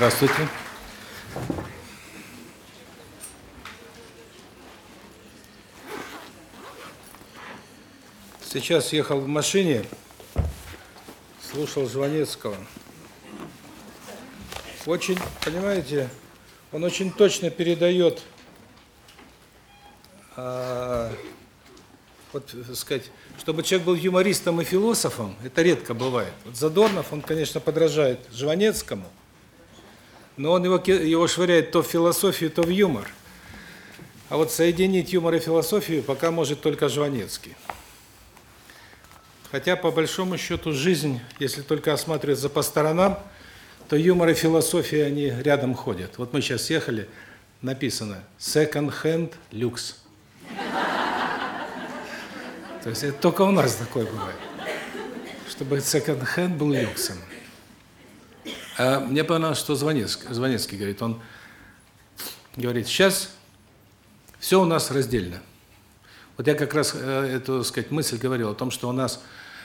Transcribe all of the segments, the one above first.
Здравствуйте. Сейчас ехал в машине, слушал Жванецкого. Очень, понимаете, он очень точно передает, а, вот, сказать, чтобы человек был юмористом и философом, это редко бывает. Вот Задорнов, он, конечно, подражает Жванецкому, но он его, его швыряет то в философию, то в юмор. А вот соединить юмор и философию пока может только Жванецкий. Хотя, по большому счету, жизнь, если только осматриваться по сторонам, то юмор и философия, они рядом ходят. Вот мы сейчас ехали, написано «second hand люкс». То есть это только у нас такое бывает. Чтобы second hand был люксом. А мне понравилось, что Звонецкий, Звонецкий говорит, он говорит, сейчас все у нас раздельно. Вот я как раз э, эту, сказать, мысль говорил о том, что у нас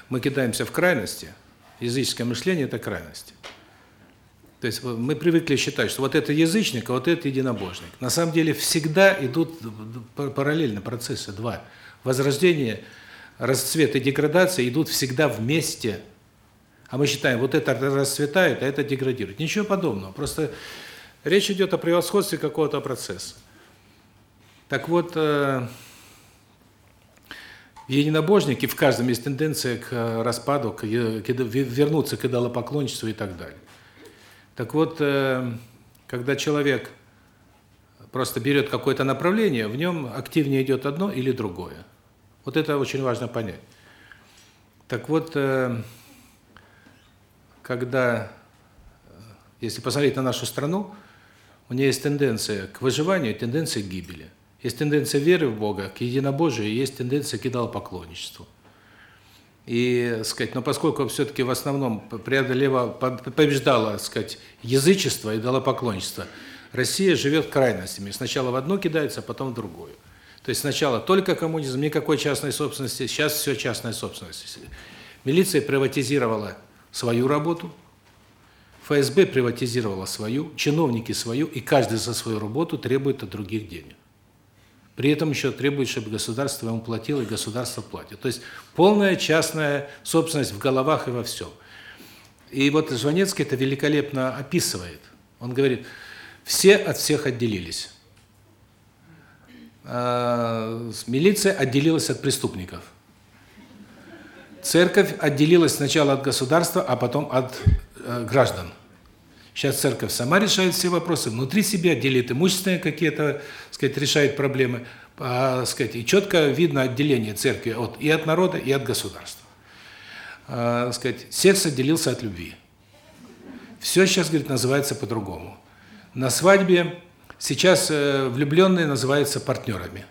мы кидаемся в крайности, языческое мышление – это крайность. То есть мы привыкли считать, что вот это язычник, а вот это единобожник. На самом деле всегда идут параллельно процессы, два. Возрождение, расцвет и деградация идут всегда вместе. А мы считаем, вот это расцветает, а это деградирует. Ничего подобного. Просто речь идет о превосходстве какого-то процесса. Так вот, э, в единобожнике в каждом есть тенденция к э, распаду, к вернуться к идолопоклонничеству и так далее. Так вот, э, когда человек просто берет какое-то направление, в нем активнее идет одно или другое. Вот это очень важно понять. Так вот, когда, если посмотреть на нашу страну, у нее есть тенденция к выживанию, тенденция к гибели. Есть тенденция веры в Бога, к единобожию, есть тенденция к идолопоклонничеству. И, сказать, но поскольку все-таки в основном преодолево побеждало, сказать, язычество и идолопоклонничество, Россия живет крайностями. Сначала в одно кидается, а потом в другую. То есть сначала только коммунизм, никакой частной собственности, сейчас все частная собственность. Милиция приватизировала свою работу, ФСБ приватизировала свою, чиновники свою, и каждый за свою работу требует от других денег. При этом еще требует, чтобы государство ему платило, и государство платит. То есть полная частная собственность в головах и во всем. И вот Жванецкий это великолепно описывает. Он говорит, все от всех отделились. А, милиция отделилась от преступников. Церковь отделилась сначала от государства, а потом от э, граждан. Сейчас церковь сама решает все вопросы, внутри себя делит имущественные какие-то, сказать, решает проблемы, а, сказать, и четко видно отделение церкви от и от народа, и от государства. А, сказать, секс отделился от любви. Все сейчас, говорит, называется по-другому. На свадьбе сейчас э, влюбленные называются партнерами.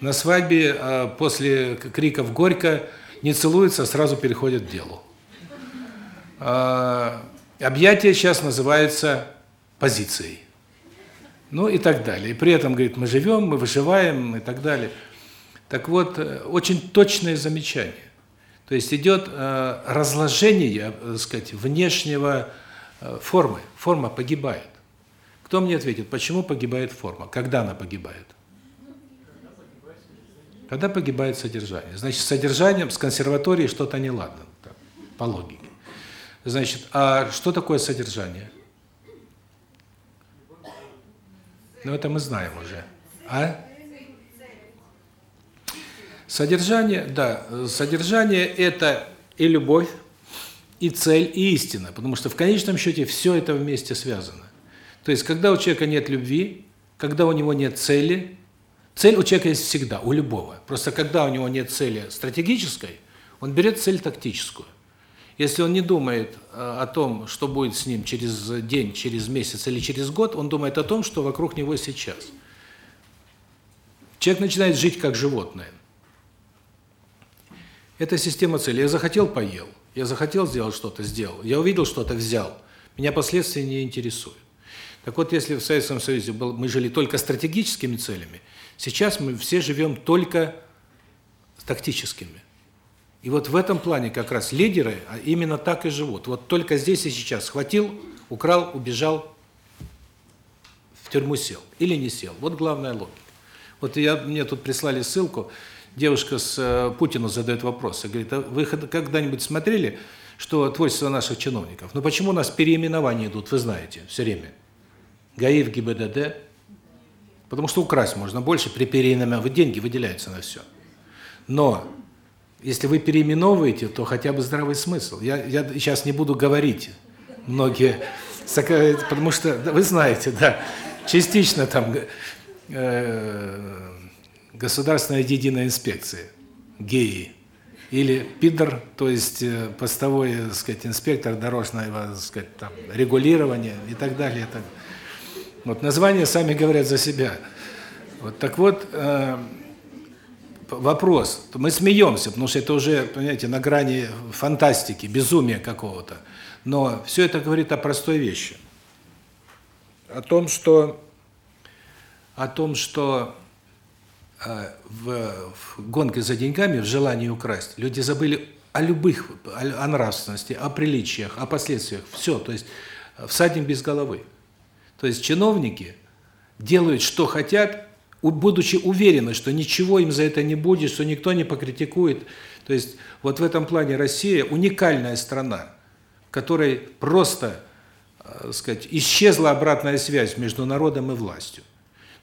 На свадьбе э, после криков горько не целуются, а сразу переходят к делу. А, Объятия сейчас называются позицией. Ну и так далее. И при этом, говорит, мы живем, мы выживаем и так далее. Так вот, э, очень точное замечание. То есть идет э, разложение, так э, сказать, внешнего формы. Форма погибает. Кто мне ответит, почему погибает форма? Когда она погибает? Когда погибает содержание. Значит, с содержанием, с консерваторией что-то неладно, так, по логике. Значит, а что такое содержание? Ну, это мы знаем уже. А? Содержание, да, содержание – это и любовь, и цель, и истина, потому что в конечном счете все это вместе связано. То есть, когда у человека нет любви, когда у него нет цели, цель у человека есть всегда, у любого. Просто когда у него нет цели стратегической, он берет цель тактическую. Если он не думает э, о том, что будет с ним через день, через месяц или через год, он думает о том, что вокруг него сейчас. Человек начинает жить как животное. Это система цели. Я захотел – поел. Я захотел сделать что-то – сделал. Я увидел что-то – взял. Меня последствия не интересуют. Так вот, если в Советском Союзе был, мы жили только стратегическими целями, сейчас мы все живем только тактическими. И вот в этом плане как раз лидеры а именно так и живут. Вот только здесь и сейчас схватил, украл, убежал, в тюрьму сел или не сел. Вот главная логика. Вот я мне тут прислали ссылку, девушка с э, Путину задает вопрос, говорит: "А вы когда-нибудь смотрели, что творчество наших чиновников? Ну почему у нас переименования идут, вы знаете, все время? ГАИ в ГИБДД. Потому что украсть можно больше при переименовании, деньги выделяются на все. Но если вы переименовываете, то хотя бы здравый смысл. Я я сейчас не буду говорить. Многие потому что вы знаете, да, частично там э, государственная единая инспекция, ГЕИ, или ПИДР, то есть э, постовой, так сказать, инспектор дорожного, так сказать, там регулирования и так далее, так. Вот названия сами говорят за себя. Вот так вот, э, вопрос. Мы смеемся, потому что это уже, понимаете, на грани фантастики, безумия какого-то. Но все это говорит о простой вещи. О том, что о том, что э, в, в гонке за деньгами, в желании украсть, люди забыли о любых, о, о нравственности, о приличиях, о последствиях. Все, то есть всадник без головы. То есть чиновники делают, что хотят, будучи уверены, что ничего им за это не будет, что никто не покритикует. То есть вот в этом плане Россия уникальная страна, в которой просто, э, сказать, исчезла обратная связь между народом и властью.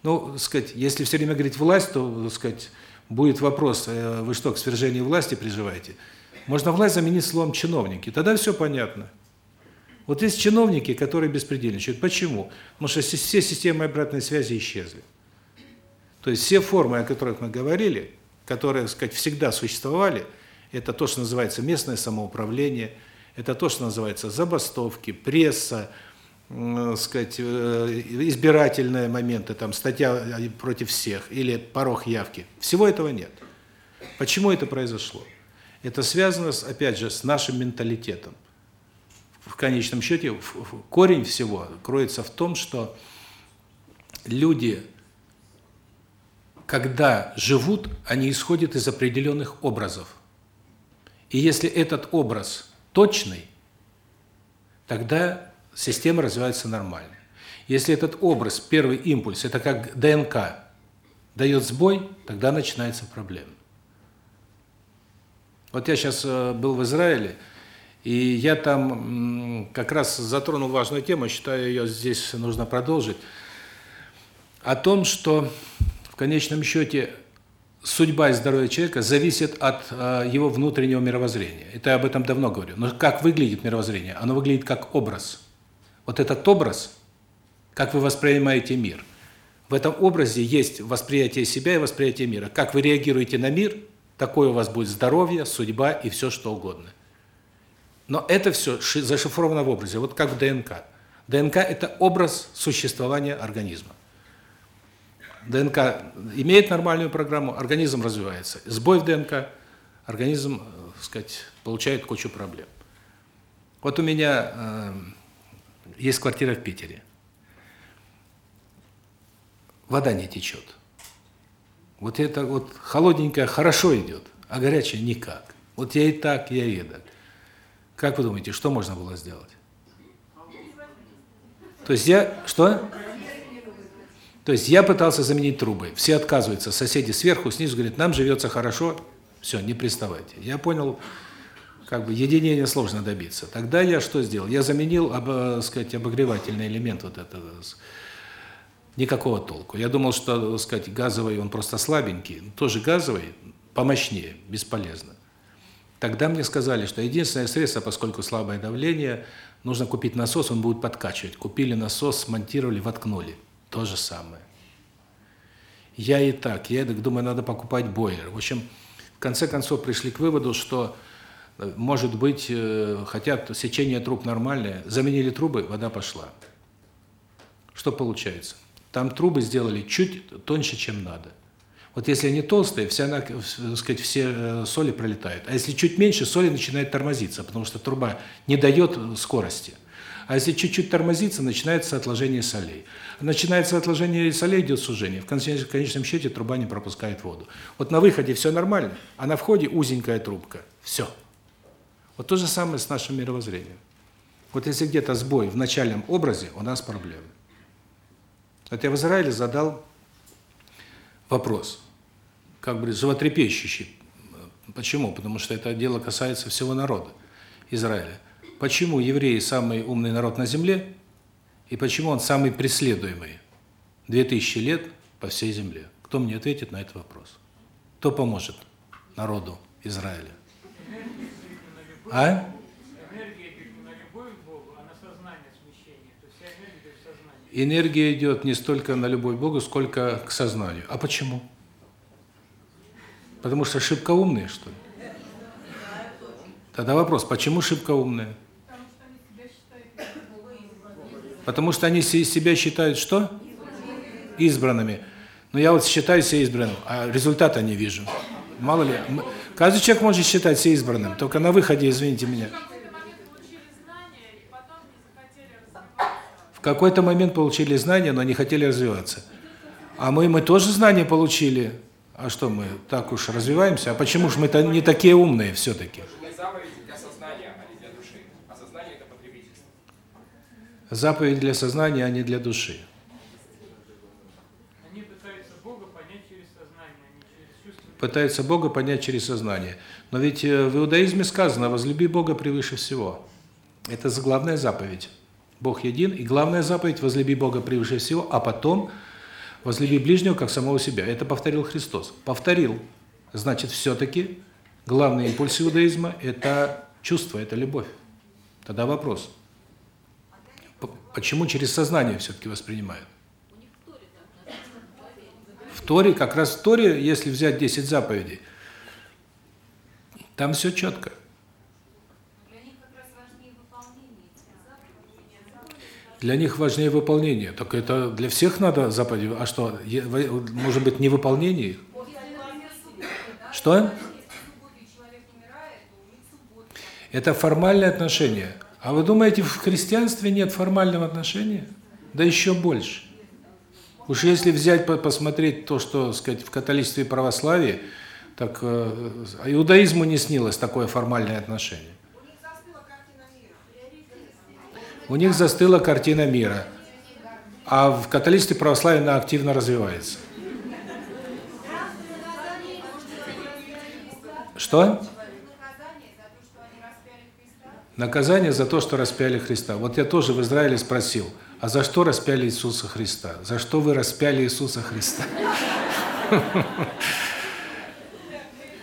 Ну, сказать, если все время говорить власть, то, сказать, будет вопрос: э, вы что, к свержению власти призываете? Можно власть заменить словом чиновники. Тогда все понятно. Вот есть чиновники, которые беспредельничают. Почему? Потому что все системы обратной связи исчезли. То есть все формы, о которых мы говорили, которые, так сказать, всегда существовали, это то, что называется местное самоуправление, это то, что называется забастовки, пресса, э, сказать, э, избирательные моменты, там статья против всех или порог явки. Всего этого нет. Почему это произошло? Это связано, с, опять же, с нашим менталитетом. В конечном счете корень всего кроется в том, что люди, когда живут, они исходят из определенных образов. И если этот образ точный, тогда система развивается нормально. Если этот образ, первый импульс, это как ДНК, дает сбой, тогда начинается проблема. Вот я сейчас э, был в Израиле, и я там как раз затронул важную тему, считаю, ее здесь нужно продолжить, о том, что в конечном счете судьба и здоровье человека зависит от э, его внутреннего мировоззрения. Это я об этом давно говорю. Но как выглядит мировоззрение? Оно выглядит как образ. Вот этот образ, как вы воспринимаете мир. В этом образе есть восприятие себя и восприятие мира. Как вы реагируете на мир, такое у вас будет здоровье, судьба и все что угодно. Но это все зашифровано в образе, вот как в ДНК. ДНК – это образ существования организма. ДНК имеет нормальную программу, организм развивается. Сбой в ДНК, организм, так э, сказать, получает кучу проблем. Вот у меня э, есть квартира в Питере. Вода не течет. Вот это вот холодненькая хорошо идет, а горячая никак. Вот я и так, я и так. Как вы думаете, что можно было сделать? То есть я что? То есть я пытался заменить трубы. Все отказываются. Соседи сверху, снизу говорят: "Нам живется хорошо. все, не приставайте". Я понял, как бы единения сложно добиться. Тогда я что сделал? Я заменил, об, э, сказать, обогревательный элемент вот этот никакого толку. Я думал, что, сказать, газовый он просто слабенький, тоже газовый, помощнее, бесполезно. Тогда мне сказали, что единственное средство, поскольку слабое давление, нужно купить насос, он будет подкачивать. Купили насос, смонтировали, воткнули. То же самое. Я и так, я так думаю, надо покупать бойлер. В общем, в конце концов пришли к выводу, что э, может быть, э, хотят сечение труб нормальное, заменили трубы, вода пошла. Что получается? Там трубы сделали чуть тоньше, чем надо. Вот если они толстые, вся, так сказать, все э, соли пролетают. А если чуть меньше, соли начинает тормозиться, потому что труба не дает скорости. А если чуть-чуть тормозится, начинается отложение солей. Начинается отложение солей, идет сужение. В конечном счете труба не пропускает воду. Вот на выходе все нормально, а на входе узенькая трубка. Все. Вот то же самое с нашим мировоззрением. Вот если где-то сбой в начальном образе, у нас проблемы. Вот я в Израиле задал вопрос, как бы животрепещущий. Почему? Потому что это дело касается всего народа Израиля. Почему евреи самый умный народ на земле и почему он самый преследуемый? Две тысячи лет по всей земле. Кто мне ответит на этот вопрос? Кто поможет народу Израиля? А? Энергия идет не столько на любовь к Богу, сколько к сознанию. А почему? Потому что шибко умные, что ли? Тогда вопрос, почему шибко умные? Потому что они себя считают что? Избранными. Но я вот считаю себя избранным, а результата не вижу. Мало ли, каждый человек может считать себя избранным, только на выходе, извините меня. В какой-то момент получили знания, но не хотели развиваться. А мы мы тоже знания получили. А что мы так уж развиваемся? А почему же мы-то не такие умные все-таки? Заповедь для сознания, а не для души. Они пытаются Бога понять через сознание, а не через чувства. Пытаются Бога понять через сознание. Но ведь э, в иудаизме сказано «возлюби Бога превыше всего». Это главная заповедь. Бог един, и главная заповедь «возлюби Бога превыше всего», а потом «возлюби ближнего, как самого себя». Это повторил Христос. Повторил. Значит, все-таки главный импульс иудаизма – это чувство, это любовь. Тогда вопрос – Почему через сознание все-таки воспринимают? В Торе, как раз в Торе, если взять 10 заповедей, там все четко. Для них важнее выполнение. Так это для всех надо заповеди. А что, может быть, не выполнение? Что? Это формальное отношение. А вы думаете, в христианстве нет формального отношения? Да еще больше. Уж если взять, посмотреть то, что, сказать, в католичестве и православии, так э, иудаизму не снилось такое формальное отношение. У них застыла картина мира. А в католичестве и православии она активно развивается. Что? Наказание за то, что распяли Христа. Вот я тоже в Израиле спросил, а за что распяли Иисуса Христа? За что вы распяли Иисуса Христа?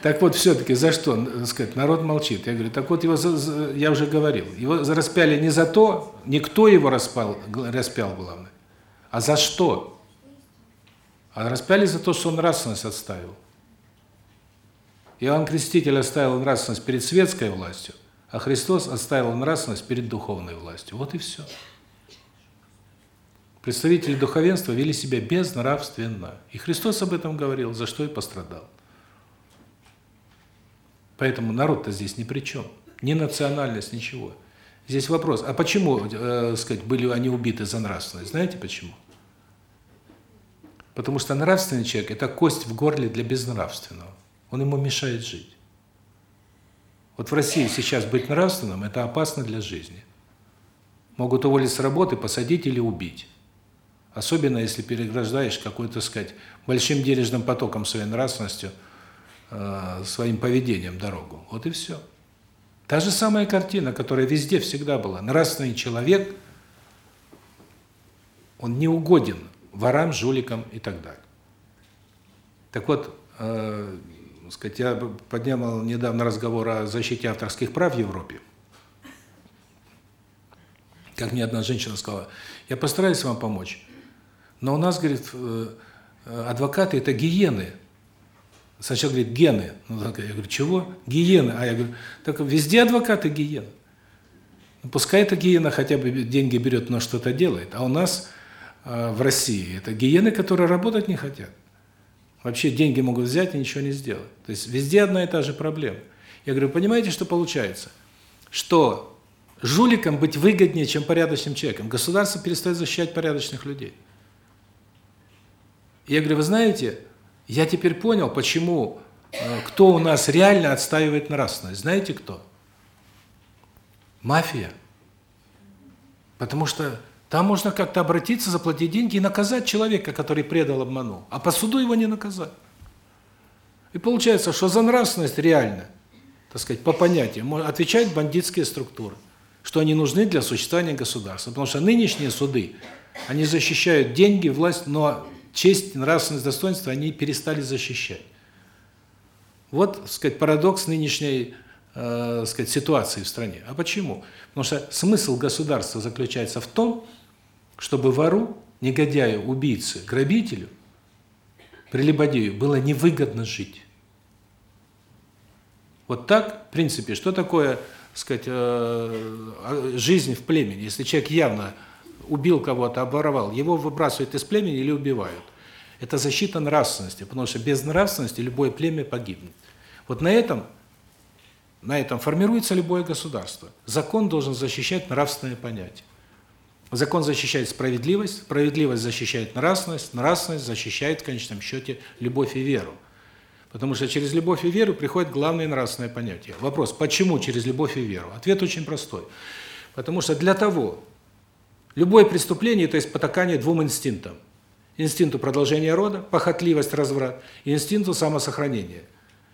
Так вот, все-таки за что, сказать, народ молчит. Я говорю, так вот его, я уже говорил, его распяли не за то, никто его распял, распял главное, а за что? А распяли за то, что он нравственность отставил. Иоанн Креститель оставил нравственность перед светской властью, а Христос оставил нравственность перед духовной властью. Вот и все. Представители духовенства вели себя безнравственно. И Христос об этом говорил, за что и пострадал. Поэтому народ-то здесь ни при чем. Ни национальность, ничего. Здесь вопрос, а почему, э, сказать, были они убиты за нравственность? Знаете почему? Потому что нравственный человек – это кость в горле для безнравственного. Он ему мешает жить. Вот в России сейчас быть нравственным – это опасно для жизни. Могут уволить с работы, посадить или убить. Особенно, если переграждаешь какой-то, сказать, большим денежным потоком своей нравственностью, э, своим поведением дорогу. Вот и все. Та же самая картина, которая везде всегда была. Нравственный человек, он не угоден ворам, жуликам и так далее. Так вот, э, сказать, я поднял недавно разговор о защите авторских прав в Европе. Как мне одна женщина сказала, я постараюсь вам помочь, но у нас, говорит, э, адвокаты – это гиены. Сначала говорит, гены. Ну, я говорю, чего? Гиены. А я говорю, так везде адвокаты гиены. Ну, пускай эта гиена хотя бы деньги берет, но что-то делает. А у нас э, в России это гиены, которые работать не хотят. Вообще деньги могут взять и ничего не сделать. То есть везде одна и та же проблема. Я говорю, понимаете, что получается? Что жуликам быть выгоднее, чем порядочным человеком. Государство перестает защищать порядочных людей. Я говорю, вы знаете, я теперь понял, почему, э, кто у нас реально отстаивает нравственность. Знаете кто? Мафия. Потому что Там можно как-то обратиться, заплатить деньги и наказать человека, который предал, обманул. А по суду его не наказать. И получается, что за нравственность реально, так сказать, по понятиям, отвечают бандитские структуры, что они нужны для существования государства. Потому что нынешние суды, они защищают деньги, власть, но честь, нравственность, достоинство они перестали защищать. Вот, так сказать, парадокс нынешней, э, сказать, ситуации в стране. А почему? Потому что смысл государства заключается в том, чтобы вору, негодяю, убийце, грабителю, прелюбодею было невыгодно жить. Вот так, в принципе, что такое, сказать, э, жизнь в племени? Если человек явно убил кого-то, обворовал, его выбрасывают из племени или убивают. Это защита нравственности, потому что без нравственности любое племя погибнет. Вот на этом на этом формируется любое государство. Закон должен защищать нравственное понятие. Закон защищает справедливость, справедливость защищает нравственность, нравственность защищает в конечном счете любовь и веру. Потому что через любовь и веру приходит главное нравственное понятие. Вопрос: почему через любовь и веру? Ответ очень простой. Потому что для того любое преступление это есть потакание двум инстинктам: инстинкту продолжения рода, похотливость, разврат, и инстинкту самосохранения.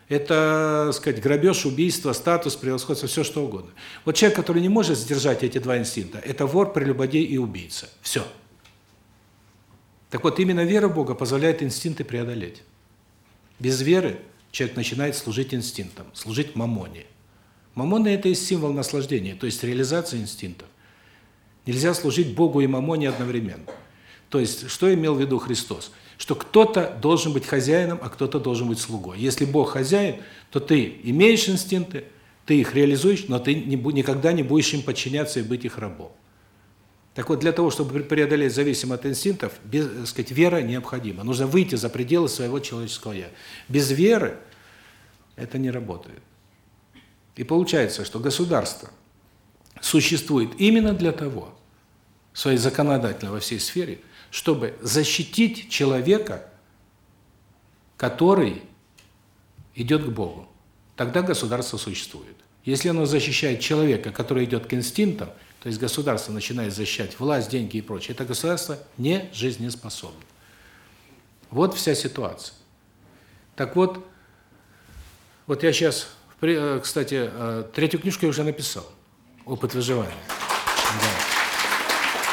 Это, так сказать, грабеж, убийство, статус, превосходство, все что угодно. Вот человек, который не может сдержать эти два инстинкта, это вор, прелюбодей и убийца. Все. Так вот, именно вера в Бога позволяет инстинкты преодолеть. Без веры человек начинает служить инстинктам, служить мамоне. Мамона – это и символ наслаждения, то есть реализация инстинктов. Нельзя служить Богу и мамоне одновременно. То есть, что имел в виду Христос? что кто-то должен быть хозяином, а кто-то должен быть слугой. Если Бог хозяин, то ты имеешь инстинкты, ты их реализуешь, но ты никогда не будешь им подчиняться и быть их рабом. Так вот, для того, чтобы преодолеть зависимость от инстинктов, без, так сказать, вера необходима. Нужно выйти за пределы своего человеческого «я». Без веры это не работает. И получается, что государство существует именно для того, своей законодательной во всей сфере, чтобы защитить человека, который идет к Богу. Тогда государство существует. Если оно защищает человека, который идет к инстинктам, то есть государство начинает защищать власть, деньги и прочее, это государство не жизнеспособно. Вот вся ситуация. Так вот, вот я сейчас, э, кстати, э, третью книжку я уже написал, «Опыт выживания». Да.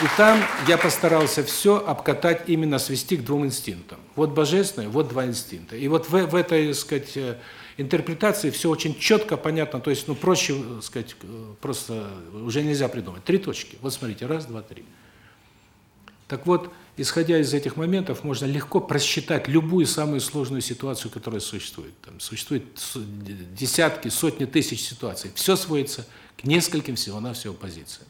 И там я постарался все обкатать, именно свести к двум инстинктам. Вот божественное, вот два инстинкта. И вот в, в этой, так сказать, э, интерпретации все очень четко, понятно, то есть, ну, проще, так сказать, э, просто уже нельзя придумать. Три точки. Вот смотрите, раз, два, три. Так вот, исходя из этих моментов, можно легко просчитать любую самую сложную ситуацию, которая существует. Там существует десятки, сотни тысяч ситуаций. Все сводится к нескольким всего-навсего позициям.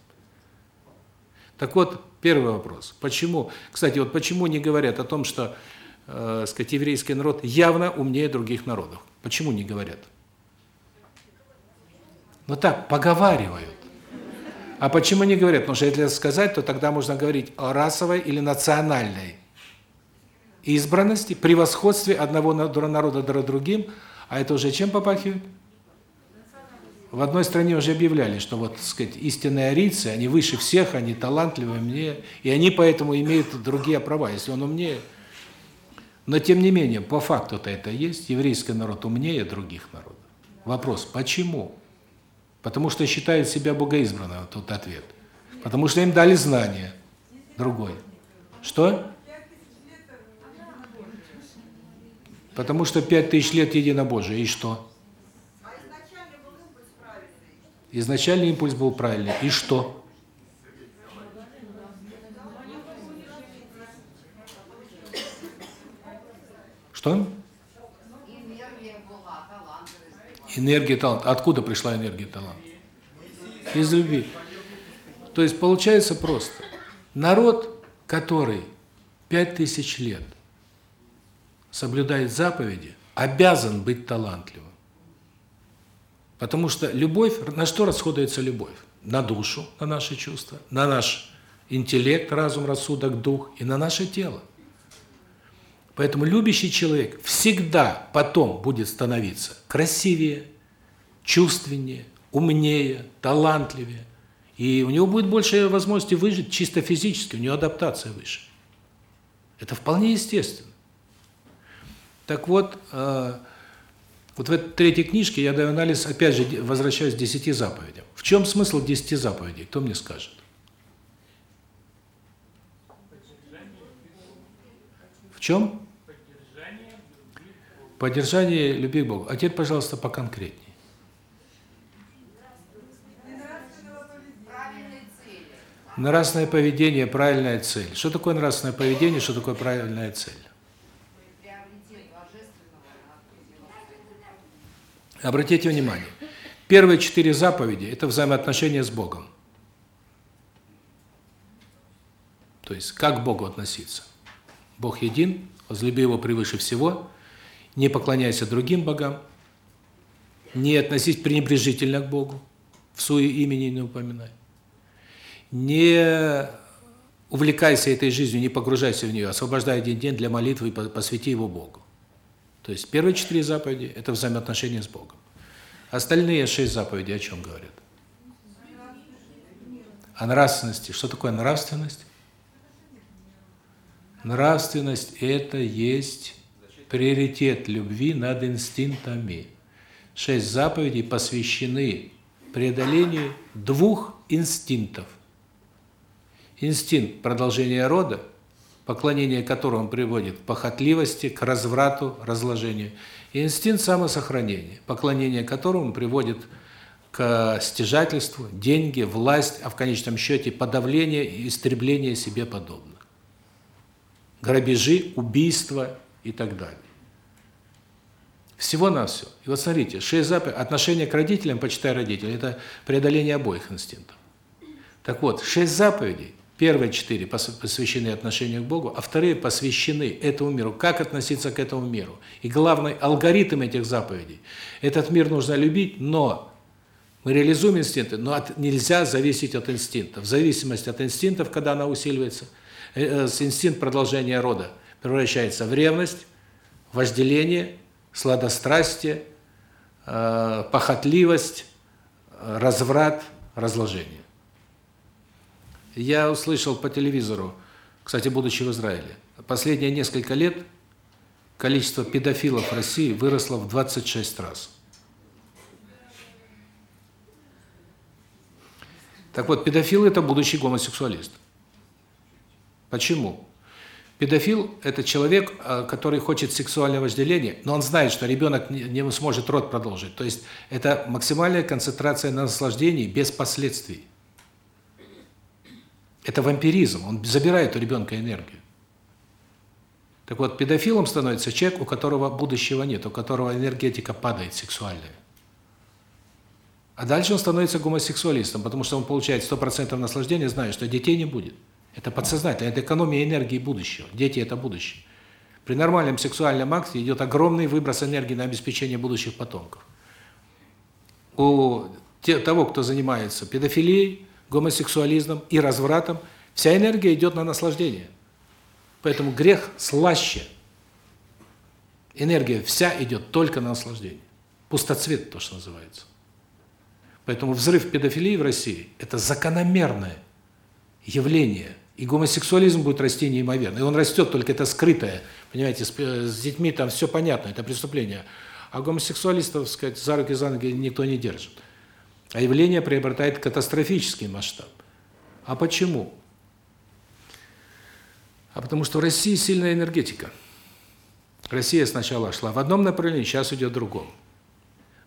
Так вот, первый вопрос. Почему, кстати, вот почему не говорят о том, что, э, сказать, еврейский народ явно умнее других народов? Почему не говорят? Ну так, поговаривают. А почему не говорят? Потому что если сказать, то тогда можно говорить о расовой или национальной избранности, превосходстве одного народа над другим, а это уже чем попахивает? В одной стране уже объявляли, что вот, так сказать, истинные арийцы, они выше всех, они талантливые, мне, и они поэтому имеют другие права, если он умнее. Но тем не менее, по факту-то это есть, еврейский народ умнее других народов. Вопрос: почему? Потому что считают себя богоизбранным, тут ответ. Потому что им дали знания. Другой. Что? Потому что пять тысяч лет единобожие. И что? Изначальный импульс был правильный. И что? Что? Энергия талант. Откуда пришла энергия талант? Из любви. То есть получается просто. Народ, который пять тысяч лет соблюдает заповеди, обязан быть талантливым. Потому что любовь, на что расходуется любовь? На душу, на наши чувства, на наш интеллект, разум, рассудок, дух и на наше тело. Поэтому любящий человек всегда потом будет становиться красивее, чувственнее, умнее, талантливее. И у него будет больше возможности выжить чисто физически, у него адаптация выше. Это вполне естественно. Так вот, э, вот в этой третьей книжке я даю анализ, опять же, возвращаюсь к десяти заповедям. В чем смысл десяти заповедей? Кто мне скажет? В чем? Поддержание любви к Богу. А теперь, пожалуйста, поконкретнее. Нравственное поведение, правильная цель. Что такое нравственное поведение, что такое правильная цель? Обратите внимание, первые четыре заповеди – это взаимоотношения с Богом. То есть, как к Богу относиться? Бог един, возлюби Его превыше всего, не поклоняйся другим богам, не относись пренебрежительно к Богу, в суе имени не упоминай не увлекайся этой жизнью, не погружайся в нее, освобождай один день для молитвы и посвяти его Богу. То есть первые четыре заповеди – это взаимоотношения с Богом. Остальные шесть заповедей о чем говорят? О нравственности. Что такое нравственность? Нравственность – это есть приоритет любви над инстинктами. Шесть заповедей посвящены преодолению двух инстинктов – Инстинкт продолжения рода, поклонение которому приводит к похотливости, к разврату, разложению. И инстинкт самосохранения, поклонение которому приводит к стяжательству, деньги, власть, а в конечном счете подавление и истребление себе подобных. Грабежи, убийства и так далее. Всего на все. И вот смотрите, шесть заповедей, отношение к родителям, почитай родителей, это преодоление обоих инстинктов. Так вот, шесть заповедей Первые четыре посвящены отношению к Богу, а вторые посвящены этому миру, как относиться к этому миру. И главный алгоритм этих заповедей. Этот мир нужно любить, но мы реализуем инстинкты, но от, нельзя зависеть от инстинктов. В зависимости от инстинктов, когда она усиливается, э, э, инстинкт продолжения рода превращается в ревность, вожделение, сладострастие, э, похотливость, разврат, разложение. Я услышал по телевизору, кстати, будучи в Израиле, последние несколько лет количество педофилов в России выросло в 26 раз. Так вот, педофил – это будущий гомосексуалист. Почему? Педофил – это человек, э, который хочет сексуального вожделения, но он знает, что ребенок не сможет род продолжить. То есть это максимальная концентрация на наслаждении без последствий. Это вампиризм, он забирает у ребенка энергию. Так вот, педофилом становится человек, у которого будущего нет, у которого энергетика падает сексуальная. А дальше он становится гомосексуалистом, потому что он получает 100% наслаждения, зная, что детей не будет. Это подсознательно, это экономия энергии будущего. Дети – это будущее. При нормальном сексуальном акте идет огромный выброс энергии на обеспечение будущих потомков. У того, кто занимается педофилией, гомосексуализмом и развратом, вся энергия идет на наслаждение. Поэтому грех слаще. Энергия вся идет только на наслаждение. Пустоцвет, то, что называется. Поэтому взрыв педофилии в России – это закономерное явление. И гомосексуализм будет расти неимоверно. И он растет, только это скрытое. Понимаете, с, с детьми там все понятно, это преступление. А гомосексуалистов, сказать, за руки за ноги никто не держит. А явление приобретает катастрофический масштаб. А почему? А потому что в России сильная энергетика. Россия сначала шла в одном направлении, сейчас идет в другом.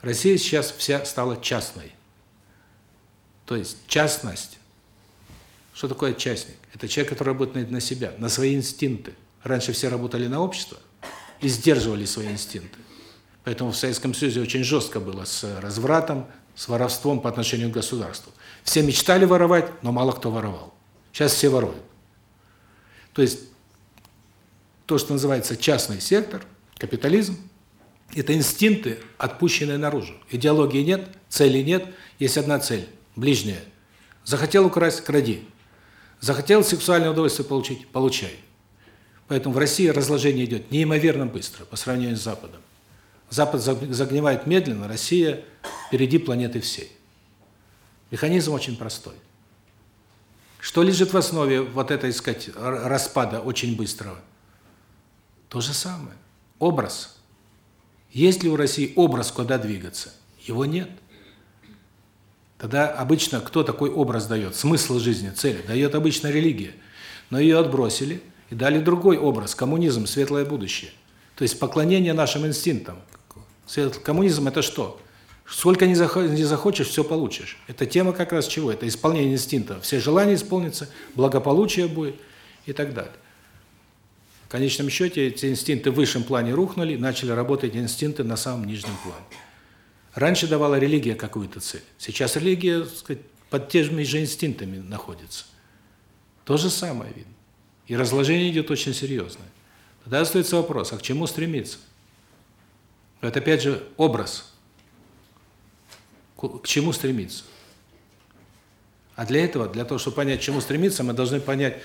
Россия сейчас вся стала частной. То есть частность. Что такое частник? Это человек, который работает на себя, на свои инстинкты. Раньше все работали на общество и сдерживали свои инстинкты. Поэтому в Советском Союзе очень жестко было с развратом, с воровством по отношению к государству. Все мечтали воровать, но мало кто воровал. Сейчас все воруют. То есть то, что называется частный сектор, капитализм, это инстинкты, отпущенные наружу. Идеологии нет, цели нет, есть одна цель ближняя. Захотел украсть кради. Захотел сексуальное удовольствие получить получай. Поэтому в России разложение идет неимоверно быстро по сравнению с Западом. Запад загнивает медленно, Россия впереди планеты всей. Механизм очень простой. Что лежит в основе вот этой, сказать, распада очень быстрого? То же самое. Образ. Есть ли у России образ, куда двигаться? Его нет. Тогда обычно кто такой образ дает? Смысл жизни, цели. Дает обычно религия. Но ее отбросили и дали другой образ – коммунизм, светлое будущее. То есть поклонение нашим инстинктам. Коммунизм – это что? Сколько не захочешь, все получишь. Это тема как раз чего? Это исполнение инстинктов. Все желания исполнятся, благополучие будет и так далее. В конечном счете эти инстинкты в высшем плане рухнули, начали работать инстинкты на самом нижнем плане. Раньше давала религия какую-то цель. Сейчас религия, так сказать, под теми же инстинктами находится. То же самое видно. И разложение идет очень серьезное. Тогда остается вопрос, а к чему стремиться? Это опять же образ. К чему стремиться? А для этого, для того, чтобы понять, к чему стремиться, мы должны понять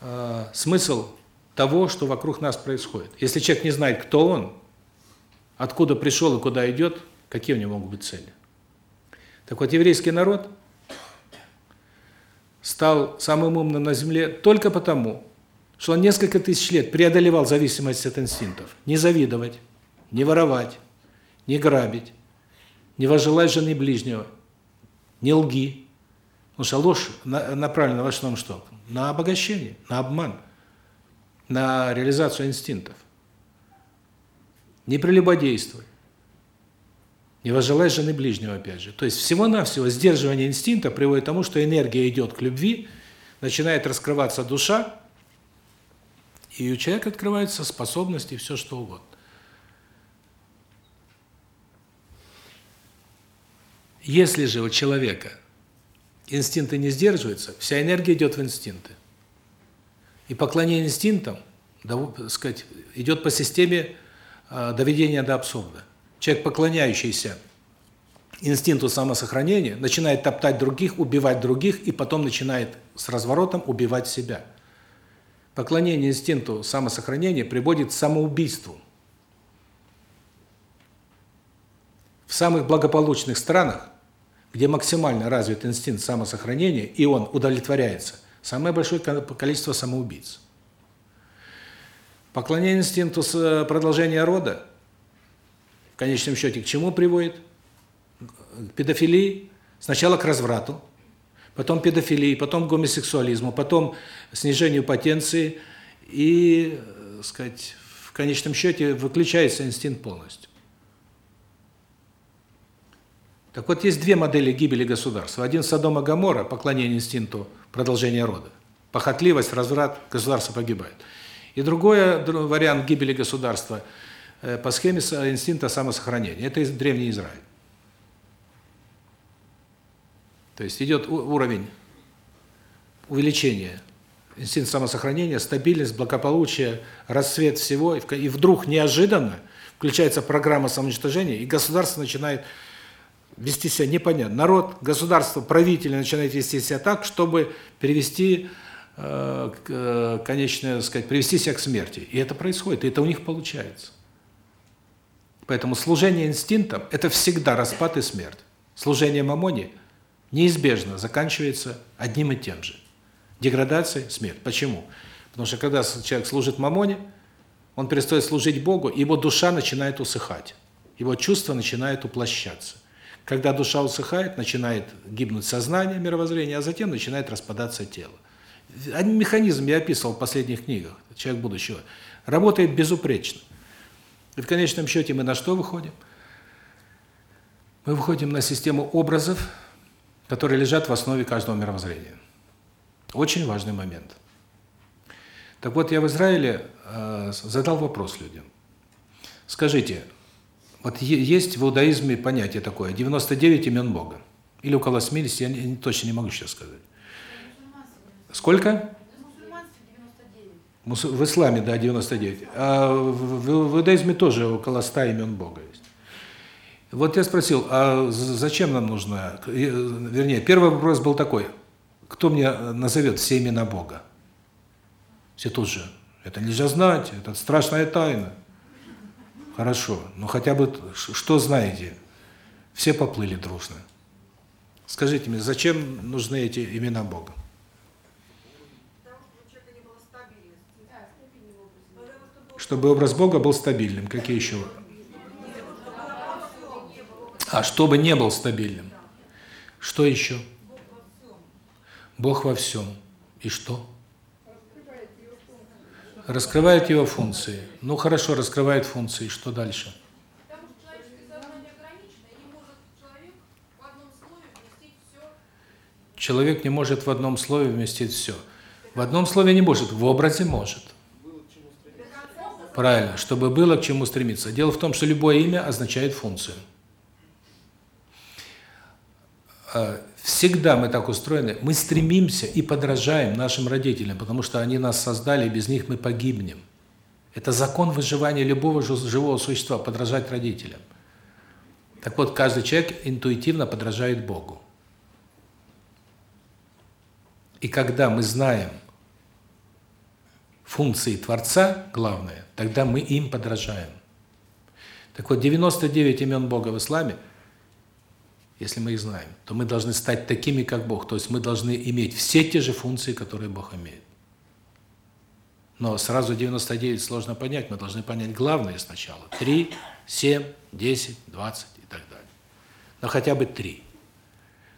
э, смысл того, что вокруг нас происходит. Если человек не знает, кто он, откуда пришел и куда идет, какие у него могут быть цели? Так вот, еврейский народ стал самым умным на земле только потому, что он несколько тысяч лет преодолевал зависимость от инстинктов. Не завидовать, не воровать, не грабить, не возжелать жены ближнего, не лги. Потому что ложь направлена в основном что? На обогащение, на обман, на реализацию инстинктов. Не прелюбодействуй. Не возжелай жены ближнего, опять же. То есть всего-навсего сдерживание инстинкта приводит к тому, что энергия идет к любви, начинает раскрываться душа, и у человека открываются способности, все что угодно. Если же у человека инстинкты не сдерживаются, вся энергия идет в инстинкты. И поклонение инстинктам, да, сказать, идет по системе э, доведения до абсурда. Человек, поклоняющийся инстинкту самосохранения, начинает топтать других, убивать других, и потом начинает с разворотом убивать себя. Поклонение инстинкту самосохранения приводит к самоубийству. В самых благополучных странах, где максимально развит инстинкт самосохранения, и он удовлетворяется, самое большое количество самоубийц. Поклонение инстинкту продолжения рода в конечном счете к чему приводит? К педофилии, сначала к разврату, потом педофилии, потом к гомосексуализму, потом снижению потенции и, так сказать, в конечном счете выключается инстинкт полностью. Так вот, есть две модели гибели государства. Один Содом и Гоморра, поклонение инстинкту продолжения рода. Похотливость, разврат, государство погибает. И другой вариант гибели государства – Э, по схеме инстинкта самосохранения. Это древний Израиль. То есть идет уровень увеличения инстинкта самосохранения, стабильность, благополучие, расцвет всего, и вдруг неожиданно включается программа самоуничтожения, и государство начинает вести себя непонятно. Народ, государство, правители начинают вести себя так, чтобы перевести э, э конечное, сказать, привести себя к смерти. И это происходит, и это у них получается. Поэтому служение инстинктам – это всегда распад и смерть. Служение мамоне неизбежно заканчивается одним и тем же. Деградация, смерть. Почему? Потому что когда человек служит мамоне, он перестает служить Богу, его душа начинает усыхать. Его чувства начинают уплощаться. Когда душа усыхает, начинает гибнуть сознание, мировоззрение, а затем начинает распадаться тело. Один механизм я описывал в последних книгах «Человек будущего». Работает безупречно. И в конечном счете мы на что выходим? Мы выходим на систему образов, которые лежат в основе каждого мировоззрения. Очень важный момент. Так вот, я в Израиле э, задал вопрос людям. Скажите, вот есть в иудаизме понятие такое, 99 имен Бога. Или около 80, я точно не могу сейчас сказать. Сколько? В исламе, да, 99. А в, в иудаизме тоже около 100 имен Бога есть. Вот я спросил, а зачем нам нужно... Вернее, первый вопрос был такой. Кто мне назовет все имена Бога? Все тут же. Это нельзя знать, это страшная тайна. Хорошо, ну хотя бы что знаете? Все поплыли дружно. Скажите мне, зачем нужны эти имена Бога? Чтобы образ Бога был стабильным. Какие еще? А чтобы не был стабильным. Что еще? Бог во всем. И что? Раскрывает его функции. Ну хорошо, раскрывает функции. Что дальше? Человек не может в одном слове вместить все. В одном слове не может, в образе может. Правильно, чтобы было к чему стремиться. Дело в том, что любое имя означает функцию. Всегда мы так устроены, мы стремимся и подражаем нашим родителям, потому что они нас создали, и без них мы погибнем. Это закон выживания любого живого существа подражать родителям. Так вот, каждый человек интуитивно подражает Богу. И когда мы знаем функции Творца, главное, тогда мы им подражаем. Так вот, 99 имен Бога в исламе – если мы их знаем, то мы должны стать такими, как Бог. То есть мы должны иметь все те же функции, которые Бог имеет. Но сразу 99 сложно понять, мы должны понять главное сначала. 3, 7, 10, 20 и так далее. Но хотя бы 3.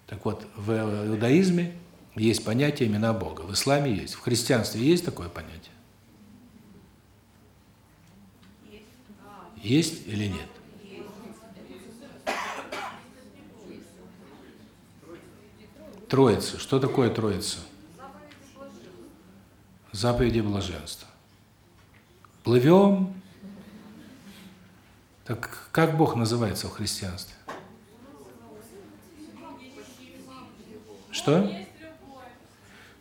Так вот, в иудаизме есть понятие имена Бога, в исламе есть, в христианстве есть такое понятие? Есть или нет? Троица. Что такое Троица? Заповеди блаженства. Плывем. Так как Бог называется в христианстве? Что?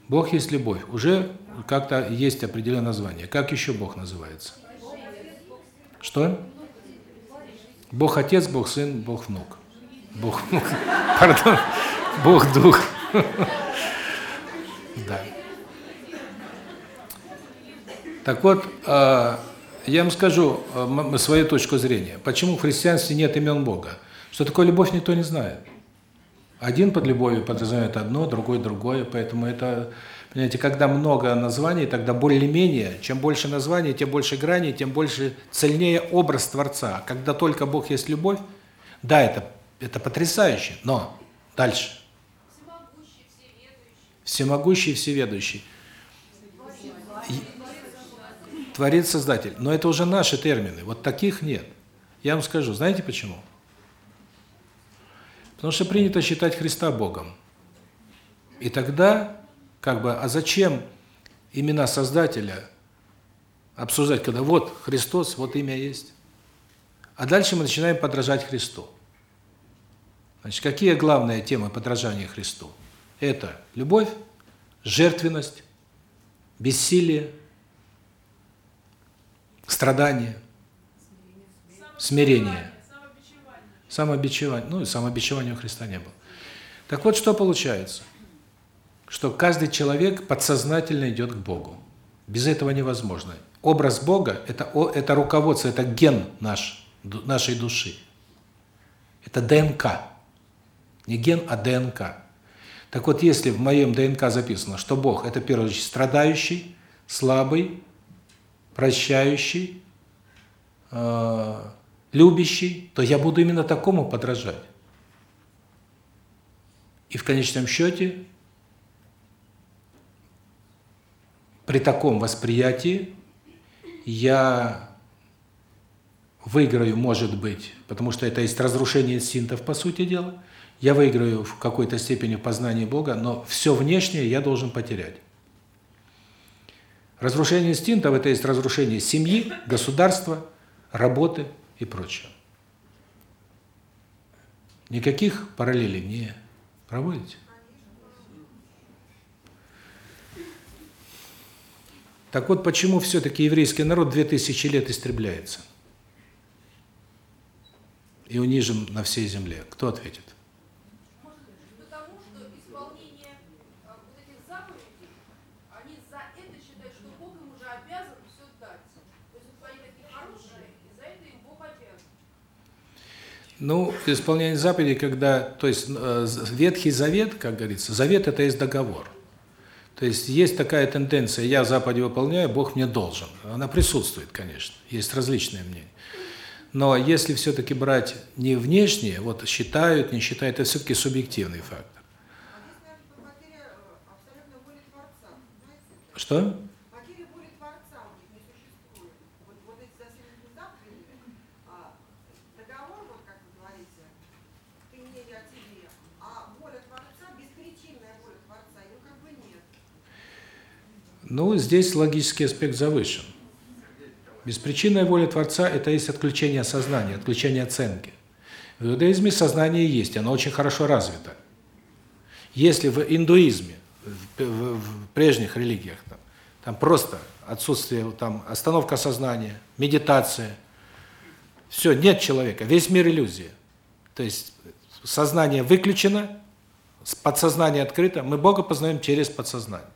Бог есть любовь. Уже как-то есть определенное название. Как еще Бог называется? Что? Бог Отец, Бог Сын, Бог Внук. Бог Внук. Пардон. Бог Дух. Да. Так вот, а, я вам скажу а, свою точку зрения. Почему в христианстве нет имен Бога? Что такое любовь, никто не знает. Один под любовью подразумевает одно, другой другое, поэтому это, понимаете, когда много названий, тогда более-менее, чем больше названий, тем больше граней, тем больше цельнее образ Творца. Когда только Бог есть любовь, да, это это потрясающе, но дальше всемогущий, всеведущий. Творец, Создатель. Но это уже наши термины. Вот таких нет. Я вам скажу, знаете почему? Потому что принято считать Христа Богом. И тогда, как бы, а зачем имена Создателя обсуждать, когда вот Христос, вот имя есть? А дальше мы начинаем подражать Христу. Значит, какие главные темы подражания Христу? Это любовь, жертвенность, бессилие, страдание, смирение, самобичевание. Ну и самобичевания у Христа не было. Так вот, что получается? Что каждый человек подсознательно идет к Богу. Без этого невозможно. Образ Бога – это это руководство, это ген наш, нашей души. Это ДНК. Не ген, а ДНК. Так вот, если в моем ДНК записано, что Бог – это, в первую очередь, страдающий, слабый, прощающий, э, любящий, то я буду именно такому подражать. И в конечном счете, при таком восприятии я выиграю, может быть, потому что это есть разрушение инстинктов, по сути дела – я выиграю в какой-то степени в познании Бога, но все внешнее я должен потерять. Разрушение инстинктов – это есть разрушение семьи, государства, работы и прочего. Никаких параллелей не проводите? Так вот, почему все-таки еврейский народ 2000 лет истребляется? И унижен на всей земле. Кто ответит? Ну, исполнение заповедей, когда, то есть э, Ветхий Завет, как говорится, Завет – это есть договор. То есть есть такая тенденция, я заповеди выполняю, Бог мне должен. Она присутствует, конечно, есть различные мнения. Но если все-таки брать не внешнее, вот считают, не считают, это все-таки субъективный фактор. Что? Потеря воли Творца у них не существует. Вот, вот эти заселенные заповеди, а, договор, вот как вы говорите, ты мне, я тебе, а воля Творца, беспричинная воля Творца, ее как бы нет. Ну, здесь логический аспект завышен. Беспричинная воля Творца – это есть отключение сознания, отключение оценки. В иудаизме сознание есть, оно очень хорошо развито. Если в индуизме, в, в, в прежних религиях, там, там просто отсутствие, там остановка сознания, медитация, все, нет человека, весь мир иллюзия. То есть сознание выключено, подсознание открыто, мы Бога познаем через подсознание.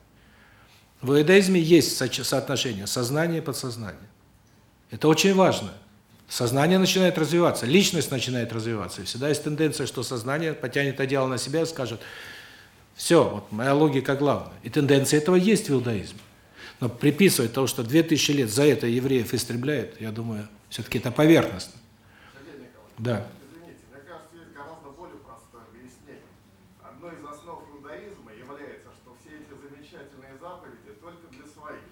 В иудаизме есть соотношение сознания и подсознания. Это очень важно. Сознание начинает развиваться, личность начинает развиваться. И всегда есть тенденция, что сознание потянет одеяло на себя и скажет, все, вот моя логика главная. И тенденция этого есть в иудаизме. Но приписывать то, что 2000 лет за это евреев истребляют, я думаю, все-таки это поверхностно. Да. Извините, мне кажется, есть гораздо более простое объяснение. Одной из основ иудаизма является, что все эти замечательные заповеди только для своих.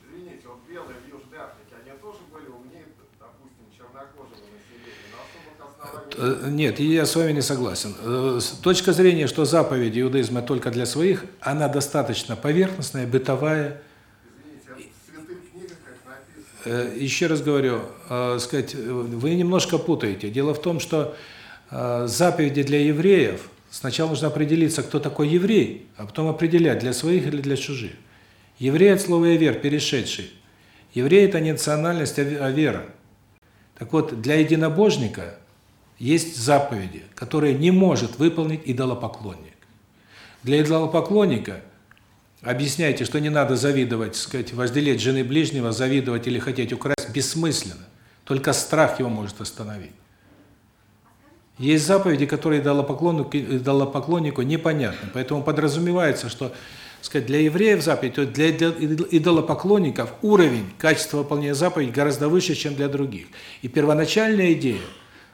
Извините, вот белые в Южной Африке, они тоже были умнее, допустим, чернокожего населения, на особых основаниях. Э, Нет, я с вами не согласен. Э, С точки зрения, что заповеди иудаизма только для своих, она достаточно поверхностная, бытовая. Извините, написано. Э, Еще раз говорю, э, сказать, э, вы немножко путаете. Дело в том, что э, заповеди для евреев, сначала нужно определиться, кто такой еврей, а потом определять, для своих или для чужих. Еврей от слова «евер», перешедший. Еврей – это не национальность, а а вера. Так вот, для единобожника есть заповеди, которые не может выполнить идолопоклонник. Для идолопоклонника объясняйте, что не надо завидовать, сказать, возделеть жены ближнего, завидовать или хотеть украсть, бессмысленно. Только страх его может остановить. Есть заповеди, которые идолопоклоннику, идолопоклоннику непонятны, поэтому подразумевается, что сказать, для евреев заповедь, то для идолопоклонников уровень качества выполнения заповедей гораздо выше, чем для других. И первоначальная идея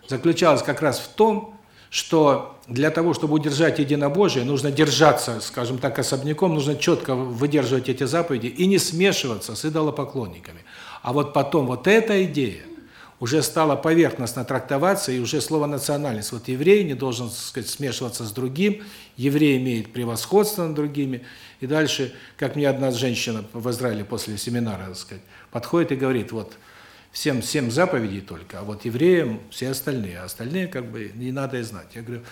заключалась как раз в том, что для того, чтобы удержать единобожие, нужно держаться, скажем так, особняком, нужно четко выдерживать эти заповеди и не смешиваться с идолопоклонниками. А вот потом вот эта идея уже стала поверхностно трактоваться, и уже слово «национальность». Вот еврей не должен, так сказать, смешиваться с другим, еврей имеет превосходство над другими. И дальше, как мне одна женщина в Израиле после семинара, так сказать, подходит и говорит, вот, всем семь заповедей только, а вот евреям все остальные, а остальные как бы не надо и знать. Я говорю,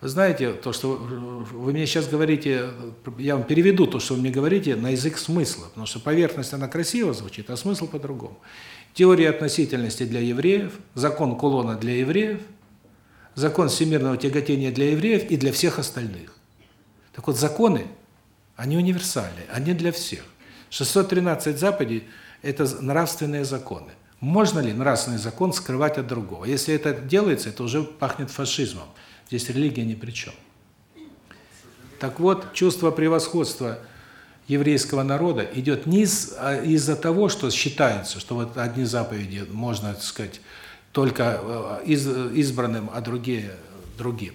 вы знаете, то, что вы мне сейчас говорите, я вам переведу то, что вы мне говорите, на язык смысла, потому что поверхность, она красиво звучит, а смысл по-другому. Теория относительности для евреев, закон Кулона для евреев, закон всемирного тяготения для евреев и для всех остальных. Так вот, законы, они универсальны, они для всех. 613 заповедей – это нравственные законы. Можно ли нравственный закон скрывать от другого? Если это делается, это уже пахнет фашизмом. Здесь религия ни при чем. Так вот, чувство превосходства еврейского народа идет не а из-за того, что считается, что вот одни заповеди можно, так сказать, только э, из, избранным, а другие другим.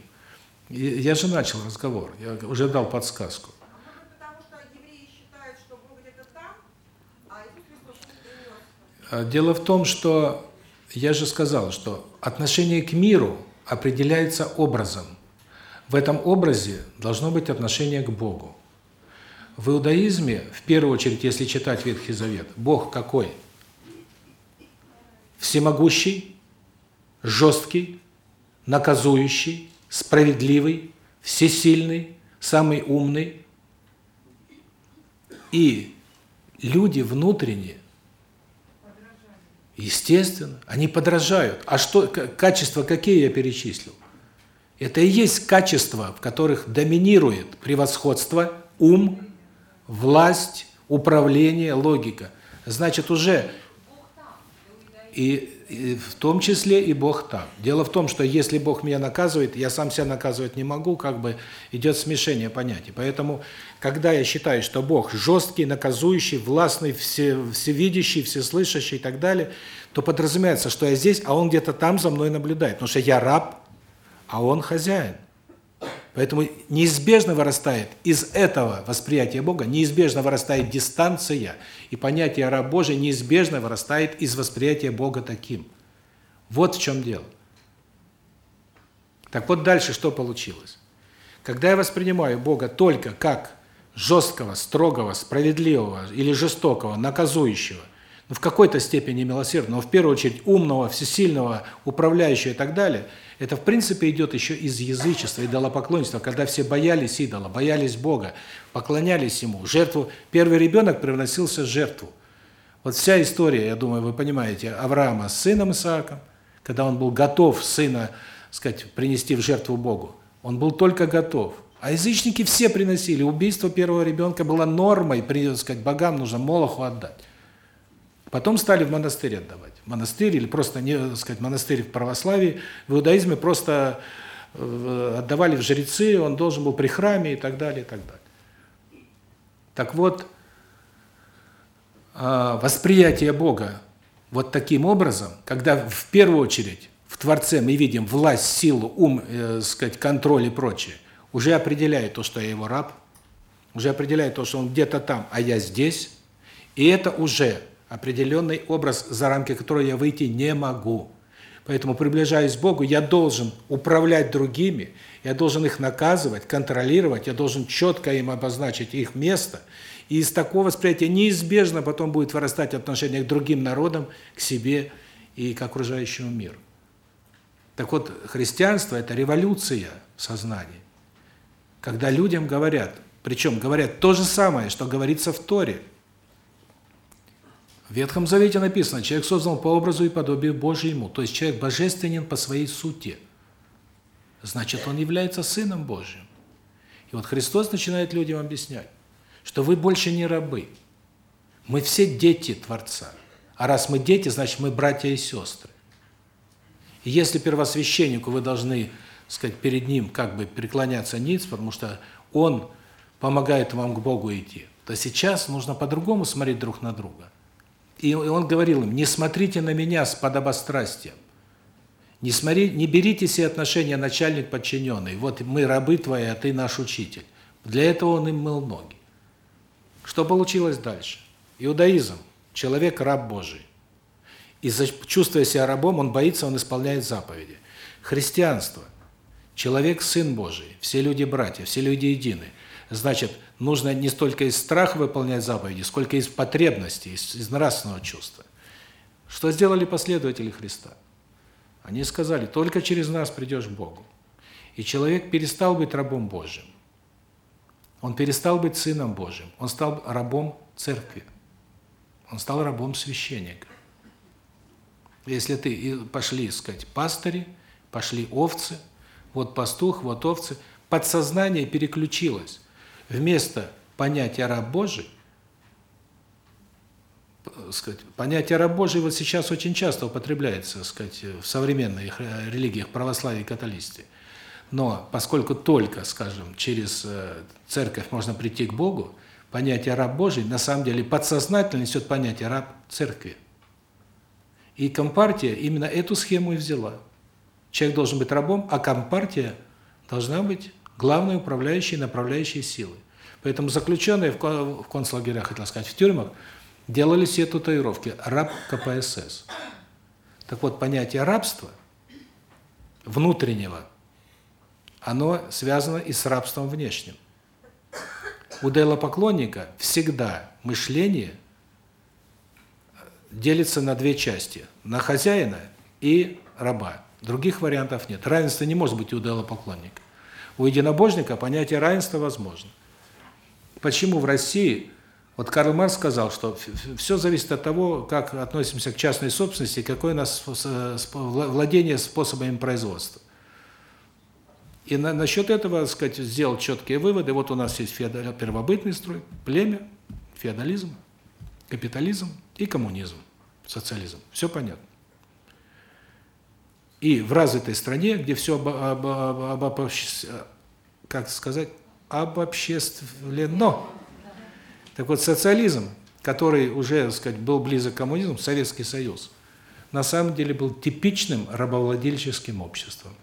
Я же начал разговор, я уже дал подсказку. А может потому, что евреи считают, что Бог где-то там, а Иисус Христос он принес. А Дело в том, что я же сказал, что отношение к миру определяется образом. В этом образе должно быть отношение к Богу. В иудаизме, в первую очередь, если читать Ветхий Завет, Бог какой? Всемогущий, жесткий, наказующий, справедливый, всесильный, самый умный. И люди внутренние Естественно, они подражают. А что качества какие я перечислил? Это и есть качества, в которых доминирует превосходство, ум, власть, управление, логика. Значит, уже и И в том числе и Бог там. Дело в том, что если Бог меня наказывает, я сам себя наказывать не могу, как бы идет смешение понятий. Поэтому, когда я считаю, что Бог жесткий, наказующий, властный, все, всевидящий, всеслышащий и так далее, то подразумевается, что я здесь, а Он где-то там за мной наблюдает. Потому что я раб, а Он хозяин. Поэтому неизбежно вырастает из этого восприятия Бога, неизбежно вырастает дистанция, и понятие раб Божий неизбежно вырастает из восприятия Бога таким. Вот в чем дело. Так вот дальше что получилось? Когда я воспринимаю Бога только как жесткого, строгого, справедливого или жестокого, наказующего, ну, в какой-то степени милосердного, но в первую очередь умного, всесильного, управляющего и так далее, это в принципе идет еще из язычества, идолопоклонничества, когда все боялись идола, боялись Бога, поклонялись Ему. Жертву, первый ребенок привносился в жертву. Вот вся история, я думаю, вы понимаете, Авраама с сыном Исааком, когда он был готов сына, сказать, принести в жертву Богу. Он был только готов. А язычники все приносили. Убийство первого ребенка было нормой, при, сказать, богам нужно Молоху отдать. Потом стали в монастырь отдавать. Монастырь или просто, не сказать, монастырь в православии. В иудаизме просто э, отдавали в жрецы, он должен был при храме и так далее, и так далее. Так вот, а, восприятие Бога вот таким образом, когда в первую очередь в Творце мы видим власть, силу, ум, э, сказать, контроль и прочее, уже определяет то, что я его раб, уже определяет то, что он где-то там, а я здесь, и это уже определенный образ, за рамки которого я выйти не могу. Поэтому, приближаясь к Богу, я должен управлять другими, я должен их наказывать, контролировать, я должен четко им обозначить их место. И из такого восприятия неизбежно потом будет вырастать отношение к другим народам, к себе и к окружающему миру. Так вот, христианство – это революция сознания. Когда людям говорят, причем говорят то же самое, что говорится в Торе – в Ветхом Завете написано, человек создан по образу и подобию Божьему, то есть человек божественен по своей сути. Значит, он является Сыном Божьим. И вот Христос начинает людям объяснять, что вы больше не рабы. Мы все дети Творца. А раз мы дети, значит, мы братья и сестры. И если первосвященнику вы должны, сказать, перед ним как бы преклоняться ниц, потому что он помогает вам к Богу идти, то сейчас нужно по-другому смотреть друг на друга. И он говорил им: "Не смотрите на меня с подобострастием. Не смотри, не берите себе отношения начальник подчиненный. Вот мы рабы твои, а ты наш учитель". Для этого он им мыл ноги. Что получилось дальше? Иудаизм человек раб Божий. И чувствуя себя рабом, он боится, он исполняет заповеди. Христианство человек сын Божий, все люди братья, все люди едины. Значит, нужно не столько из страха выполнять заповеди, сколько из потребности, из, из нравственного чувства. Что сделали последователи Христа? Они сказали, только через нас придешь к Богу. И человек перестал быть рабом Божьим. Он перестал быть сыном Божьим. Он стал рабом церкви. Он стал рабом священника. Если ты пошли искать пастыри, пошли овцы, вот пастух, вот овцы, подсознание переключилось вместо понятия раб Божий, сказать, понятие раб Божий вот сейчас очень часто употребляется, сказать, в современных религиях православия и католичестве. Но поскольку только, скажем, через э, церковь можно прийти к Богу, понятие раб Божий на самом деле подсознательно несет понятие раб церкви. И компартия именно эту схему и взяла. Человек должен быть рабом, а компартия должна быть главной управляющей и направляющей силой. Поэтому заключенные в концлагерях, хотел сказать, в тюрьмах, делали себе татуировки «раб КПСС». Так вот, понятие рабства внутреннего, оно связано и с рабством внешним. У поклонника всегда мышление делится на две части – на хозяина и раба. Других вариантов нет. Равенства не может быть у поклонника. У единобожника понятие равенства возможно. Почему в России, вот Карл Маркс сказал, что все зависит от того, как относимся к частной собственности, какое у нас владение способами производства. И на, насчет этого, так сказать, сделал четкие выводы. Вот у нас есть феодал, первобытный строй, племя, феодализм, капитализм и коммунизм, социализм. Все понятно. И в развитой стране, где все об, об, об, об, как сказать, обобществлено. Так вот, социализм, который уже, так сказать, был близок к коммунизму, Советский Союз, на самом деле был типичным рабовладельческим обществом.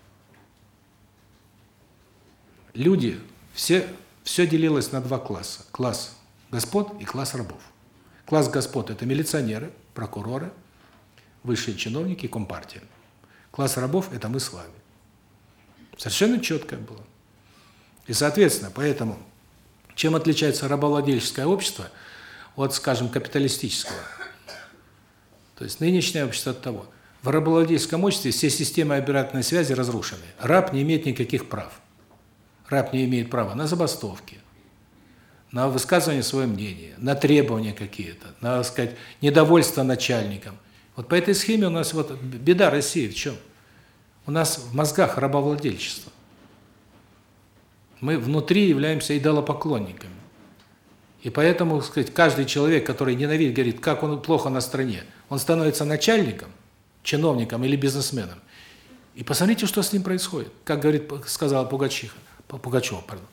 Люди, все, все делилось на два класса. Класс господ и класс рабов. Класс господ – это милиционеры, прокуроры, высшие чиновники, компартия. Класс рабов – это мы с вами. Совершенно четко было. И, соответственно, поэтому, чем отличается рабовладельческое общество от, скажем, капиталистического? То есть нынешнее общество от того. В рабовладельческом обществе все системы обратной связи разрушены. Раб не имеет никаких прав. Раб не имеет права на забастовки, на высказывание своего мнения, на требования какие-то, на, сказать, недовольство начальником. Вот по этой схеме у нас вот беда России в чем? У нас в мозгах рабовладельчество. Мы внутри являемся идолопоклонниками. И поэтому, сказать, каждый человек, который ненавидит, говорит, как он плохо на стране, он становится начальником, чиновником или бизнесменом. И посмотрите, что с ним происходит. Как говорит, сказала Пугачиха, Пугачева, пардон.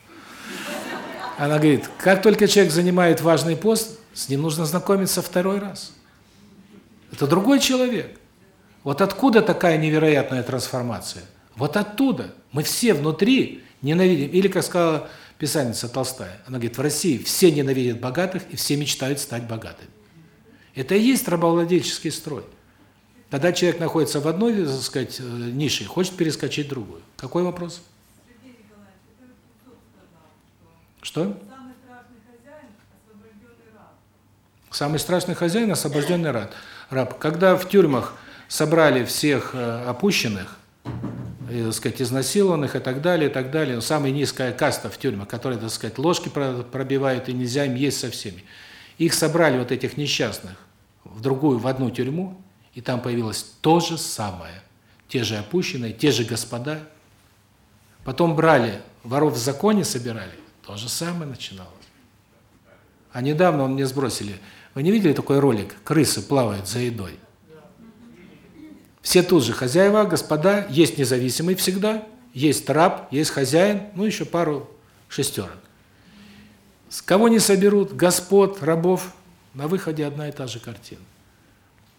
Она говорит, как только человек занимает важный пост, с ним нужно знакомиться второй раз. Это другой человек. Вот откуда такая невероятная трансформация? Вот оттуда. Мы все внутри ненавидим. Или, как сказала писательница Толстая, она говорит, в России все ненавидят богатых и все мечтают стать богатыми. Это и есть рабовладельческий строй. Когда человек находится в одной, так сказать, э, нише, хочет перескочить в другую. Какой вопрос? Что? Самый страшный хозяин – освобожденный раб. Раб. Когда в тюрьмах собрали всех э, опущенных, э, сказать, изнасилованных и так далее, и так далее, самая низкая каста в тюрьмах, которая, так сказать, ложки пробивают, и нельзя им есть со всеми. Их собрали, вот этих несчастных, в другую, в одну тюрьму, и там появилось то же самое. Те же опущенные, те же господа. Потом брали, воров в законе собирали, то же самое начиналось. А недавно он мне сбросили. Вы не видели такой ролик? Крысы плавают за едой. Все тут же хозяева, господа, есть независимый всегда, есть раб, есть хозяин, ну еще пару шестерок. С кого не соберут, господ, рабов, на выходе одна и та же картина.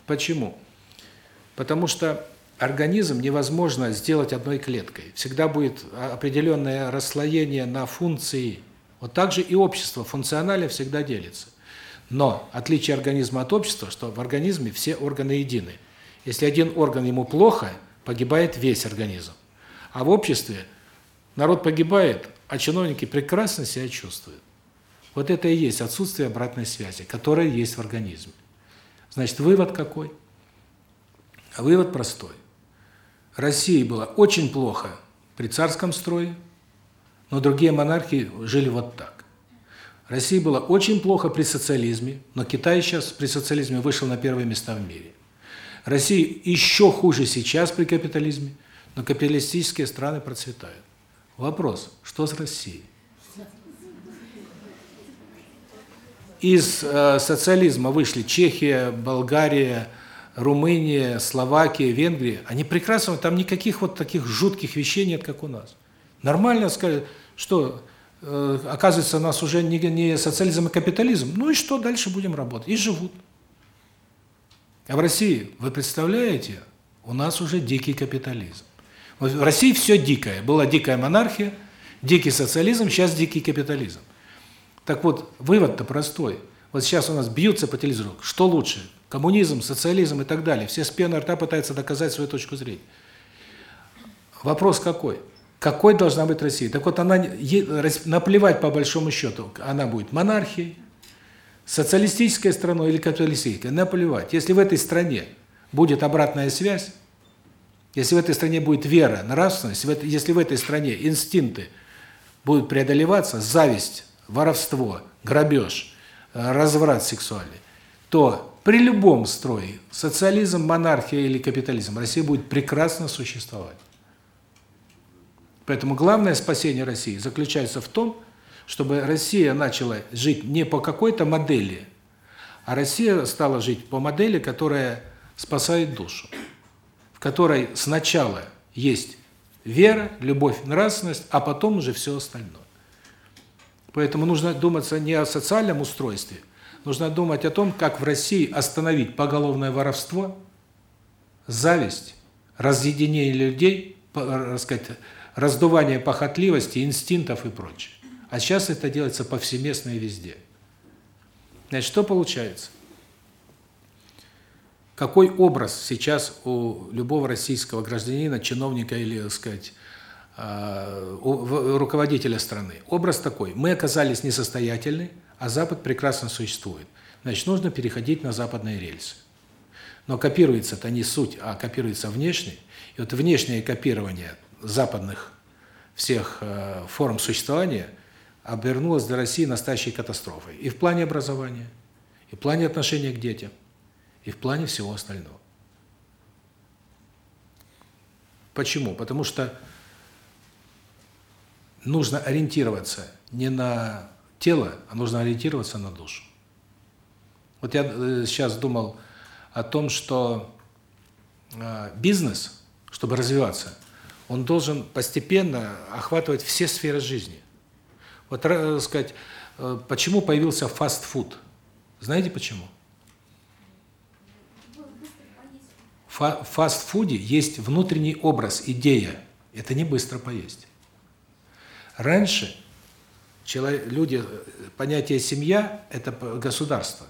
Почему? Потому что организм невозможно сделать одной клеткой. Всегда будет определенное расслоение на функции. Вот так же и общество функционально всегда делится. Но отличие организма от общества, что в организме все органы едины. Если один орган ему плохо, погибает весь организм. А в обществе народ погибает, а чиновники прекрасно себя чувствуют. Вот это и есть отсутствие обратной связи, которая есть в организме. Значит, вывод какой? Вывод простой. России было очень плохо при царском строе, но другие монархии жили вот так. России было очень плохо при социализме, но Китай сейчас при социализме вышел на первые места в мире. России еще хуже сейчас при капитализме, но капиталистические страны процветают. Вопрос, что с Россией? Из э, социализма вышли Чехия, Болгария, Румыния, Словакия, Венгрия, они прекрасно, там никаких вот таких жутких вещей нет, как у нас. Нормально сказать, что э, оказывается, нас уже не, не социализм, а капитализм. Ну и что, дальше будем работать. И живут. А в России, вы представляете, у нас уже дикий капитализм. В России все дикое. Была дикая монархия, дикий социализм, сейчас дикий капитализм. Так вот, вывод-то простой. Вот сейчас у нас бьются по телевизору. Что лучше? коммунизм, социализм и так далее. Все с пеной рта пытаются доказать свою точку зрения. Вопрос какой? Какой должна быть Россия? Так вот, она наплевать по большому счету, она будет монархией, социалистической страной или капиталистической, наплевать. Если в этой стране будет обратная связь, если в этой стране будет вера, нравственность, если в этой стране инстинкты будут преодолеваться, зависть, воровство, грабеж, э, разврат сексуальный, то при любом строе, социализм, монархия или капитализм, Россия будет прекрасно существовать. Поэтому главное спасение России заключается в том, чтобы Россия начала жить не по какой-то модели, а Россия стала жить по модели, которая спасает душу, в которой сначала есть вера, любовь, нравственность, а потом уже все остальное. Поэтому нужно думать не о социальном устройстве, нужно думать о том, как в России остановить поголовное воровство, зависть, разъединение людей, так сказать, раздувание похотливости, инстинктов и прочее. А сейчас это делается повсеместно и везде. Значит, что получается? Какой образ сейчас у любого российского гражданина, чиновника или, так сказать, а, руководителя страны? Образ такой: мы оказались несостоятельны, а Запад прекрасно существует. Значит, нужно переходить на западные рельсы. Но копируется-то не суть, а копируется внешне. И вот внешнее копирование западных всех э, форм существования обернулось для России настоящей катастрофой. И в плане образования, и в плане отношения к детям, и в плане всего остального. Почему? Потому что нужно ориентироваться не на тело, а нужно ориентироваться на душу. Вот я э, сейчас думал о том, что э, бизнес, чтобы развиваться, он должен постепенно охватывать все сферы жизни. Вот, так э, сказать, э, почему появился фастфуд? Знаете почему? В фастфуде есть внутренний образ, идея. Это не быстро поесть. Раньше люди, понятие семья – это государство.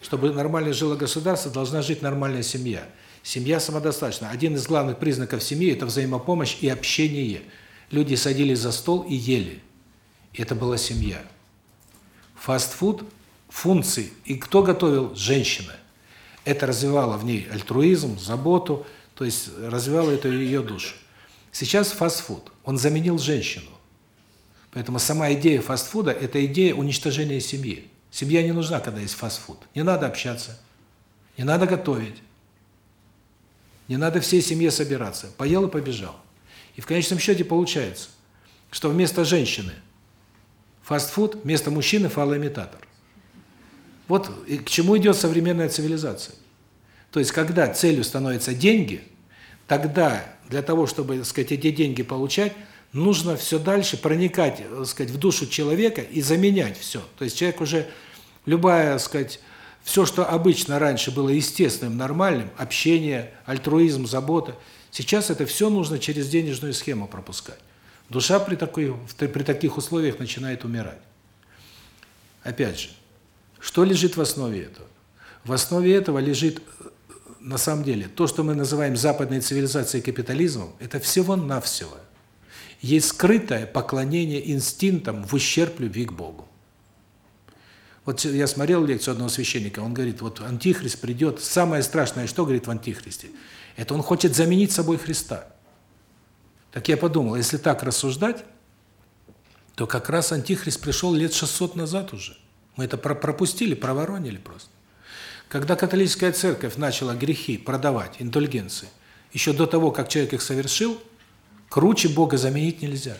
Чтобы нормально жило государство, должна жить нормальная семья. Семья самодостаточна. Один из главных признаков семьи – это взаимопомощь и общение. Люди садились за стол и ели. Это была семья. Фастфуд – функции. И кто готовил? Женщина. Это развивало в ней альтруизм, заботу, то есть развивало это ее душу. Сейчас фастфуд, он заменил женщину. Поэтому сама идея фастфуда – это идея уничтожения семьи. Семья не нужна, когда есть фастфуд. Не надо общаться, не надо готовить, не надо всей семье собираться. Поел и побежал. И в конечном счете получается, что вместо женщины фастфуд, вместо мужчины фалоимитатор. Вот к чему идет современная цивилизация. То есть, когда целью становятся деньги, тогда для того, чтобы, так сказать, эти деньги получать, нужно все дальше проникать, так сказать, в душу человека и заменять все. То есть человек уже любая, так сказать, все, что обычно раньше было естественным, нормальным, общение, альтруизм, забота, сейчас это все нужно через денежную схему пропускать. Душа при такой при таких условиях начинает умирать. Опять же, что лежит в основе этого? В основе этого лежит на самом деле то, что мы называем западной цивилизацией капитализмом, это всего-навсего есть скрытое поклонение инстинктам в ущерб любви к Богу. Вот я смотрел лекцию одного священника, он говорит, вот антихрист придет, самое страшное, что говорит в антихристе? Это он хочет заменить собой Христа. Так я подумал, если так рассуждать, то как раз антихрист пришел лет 600 назад уже. Мы это пропустили, проворонили просто. Когда католическая церковь начала грехи продавать, индульгенции, еще до того, как человек их совершил, круче Бога заменить нельзя.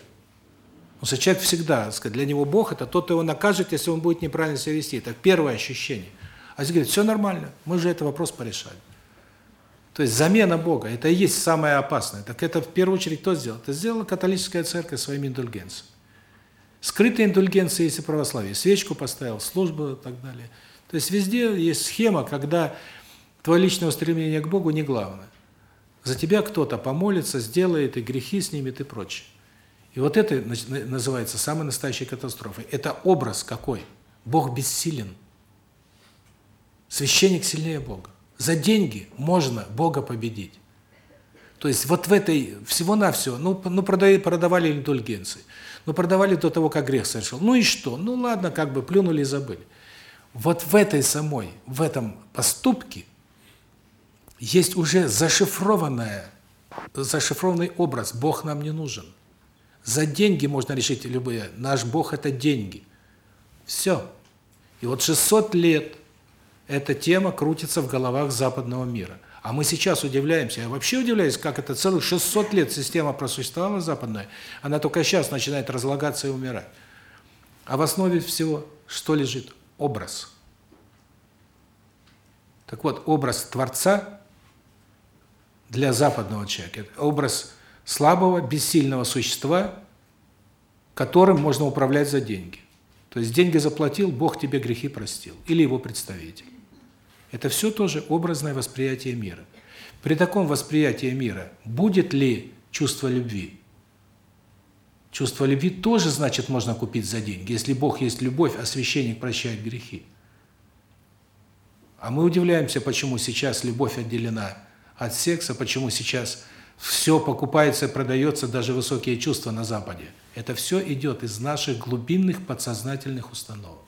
Потому что человек всегда, сказать, для него Бог – это тот, кто его накажет, если он будет неправильно себя вести. Это первое ощущение. А здесь говорит, все нормально, мы же этот вопрос порешали. То есть замена Бога – это и есть самое опасное. Так это в первую очередь кто сделал? Это сделала католическая церковь своими индульгенциями. Скрытые индульгенции есть и православие. Свечку поставил, службу и так далее. То есть везде есть схема, когда твое личное устремление к Богу не главное. За тебя кто-то помолится, сделает, и грехи снимет и прочее. И вот это называется самой настоящей катастрофой. Это образ какой? Бог бессилен. Священник сильнее Бога. За деньги можно Бога победить. То есть вот в этой всего-навсего, ну, ну продавали, продавали индульгенции, ну продавали до того, как грех совершил. Ну и что? Ну ладно, как бы плюнули и забыли. Вот в этой самой, в этом поступке есть уже зашифрованная, зашифрованный образ «Бог нам не нужен». За деньги можно решить любые. Наш Бог – это деньги. Все. И вот 600 лет эта тема крутится в головах западного мира. А мы сейчас удивляемся, я вообще удивляюсь, как это целых 600 лет система просуществовала западная, она только сейчас начинает разлагаться и умирать. А в основе всего что лежит? Образ. Так вот, образ Творца для западного человека. Образ слабого, бессильного существа, которым можно управлять за деньги. То есть деньги заплатил, Бог тебе грехи простил. Или его представитель. Это все тоже образное восприятие мира. При таком восприятии мира будет ли чувство любви? Чувство любви тоже, значит, можно купить за деньги. Если Бог есть любовь, а священник прощает грехи. А мы удивляемся, почему сейчас любовь отделена от секса, почему сейчас все покупается и продается, даже высокие чувства на Западе. Это все идет из наших глубинных подсознательных установок.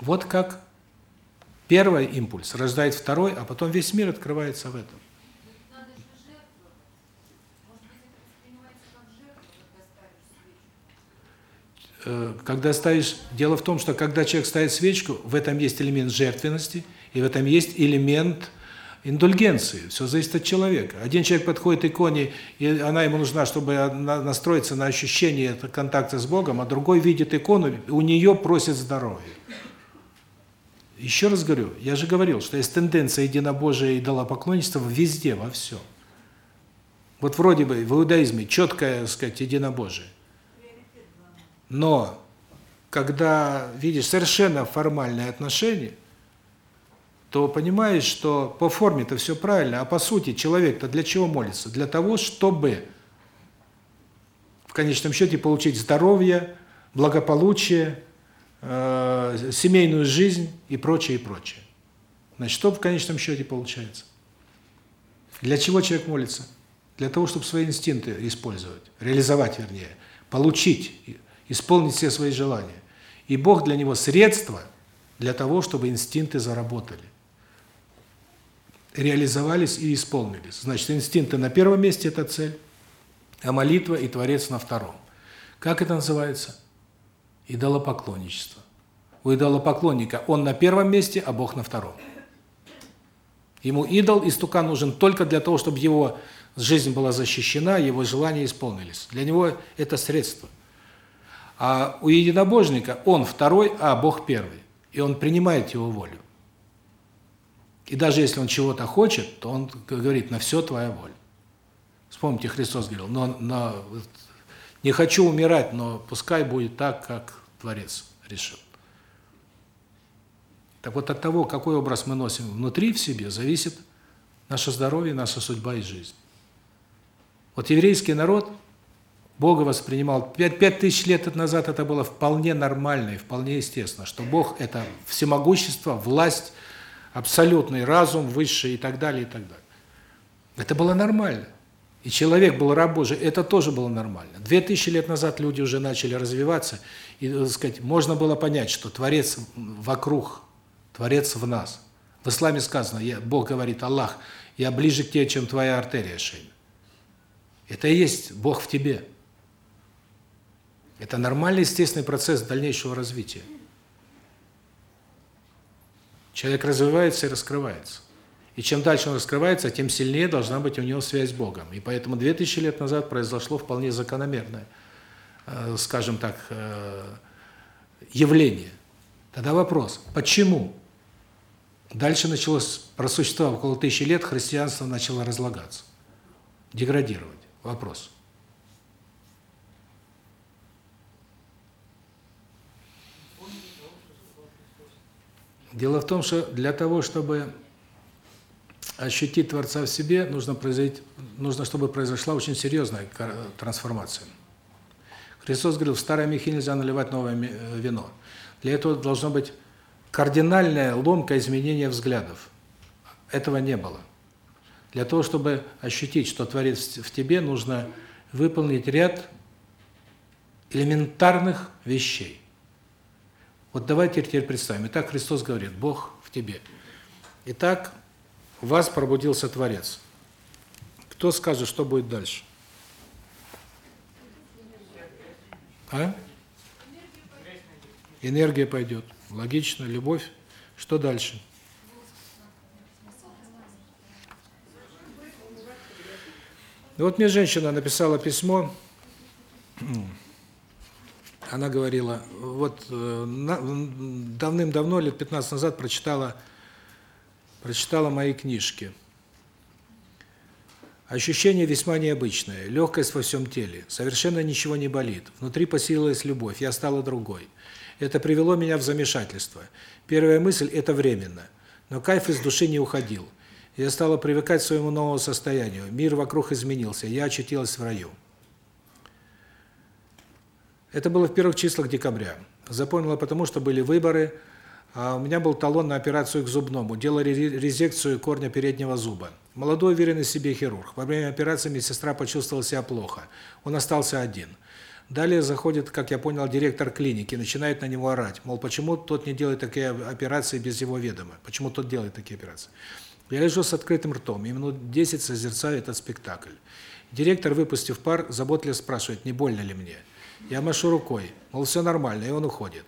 Вот как первый импульс рождает второй, а потом весь мир открывается в этом. Э, Когда ставишь... Дело в том, что когда человек ставит свечку, в этом есть элемент жертвенности, и в этом есть элемент индульгенции. Все зависит от человека. Один человек подходит к иконе, и она ему нужна, чтобы на- настроиться на ощущение контакта с Богом, а другой видит икону, у нее просит здоровья. Еще раз говорю, я же говорил, что есть тенденция единобожия и идолопоклонничества везде, во всем. Вот вроде бы в иудаизме четкое, так сказать, единобожие. Но когда видишь совершенно формальные отношения, то понимаешь, что по форме это все правильно, а по сути человек-то для чего молится? Для того, чтобы в конечном счете получить здоровье, благополучие, э, семейную жизнь и прочее, и прочее. Значит, что в конечном счете получается? Для чего человек молится? Для того, чтобы свои инстинкты использовать, реализовать, вернее, получить, исполнить все свои желания. И Бог для него средство для того, чтобы инстинкты заработали. Реализовались и исполнились. Значит, инстинкты на первом месте – это цель, а молитва и Творец на втором. Как это называется? Идолопоклонничество. У идолопоклонника он на первом месте, а Бог на втором. Ему идол, истукан нужен только для того, чтобы его жизнь была защищена, его желания исполнились. Для него это средство. А у единобожника он второй, а Бог первый. И он принимает его волю. И даже если он чего-то хочет, то он говорит, на все твоя воля. Вспомните, Христос говорил, но, но не хочу умирать, но пускай будет так, как Творец решил. Так вот от того, какой образ мы носим внутри в себе, зависит наше здоровье, наша судьба и жизнь. Вот еврейский народ Бога воспринимал 5, 5 тысяч лет назад это было вполне нормально и вполне естественно, что Бог – это всемогущество, власть, абсолютный разум, высший и так далее, и так далее. Это было нормально. И человек был раб Божий, это тоже было нормально. Две тысячи лет назад люди уже начали развиваться, и, так сказать, можно было понять, что Творец вокруг, Творец в нас. В исламе сказано, я, Бог говорит, Аллах, я ближе к тебе, чем твоя артерия шейная. Это и есть Бог в тебе. Это нормальный, естественный процесс дальнейшего развития. Человек развивается и раскрывается. И чем дальше он раскрывается, тем сильнее должна быть у него связь с Богом. И поэтому 2000 лет назад произошло вполне закономерное, э, скажем так, э, явление. Тогда вопрос, почему? Дальше началось, просуществовав около тысячи лет, христианство начало разлагаться, деградировать. Вопрос. Дело в том, что для того, чтобы ощутить Творца в себе, нужно произойти, нужно, чтобы произошла очень серьезная трансформация. Христос говорил, в старое мехи нельзя наливать новое вино. Для этого должно быть кардинальная ломка изменения взглядов. Этого не было. Для того, чтобы ощутить, что Творец в тебе, нужно выполнить ряд элементарных вещей. Вот давайте теперь представим. Итак, Христос говорит, Бог в тебе. Итак, в вас пробудился Творец. Кто скажет, что будет дальше? А? Энергия пойдет. Логично, любовь. Что дальше? И вот мне женщина написала письмо, она говорила, вот давным-давно, лет 15 назад, прочитала прочитала мои книжки. Ощущение весьма необычное, легкость во всем теле, совершенно ничего не болит. Внутри поселилась любовь, я стала другой. Это привело меня в замешательство. Первая мысль – это временно. Но кайф из души не уходил. Я стала привыкать к своему новому состоянию. Мир вокруг изменился, я очутилась в раю. Это было в первых числах декабря. Запомнила потому, что были выборы, а у меня был талон на операцию к зубному. Делали резекцию корня переднего зуба. Молодой, уверенный в себе хирург. Во время операции медсестра почувствовала себя плохо. Он остался один. Далее заходит, как я понял, директор клиники, начинает на него орать. Мол, почему тот не делает такие операции без его ведома? Почему тот делает такие операции? Я лежу с открытым ртом, и минут 10 созерцаю этот спектакль. Директор, выпустив пар, заботливо спрашивает, не больно ли мне. Я машу рукой, мол, все нормально, и он уходит.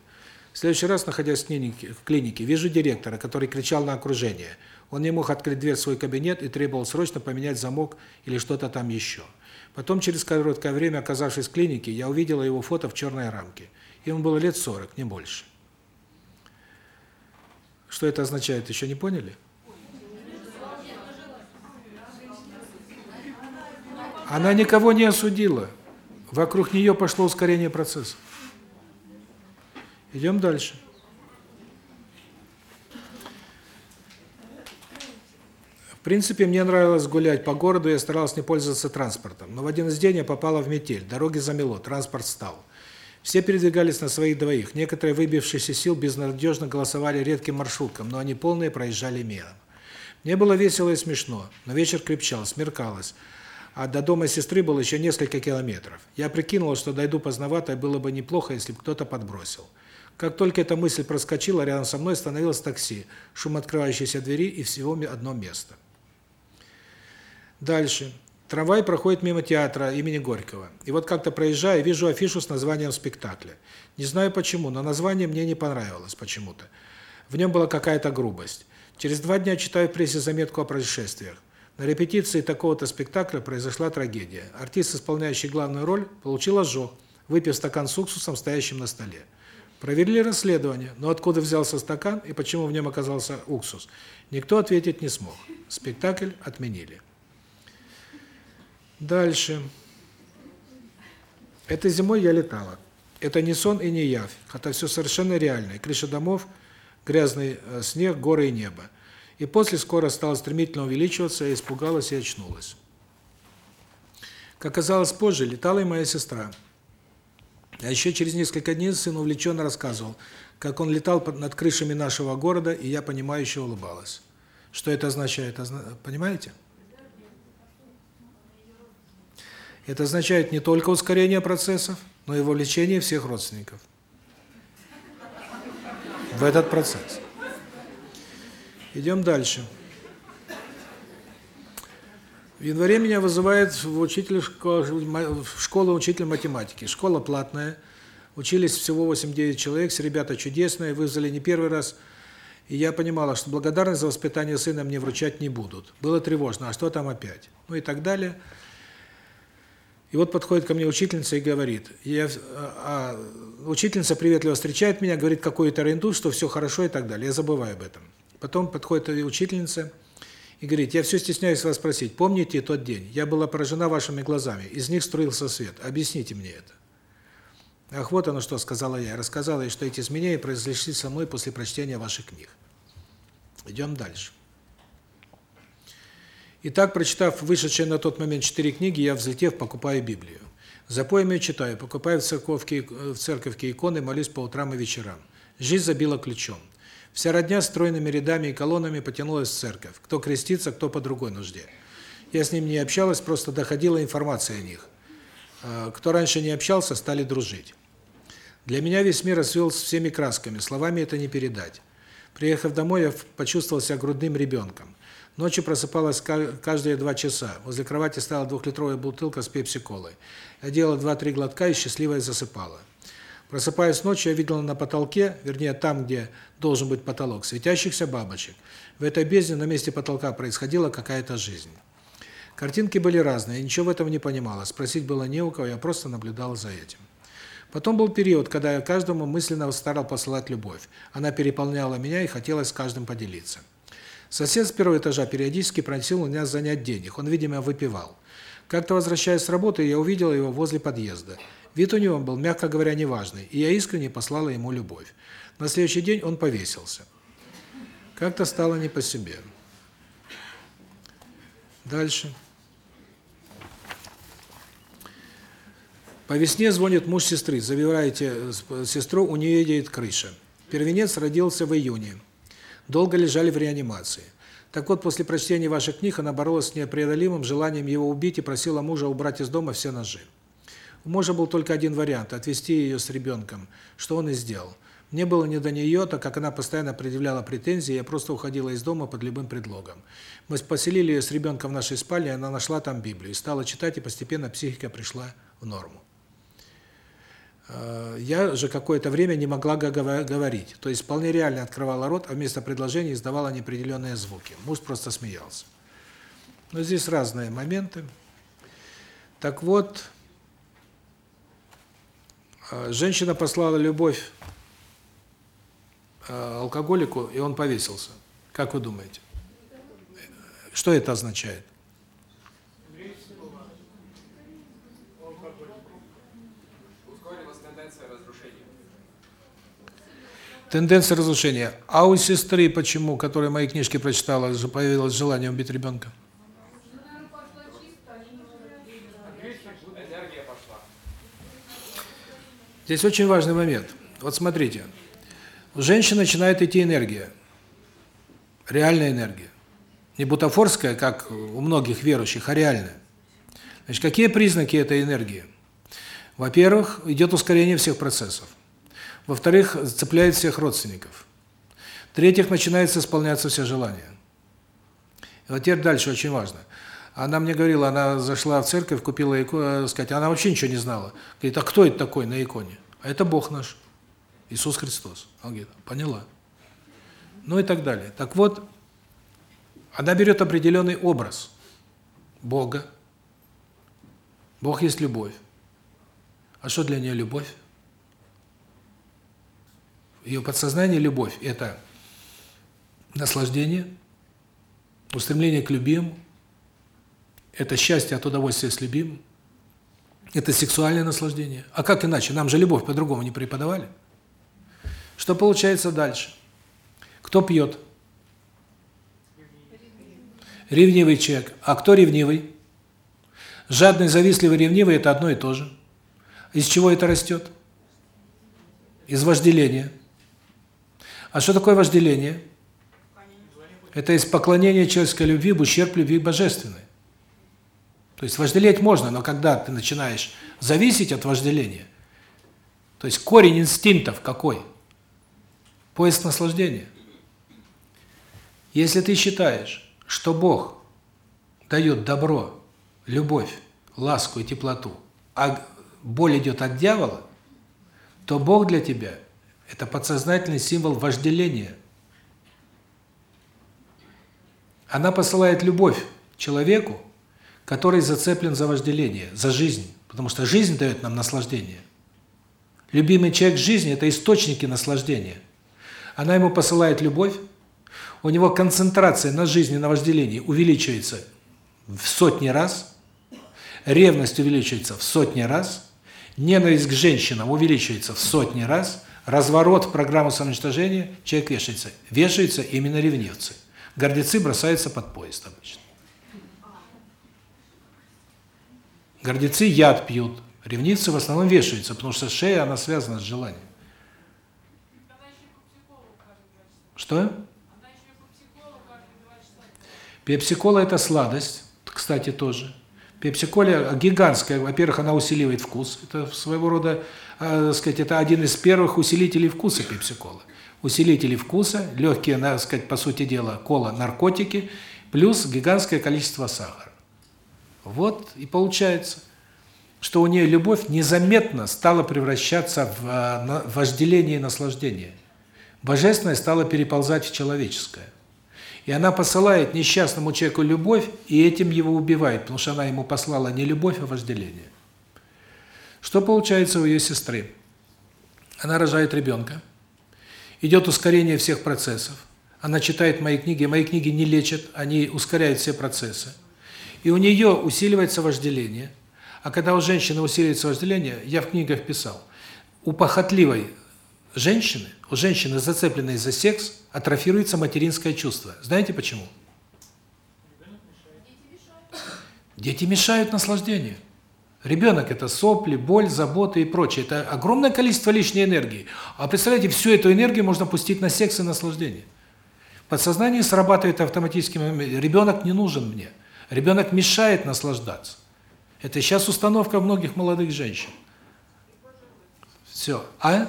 В следующий раз, находясь в клинике, в клинике, вижу директора, который кричал на окружение. Он не мог открыть дверь в свой кабинет и требовал срочно поменять замок или что-то там еще. Потом, через короткое время, оказавшись в клинике, я увидела его фото в черной рамке. Ему было лет 40, не больше. Что это означает, еще не поняли? Она никого не осудила. Вокруг нее пошло ускорение процесса. Идем дальше. В принципе, мне нравилось гулять по городу, я старался не пользоваться транспортом. Но в один из дней я попала в метель, дороги замело, транспорт стал. Все передвигались на своих двоих. Некоторые, выбившиеся сил, безнадежно голосовали редким маршруткам, но они полные проезжали мимо. Мне было весело и смешно, но вечер крепчал, смеркалось, а до дома сестры было еще несколько километров. Я прикинула, что дойду поздновато, и было бы неплохо, если бы кто-то подбросил. Как только эта мысль проскочила, рядом со мной остановилось такси, шум открывающейся двери и всего одно место. Дальше. Трамвай проходит мимо театра имени Горького. И вот как-то проезжая, вижу афишу с названием спектакля. Не знаю почему, но название мне не понравилось почему-то. В нем была какая-то грубость. Через два дня читаю в прессе заметку о происшествиях. На репетиции такого-то спектакля произошла трагедия. Артист, исполняющий главную роль, получил ожог, выпив стакан с уксусом, стоящим на столе. Провели расследование, но откуда взялся стакан и почему в нем оказался уксус, никто ответить не смог. Спектакль отменили. Дальше. Этой зимой я летала. Это не сон и не явь. Это все совершенно реально. Крыша домов, грязный э, снег, горы и небо. И после скоро стало стремительно увеличиваться, я испугалась и очнулась. Как оказалось позже, летала и моя сестра. А еще через несколько дней сын увлеченно рассказывал, как он летал над крышами нашего города, и я понимающе улыбалась. Что это означает? Понимаете? Это означает не только ускорение процессов, но и вовлечение всех родственников в этот процесс. Идем дальше. В январе меня вызывает в учитель в школу учитель математики. Школа платная. Учились всего 8-9 человек, ребята чудесные, вызвали не первый раз. И я понимала, что благодарность за воспитание сына мне вручать не будут. Было тревожно, а что там опять? Ну и так далее. И вот подходит ко мне учительница и говорит, я, а, учительница приветливо встречает меня, говорит какую-то ерунду, что все хорошо и так далее. Я забываю об этом. Потом подходит учительница и говорит, я все стесняюсь вас спросить, помните тот день? Я была поражена вашими глазами, из них струился свет. Объясните мне это. Ах, вот оно что, сказала я. Рассказала ей, что эти изменения произошли со мной после прочтения ваших книг. Идем дальше. Итак, прочитав вышедшие на тот момент четыре книги, я, взлетев, покупаю Библию. За поем читаю, покупаю в церковке, в церковке иконы, молюсь по утрам и вечерам. Жизнь забила ключом. Вся родня стройными рядами и колоннами потянулась в церковь. Кто крестится, кто по другой нужде. Я с ним не общалась, просто доходила информация о них. А, кто раньше не общался, стали дружить. Для меня весь мир расцвел с всеми красками, словами это не передать. Приехав домой, я почувствовал себя грудным ребенком. Ночью просыпалась каждые два часа. Возле кровати стояла двухлитровая бутылка с пепси-колой. Я делала два-три глотка и счастливо засыпала. Просыпаясь ночью, я видела на потолке, вернее, там, где должен быть потолок, светящихся бабочек. В этой бездне на месте потолка происходила какая-то жизнь. Картинки были разные, я ничего в этом не понимала. Спросить было не у кого, я просто наблюдала за этим. Потом был период, когда я каждому мысленно старал посылать любовь. Она переполняла меня и хотелось с каждым поделиться. Сосед с первого этажа периодически просил у меня занять денег. Он, видимо, выпивал. Как-то возвращаясь с работы, я увидела его возле подъезда. Вид у него был, мягко говоря, неважный, и я искренне послала ему любовь. На следующий день он повесился. Как-то стало не по себе. Дальше. По весне звонит муж сестры, забираете сестру, у нее едет крыша. Первенец родился в июне. Долго лежали в реанимации. Так вот, после прочтения ваших книг она боролась с непреодолимым желанием его убить и просила мужа убрать из дома все ножи. Мужа был только один вариант – отвезти ее с ребенком, что он и сделал. Мне было не до нее, так как она постоянно предъявляла претензии, я просто уходила из дома под любым предлогом. Мы поселили ее с ребенком в нашей спальне, она нашла там Библию, стала читать, и постепенно психика пришла в норму. Э, я же какое-то время не могла говорить. То есть вполне реально открывала рот, а вместо предложений издавала неопределенные звуки. Муж просто смеялся. Но здесь разные моменты. Так вот, женщина послала любовь э, алкоголику, и он повесился. Как вы думаете? Что это означает? Тенденция разрушения. А у сестры почему, которая мои книжки прочитала, появилось желание убить ребенка? Здесь очень важный момент. Вот смотрите. У женщины начинает идти энергия. Реальная энергия. Не бутафорская, как у многих верующих, а реальная. Значит, какие признаки этой энергии? Во-первых, идет ускорение всех процессов. Во-вторых, цепляет всех родственников. В-третьих, начинается исполняться все желания. И вот теперь дальше очень важно. Она мне говорила, она зашла в церковь, купила икону, э, сказать, она вообще ничего не знала. Говорит, а кто это такой на иконе? А это Бог наш, Иисус Христос. Она говорит, поняла. Ну и так далее. Так вот, она берет определенный образ Бога. Бог есть любовь. А что для нее любовь? Ее подсознание любовь это наслаждение, устремление к любимому, это счастье от удовольствия с любимым, это сексуальное наслаждение. А как иначе? Нам же любовь по-другому не преподавали. Что получается дальше? Кто пьет? Ревнивый человек. А кто ревнивый? Жадный, завистливый, ревнивый – это одно и то же. Из чего это растет? Из вожделения. А что такое вожделение? Это из поклонения человеческой любви в ущерб любви божественной. То есть вожделеть можно, но когда ты начинаешь зависеть от вожделения, то есть корень инстинктов какой? Поиск наслаждения. Если ты считаешь, что Бог дает добро, любовь, ласку и теплоту, а боль идет от дьявола, то Бог для тебя это подсознательный символ вожделения. Она посылает любовь человеку, который зацеплен за вожделение, за жизнь, потому что жизнь дает нам наслаждение. Любимый человек жизни – это источники наслаждения. Она ему посылает любовь, у него концентрация на жизни, на вожделении увеличивается в сотни раз, ревность увеличивается в сотни раз, ненависть к женщинам увеличивается в сотни раз – разворот в программу самоуничтожения, человек вешается. Вешаются именно ревнивцы. Гордецы бросаются под поезд обычно. Гордецы яд пьют, ревнивцы в основном вешаются, потому что шея, она связана с желанием. Что? Пепсикола – это сладость, кстати, тоже. Пепсикола гигантская, во-первых, она усиливает вкус. Это своего рода э, сказать, это один из первых усилителей вкуса пепси-колы. Усилители вкуса, легкие, надо сказать, по сути дела, кола, наркотики, плюс гигантское количество сахара. Вот и получается, что у нее любовь незаметно стала превращаться в э, вожделение и наслаждение. Божественное стало переползать в человеческое. И она посылает несчастному человеку любовь, и этим его убивает, потому что она ему послала не любовь, а вожделение. Что получается у ее сестры? Она рожает ребенка, идет ускорение всех процессов, она читает мои книги, мои книги не лечат, они ускоряют все процессы. И у нее усиливается вожделение. А когда у женщины усиливается вожделение, я в книгах писал, у похотливой женщины, у женщины, зацепленной за секс, атрофируется материнское чувство. Знаете почему? Дети мешают наслаждению. Ребенок – это сопли, боль, заботы и прочее. Это огромное количество лишней энергии. А представляете, всю эту энергию можно пустить на секс и наслаждение. Подсознание срабатывает автоматически. Ребенок не нужен мне. Ребенок мешает наслаждаться. Это сейчас установка многих молодых женщин. Все. А?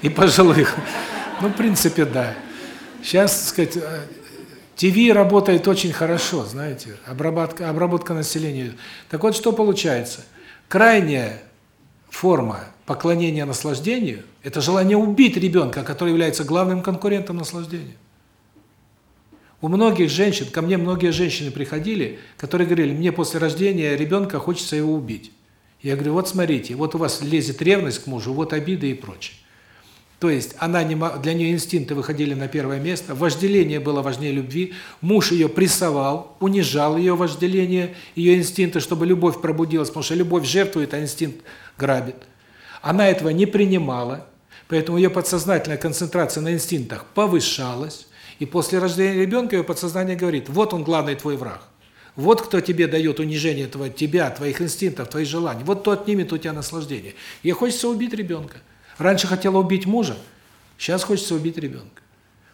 И пожилых. Ну, в принципе, да. Сейчас, так сказать, э, ТВ работает очень хорошо, знаете, обработка, обработка населения. Так вот, что получается? Крайняя форма поклонения наслаждению – это желание убить ребенка, который является главным конкурентом наслаждения. У многих женщин, ко мне многие женщины приходили, которые говорили, мне после рождения ребенка хочется его убить. Я говорю, вот смотрите, вот у вас лезет ревность к мужу, вот обиды и прочее. То есть она не для нее инстинкты выходили на первое место, вожделение было важнее любви, муж ее прессовал, унижал ее вожделение, ее инстинкты, чтобы любовь пробудилась, потому что любовь жертвует, а инстинкт грабит. Она этого не принимала, поэтому ее подсознательная концентрация на инстинктах повышалась, и после рождения ребенка ее подсознание говорит, вот он главный твой враг. Вот кто тебе дает унижение твоего, тебя, твоих инстинктов, твоих желаний. Вот то отнимет у тебя наслаждение. Ей хочется убить ребенка. Раньше хотела убить мужа, сейчас хочется убить ребенка.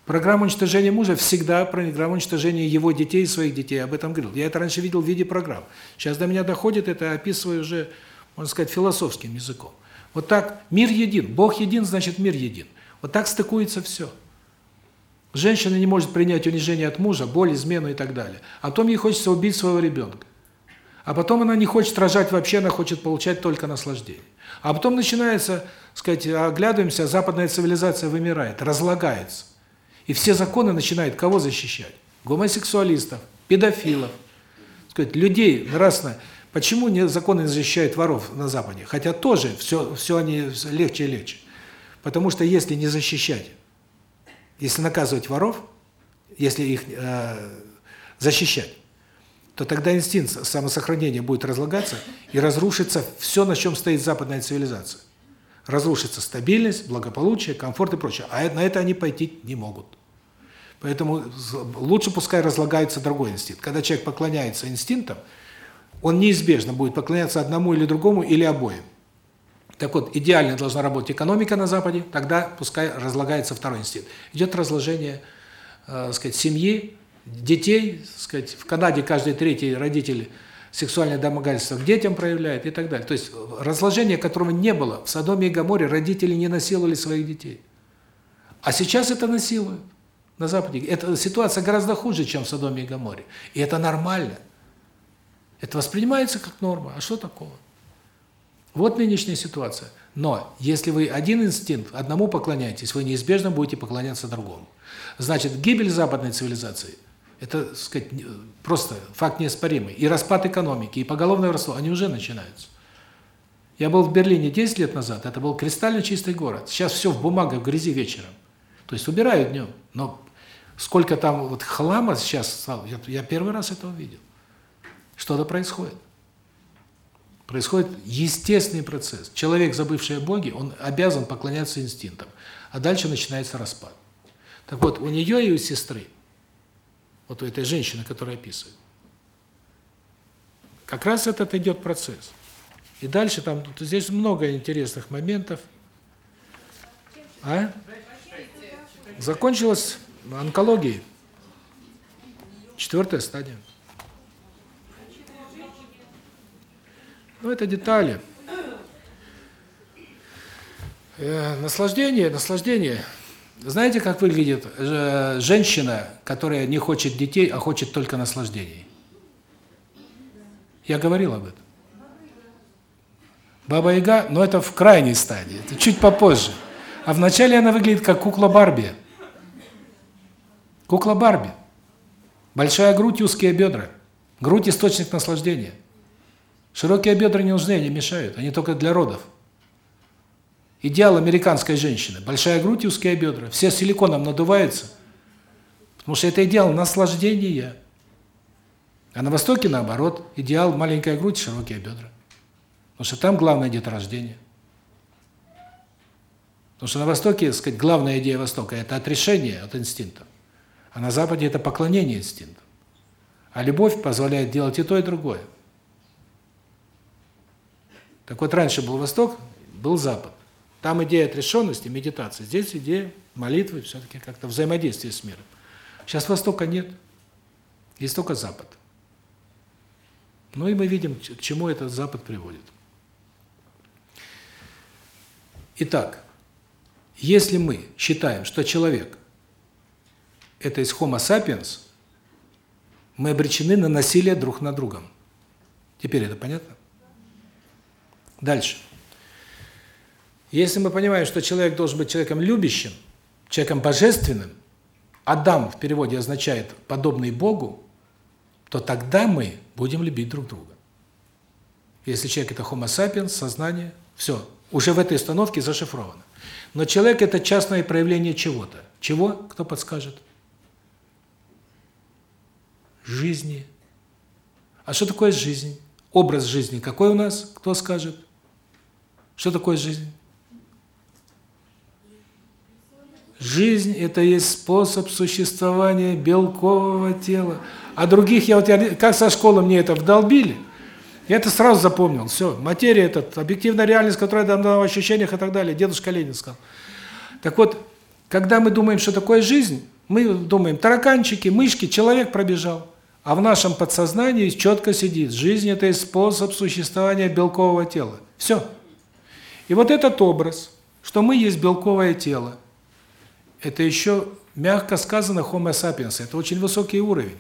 Программа уничтожения мужа всегда программа уничтожения его детей и своих детей. Об этом говорил. Я это раньше видел в виде программ. Сейчас до меня доходит, это описываю уже, можно сказать, философским языком. Вот так мир един. Бог един, значит мир един. Вот так стыкуется все. Женщина не может принять унижение от мужа, боль, измену и так далее. А потом ей хочется убить своего ребенка. А потом она не хочет рожать вообще, она хочет получать только наслаждение. А потом начинается, сказать, оглядываемся, западная цивилизация вымирает, разлагается. И все законы начинают кого защищать? Гомосексуалистов, педофилов, сказать, людей нравственно. Почему не законы не защищают воров на Западе? Хотя тоже все, все они легче и легче. Потому что если не защищать, если наказывать воров, если их э, защищать, то тогда инстинкт самосохранения будет разлагаться и разрушится все, на чем стоит западная цивилизация. Разрушится стабильность, благополучие, комфорт и прочее. А на это они пойти не могут. Поэтому лучше пускай разлагается другой инстинкт. Когда человек поклоняется инстинктам, он неизбежно будет поклоняться одному или другому, или обоим. Так вот, идеально должна работать экономика на Западе, тогда пускай разлагается второй инстинкт. Идет разложение, э, сказать, семьи, детей, сказать, в Канаде каждый третий родитель сексуальное домогательство к детям проявляет и так далее. То есть разложение, которого не было, в Содоме и Гоморе родители не насиловали своих детей. А сейчас это насилуют на Западе. Эта ситуация гораздо хуже, чем в Содоме и Гоморе. И это нормально. Это воспринимается как норма. А что такого? Вот нынешняя ситуация. Но если вы один инстинкт, одному поклоняетесь, вы неизбежно будете поклоняться другому. Значит, гибель западной цивилизации – это, так сказать, просто факт неоспоримый. И распад экономики, и поголовное воровство, они уже начинаются. Я был в Берлине 10 лет назад, это был кристально чистый город. Сейчас все в бумагах, в грязи вечером. То есть убирают днем. Но сколько там вот хлама сейчас я, я первый раз это увидел. Что-то происходит. Происходит естественный процесс. Человек, забывший о Боге, он обязан поклоняться инстинктам. А дальше начинается распад. Так вот, у нее и у сестры вот у этой женщины, которая описывает. Как раз этот идет процесс. И дальше там здесь много интересных моментов. А? Закончилась онкологией. Четвертая стадия. Ну, это детали. Э, наслаждение, наслаждение – знаете, как выглядит э, женщина, которая не хочет детей, а хочет только наслаждений? Я говорил об этом. Баба-яга, но это в крайней стадии, это чуть попозже. А вначале она выглядит как кукла Барби. Кукла Барби. Большая грудь, узкие бедра. Грудь – источник наслаждения. Широкие бедра не нужны, они мешают, они только для родов. Идеал американской женщины. Большая грудь и узкие бедра. Все силиконом надуваются. Потому что это идеал наслаждения. А на Востоке, наоборот, идеал маленькая грудь, широкие бедра. Потому что там главное деторождение. Потому что на Востоке, так сказать, главная идея Востока – это отрешение от инстинктов. А на Западе – это поклонение инстинктам. А любовь позволяет делать и то, и другое. Так вот, раньше был Восток, был Запад. Там идея отрешенности, медитации. Здесь идея молитвы, все-таки как-то взаимодействия с миром. Сейчас Востока нет. Есть только Запад. Ну и мы видим, к чему этот Запад приводит. Итак, если мы считаем, что человек – это из Homo sapiens, мы обречены на насилие друг над другом. Теперь это понятно? Дальше. Если мы понимаем, что человек должен быть человеком любящим, человеком божественным, Адам в переводе означает «подобный Богу», то тогда мы будем любить друг друга. Если человек – это homo sapiens, сознание, все, уже в этой установке зашифровано. Но человек – это частное проявление чего-то. Чего? Кто подскажет? Жизни. А что такое жизнь? Образ жизни какой у нас? Кто скажет? Что такое жизнь? Жизнь – это есть способ существования белкового тела. А других, я вот я, как со школы мне это вдолбили, я это сразу запомнил. Все, материя – это объективная реальность, которая дана в ощущениях и так далее. Дедушка Ленин сказал. Так вот, когда мы думаем, что такое жизнь, мы думаем, тараканчики, мышки, человек пробежал. А в нашем подсознании четко сидит, жизнь – это способ существования белкового тела. Все. И вот этот образ, что мы есть белковое тело, это еще, мягко сказано, homo sapiens, это очень высокий уровень.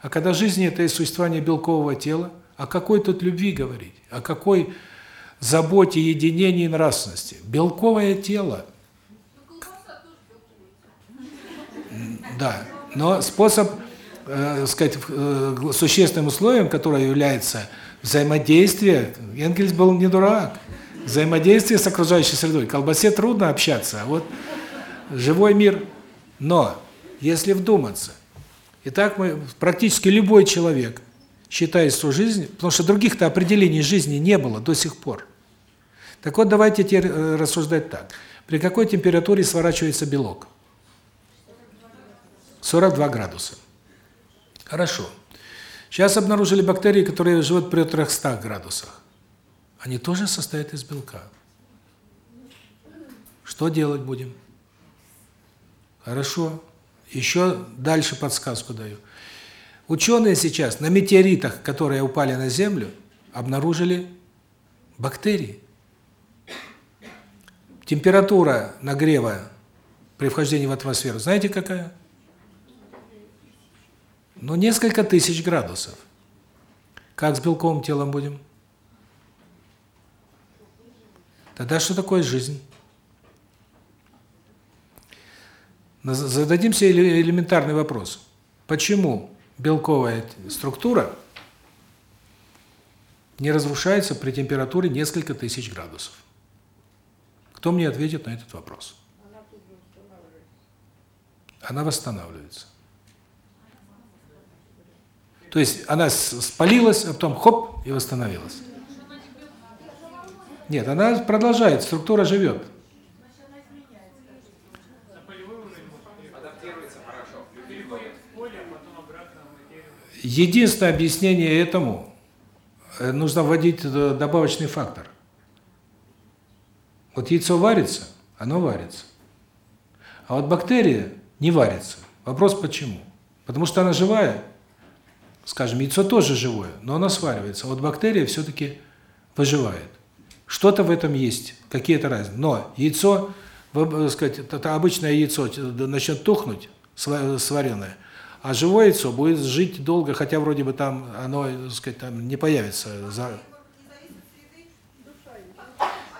А когда жизнь – это и существование белкового тела, о какой тут любви говорить? О какой заботе, единении и нравственности? Белковое тело. Да, но способ, э, сказать, э, существенным условием, которое является взаимодействие, Энгельс был не дурак, взаимодействие с окружающей средой. Колбасе трудно общаться, а вот живой мир. Но, если вдуматься, итак, мы, практически любой человек считает свою жизнь, потому что других-то определений жизни не было до сих пор. Так вот, давайте теперь э, рассуждать так. При какой температуре сворачивается белок? 42 градуса. Хорошо. Сейчас обнаружили бактерии, которые живут при 300 градусах. Они тоже состоят из белка. Что делать будем? Хорошо. Еще дальше подсказку даю. Ученые сейчас на метеоритах, которые упали на Землю, обнаружили бактерии. Температура нагрева при вхождении в атмосферу, знаете какая? Ну, несколько тысяч градусов. Как с белковым телом будем? Тогда что такое жизнь? Зададим себе элементарный вопрос. Почему белковая структура не разрушается при температуре несколько тысяч градусов? Кто мне ответит на этот вопрос? Она восстанавливается. То есть она спалилась, а потом хоп, и восстановилась. Нет, она продолжает, структура живет. Единственное объяснение этому э, нужно вводить добавочный фактор. Вот яйцо варится, оно варится. А вот бактерия не варится. Вопрос почему? Потому что она живая. Скажем, яйцо тоже живое, но оно сваривается. А вот бактерия все-таки выживает. Что-то в этом есть, какие-то разницы. Но яйцо, э, сказать, это обычное яйцо начнет тухнуть, сваренное, а живое яйцо будет жить долго, хотя вроде бы там оно, так сказать, там не появится. За...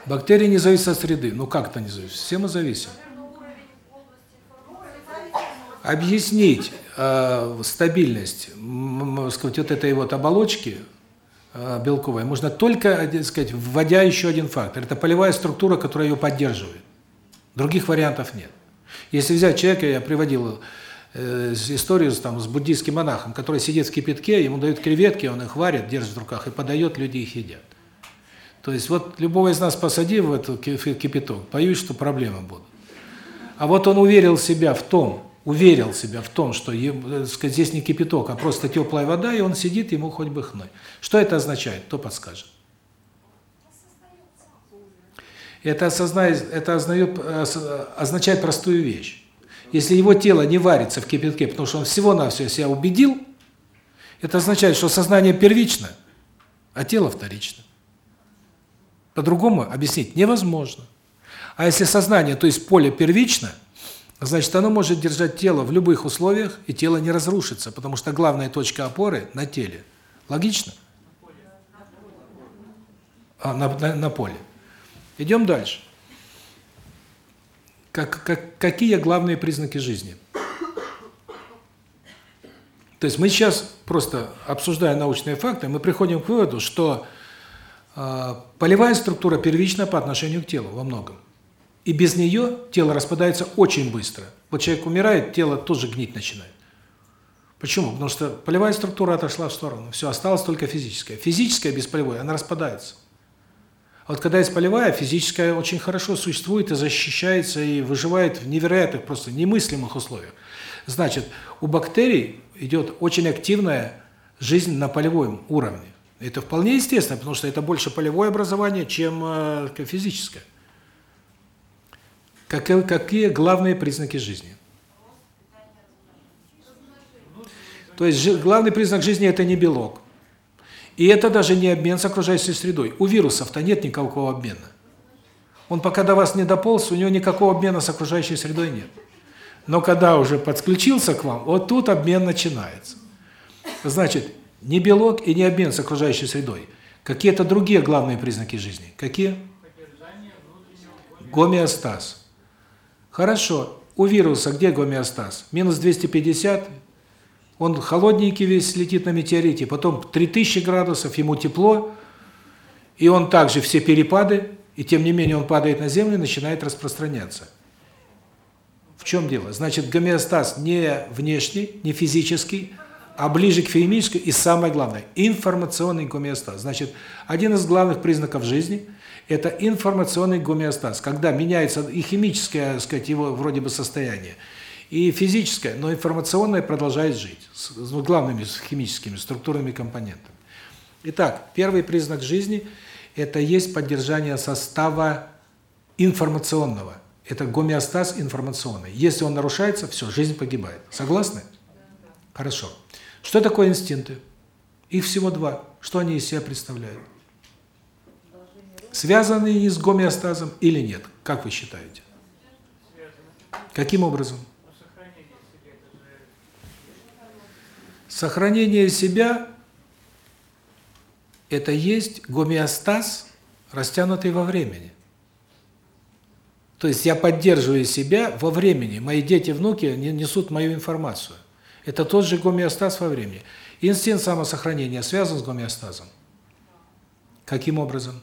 Бактерии не зависят от среды. Ну как-то не зависят. Все мы зависим. Объяснить э, стабильность, сказать, вот этой вот оболочки э, белковой можно только, так сказать, вводя еще один фактор. Это полевая структура, которая ее поддерживает. Других вариантов нет. Если взять человека, я приводил э, историю там с буддийским монахом, который сидит в кипятке, ему дают креветки, он их варит, держит в руках и подает, люди их едят. То есть вот любого из нас посади в этот кипяток, боюсь, что проблемы будут. А вот он уверил себя в том, уверил себя в том, что э, здесь не кипяток, а просто теплая вода, и он сидит, ему хоть бы хной. Что это означает? Кто подскажет? Это осознает, это означает, означает простую вещь. Если его тело не варится в кипятке, потому что он всего-навсего себя убедил, это означает, что сознание первично, а тело вторично. По-другому объяснить невозможно. А если сознание, то есть поле первично, значит, оно может держать тело в любых условиях, и тело не разрушится, потому что главная точка опоры на теле. Логично? А, на, на, на поле. Идем дальше. Как, как, какие главные признаки жизни? То есть мы сейчас, просто обсуждая научные факты, мы приходим к выводу, что э, полевая структура первична по отношению к телу во многом. И без нее тело распадается очень быстро. Вот человек умирает, тело тоже гнить начинает. Почему? Потому что полевая структура отошла в сторону. Все, осталось только физическая. Физическая без полевой, она распадается. А вот когда есть полевая, физическая очень хорошо существует и защищается, и выживает в невероятных, просто немыслимых условиях. Значит, у бактерий идет очень активная жизнь на полевом уровне. Это вполне естественно, потому что это больше полевое образование, чем э, физическое. Какие, какие главные признаки жизни? То есть главный признак жизни – это не белок. И это даже не обмен с окружающей средой. У вирусов-то нет никакого обмена. Он пока до вас не дополз, у него никакого обмена с окружающей средой нет. Но когда уже подключился к вам, вот тут обмен начинается. Значит, не белок и не обмен с окружающей средой. Какие-то другие главные признаки жизни. Какие? Гомеостаз. Хорошо. У вируса где гомеостаз? Минус 250, он холодненький весь летит на метеорите, потом 3000 градусов, ему тепло, и он также все перепады, и тем не менее он падает на землю и начинает распространяться. В чем дело? Значит, гомеостаз не внешний, не физический, а ближе к физическому и самое главное информационный гомеостаз. Значит, один из главных признаков жизни это информационный гомеостаз, когда меняется и химическое, так сказать, его вроде бы состояние, и физическое, но информационное продолжает жить с главными химическими структурными компонентами. Итак, первый признак жизни это есть поддержание состава информационного. Это гомеостаз информационный. Если он нарушается, все, жизнь погибает. Согласны? Хорошо. Что такое инстинкты? Их всего два. Что они из себя представляют? Связаны они с гомеостазом или нет? Как вы считаете? Каким образом? Сохранение себя – это есть гомеостаз, растянутый во времени. То есть я поддерживаю себя во времени. Мои дети, внуки несут мою информацию. Это тот же гомеостаз во времени. Инстинкт самосохранения связан с гомеостазом. Каким образом?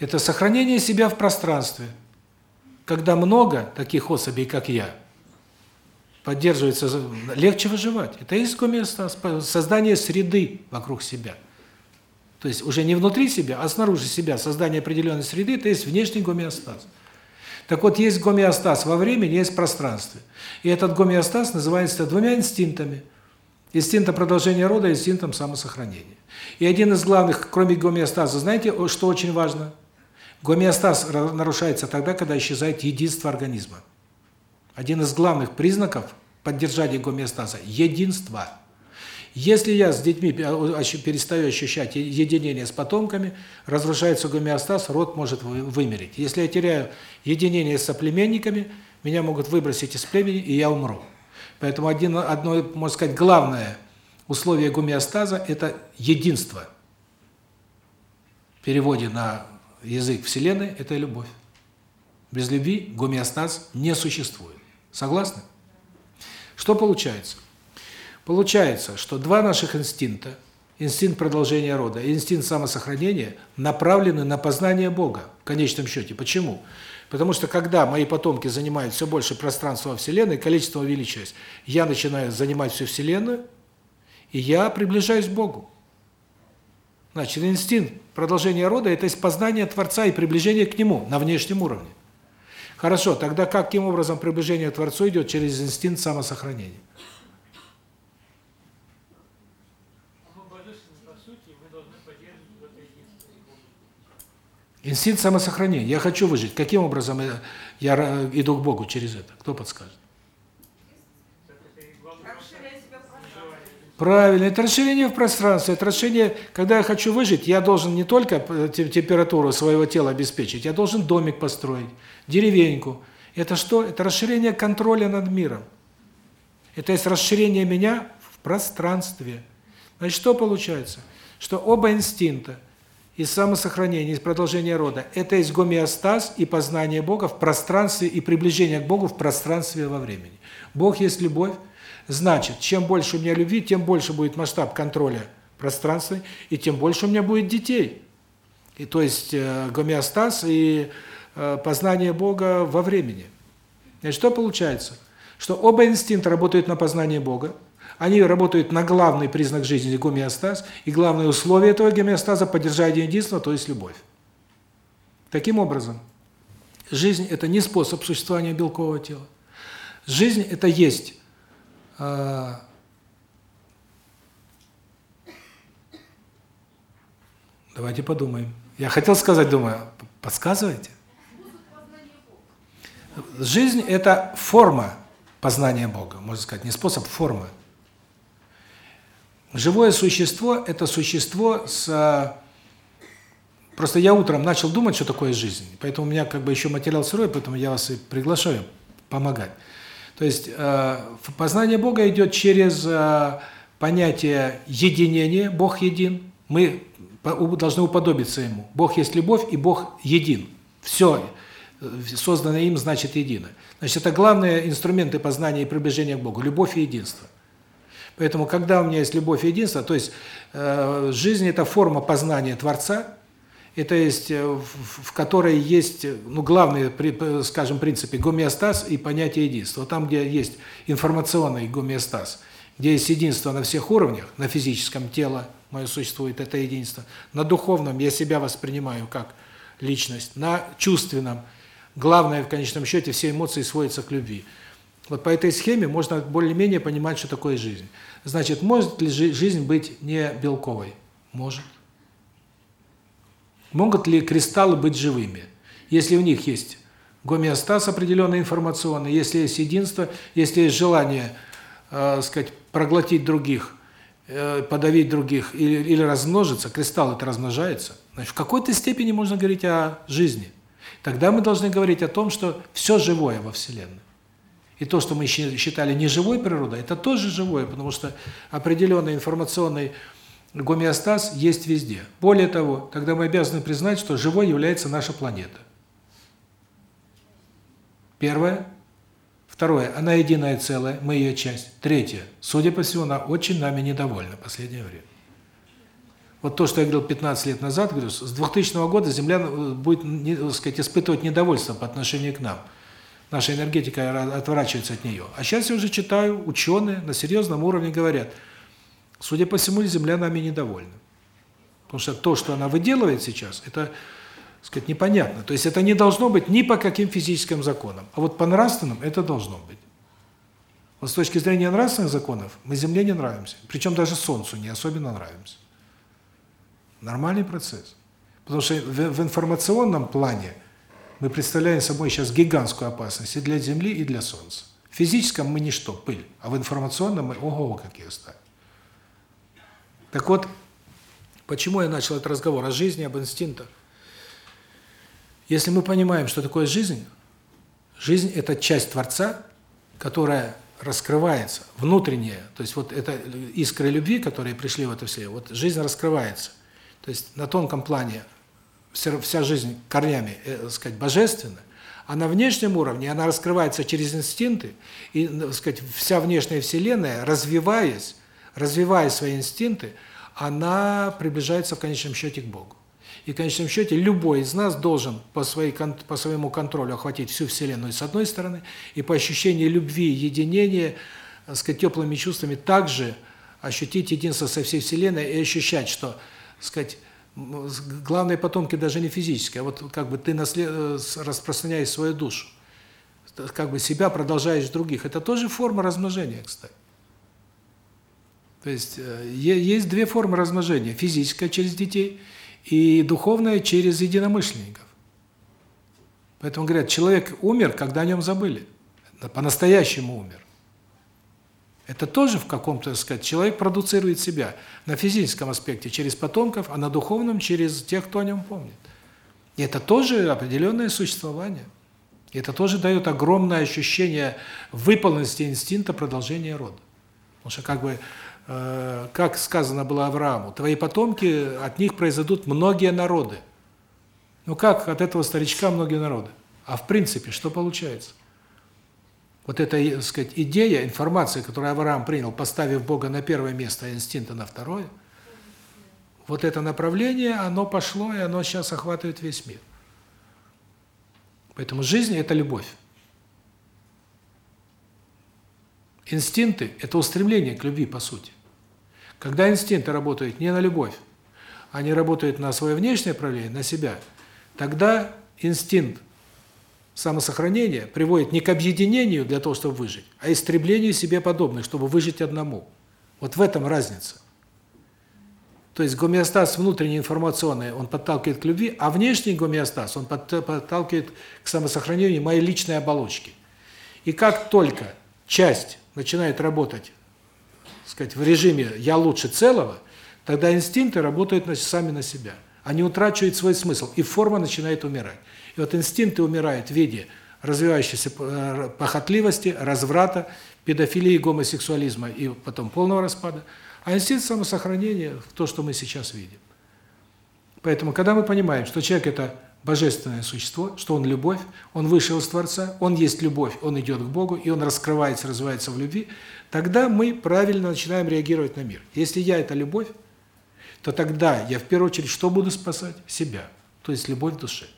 Это сохранение себя в пространстве. Когда много таких особей, как я – поддерживается, легче выживать. Это есть создание среды вокруг себя. То есть уже не внутри себя, а снаружи себя, создание определенной среды, это есть внешний гомеостаз. Так вот, есть гомеостаз во времени, есть в пространстве. И этот гомеостаз называется двумя инстинктами. Инстинктом продолжения рода и инстинктом самосохранения. И один из главных, кроме гомеостаза, знаете, что очень важно? Гомеостаз нарушается тогда, когда исчезает единство организма. Один из главных признаков поддержания гомеостаза – единство. Если я с детьми перестаю ощущать единение с потомками, разрушается гомеостаз, род может вымереть. Если я теряю единение с соплеменниками, меня могут выбросить из племени, и я умру. Поэтому один, одно, можно сказать, главное условие гомеостаза – это единство. В переводе на язык Вселенной – это любовь. Без любви гомеостаз не существует. Согласны? Что получается? Получается, что два наших инстинкта инстинкт продолжения рода и инстинкт самосохранения направлены на познание Бога в конечном счете. Почему? Потому что когда мои потомки занимают все больше пространства во Вселенной, количество увеличивается, я начинаю занимать всю Вселенную, и я приближаюсь к Богу. Значит, инстинкт продолжения рода – это есть познание Творца и приближение к Нему на внешнем уровне. Хорошо, тогда каким образом приближение к Творцу идет? Через инстинкт самосохранения. Инстинкт самосохранения. Я хочу выжить. Каким образом я, я иду к Богу через это? Кто подскажет? Так это и главное Расширяй себя в пространстве. желание. Правильно, это расширение в пространстве, это расширение, когда я хочу выжить, я должен не только э, те- температуру своего тела обеспечить, я должен домик построить, деревеньку. Это что? Это расширение контроля над миром. Это есть расширение меня в пространстве. Значит, что получается? Что оба инстинкта, и самосохранение, и продолжение рода, это есть гомеостаз и познание Бога в пространстве, и приближение к Богу в пространстве во времени. Бог есть любовь, Значит, чем больше у меня любви, тем больше будет масштаб контроля пространства, и тем больше у меня будет детей. И то есть э, гомеостаз и э, познание Бога во времени. Значит, что получается? Что оба инстинкта работают на познание Бога, они работают на главный признак жизни – гомеостаз, и главное условие этого гомеостаза – поддержание единства, то есть любовь. Таким образом, жизнь – это не способ существования белкового тела. Жизнь – это есть а, Давайте подумаем. Я хотел сказать, думаю, подсказывайте. Жизнь – это форма познания Бога, можно сказать, не способ, форма. Живое существо – это существо с… а, Просто я утром начал думать, что такое жизнь, поэтому у меня как бы еще материал сырой, поэтому я вас и приглашаю помогать. То есть э, познание Бога идет через э, понятие единения, Бог един. Мы должны уподобиться Ему. Бог есть любовь, и Бог един. Все, созданное им, значит едино. Значит, это главные инструменты познания и приближения к Богу – любовь и единство. Поэтому, когда у меня есть любовь и единство, то есть э, жизнь – это форма познания Творца, это есть, в которой есть, ну, главные, скажем, принципы гомеостаз и понятие единства. Там, где есть информационный гомеостаз, где есть единство на всех уровнях, на физическом тело мое существует, это единство, на духовном я себя воспринимаю как личность, на чувственном, главное, в конечном счете, все эмоции сводятся к любви. Вот по этой схеме можно более-менее понимать, что такое жизнь. Значит, может ли жизнь быть не белковой? Может. Могут ли кристаллы быть живыми? Если у них есть гомеостаз определенный информационный, если есть единство, если есть желание, э, сказать, проглотить других, э, подавить других или, или размножиться, кристалл это размножается, значит, в какой-то степени можно говорить о жизни. Тогда мы должны говорить о том, что все живое во Вселенной. И то, что мы считали неживой природой, это тоже живое, потому что определенный информационный гомеостаз есть везде. Более того, тогда мы обязаны признать, что живой является наша планета. Первое. Второе. Она единое целое, мы ее часть. Третье. Судя по всему, она очень нами недовольна в последнее время. Вот то, что я говорил 15 лет назад, говорю, с 2000 года Земля будет, так сказать, испытывать недовольство по отношению к нам. Наша энергетика отворачивается от нее. А сейчас я уже читаю, ученые на серьезном уровне говорят – Судя по всему, Земля нами недовольна. Потому что то, что она выделывает сейчас, это, так сказать, непонятно. То есть это не должно быть ни по каким физическим законам. А вот по нравственным это должно быть. Вот с точки зрения нравственных законов мы Земле не нравимся. Причем даже Солнцу не особенно нравимся. Нормальный процесс. Потому что в, информационном плане мы представляем собой сейчас гигантскую опасность и для Земли, и для Солнца. В физическом мы ничто, пыль, а в информационном мы ого какие стали. Так вот, почему я начал этот разговор о жизни, об инстинктах? Если мы понимаем, что такое жизнь, жизнь – это часть Творца, которая раскрывается, внутренняя, то есть вот это искры любви, которые пришли в это все, вот жизнь раскрывается. То есть на тонком плане вся, жизнь корнями, э, сказать, божественна, а на внешнем уровне она раскрывается через инстинкты, и, так сказать, вся внешняя Вселенная, развиваясь, развивая свои инстинкты, она приближается в конечном счете к Богу. И в конечном счете любой из нас должен по своей по своему контролю охватить всю вселенную с одной стороны, и по ощущению любви, единения, так сказать, теплыми чувствами также ощутить единство со всей вселенной и ощущать, что, сказать, главные потомки даже не физические, а вот как бы ты наслед... Э, распространяешь свою душу, как бы себя продолжаешь других. Это тоже форма размножения, кстати. То есть э, есть две формы размножения: физическая через детей и духовная через единомышленников. Поэтому говорят, человек умер, когда о нем забыли. По-настоящему умер. Это тоже в каком-то, так сказать, человек продуцирует себя на физическом аспекте через потомков, а на духовном через тех, кто о нем помнит. И это тоже определенное существование. И это тоже дает огромное ощущение выполненности инстинкта продолжения рода. Потому что как бы как сказано было Аврааму, твои потомки, от них произойдут многие народы. Ну как от этого старичка многие народы? А в принципе, что получается? Вот эта, так сказать, идея, информация, которую Авраам принял, поставив Бога на первое место, а инстинкта на второе, вот это направление, оно пошло, и оно сейчас охватывает весь мир. Поэтому жизнь – это любовь. Инстинкты – это устремление к любви, по сути. Когда инстинкты работают не на любовь, они работают на свое внешнее проявление, на себя, тогда инстинкт самосохранения приводит не к объединению для того, чтобы выжить, а истреблению себе подобных, чтобы выжить одному. Вот в этом разница. То есть гомеостаз внутренний информационный, он подталкивает к любви, а внешний гомеостаз, он подталкивает к самосохранению моей личной оболочки. И как только часть начинает работать, сказать, в режиме «я лучше целого», тогда инстинкты работают сами на себя. Они утрачивают свой смысл, и форма начинает умирать. И вот инстинкты умирают в виде развивающейся э, похотливости, разврата, педофилии, гомосексуализма и потом полного распада, а инстинкт самосохранения – то, что мы сейчас видим. Поэтому, когда мы понимаем, что человек – это божественное существо, что он любовь, он вышел из Творца, он есть любовь, он идет к Богу, и он раскрывается, развивается в любви, тогда мы правильно начинаем реагировать на мир. Если я – это любовь, то тогда я в первую очередь что буду спасать? Себя, то есть любовь в душе.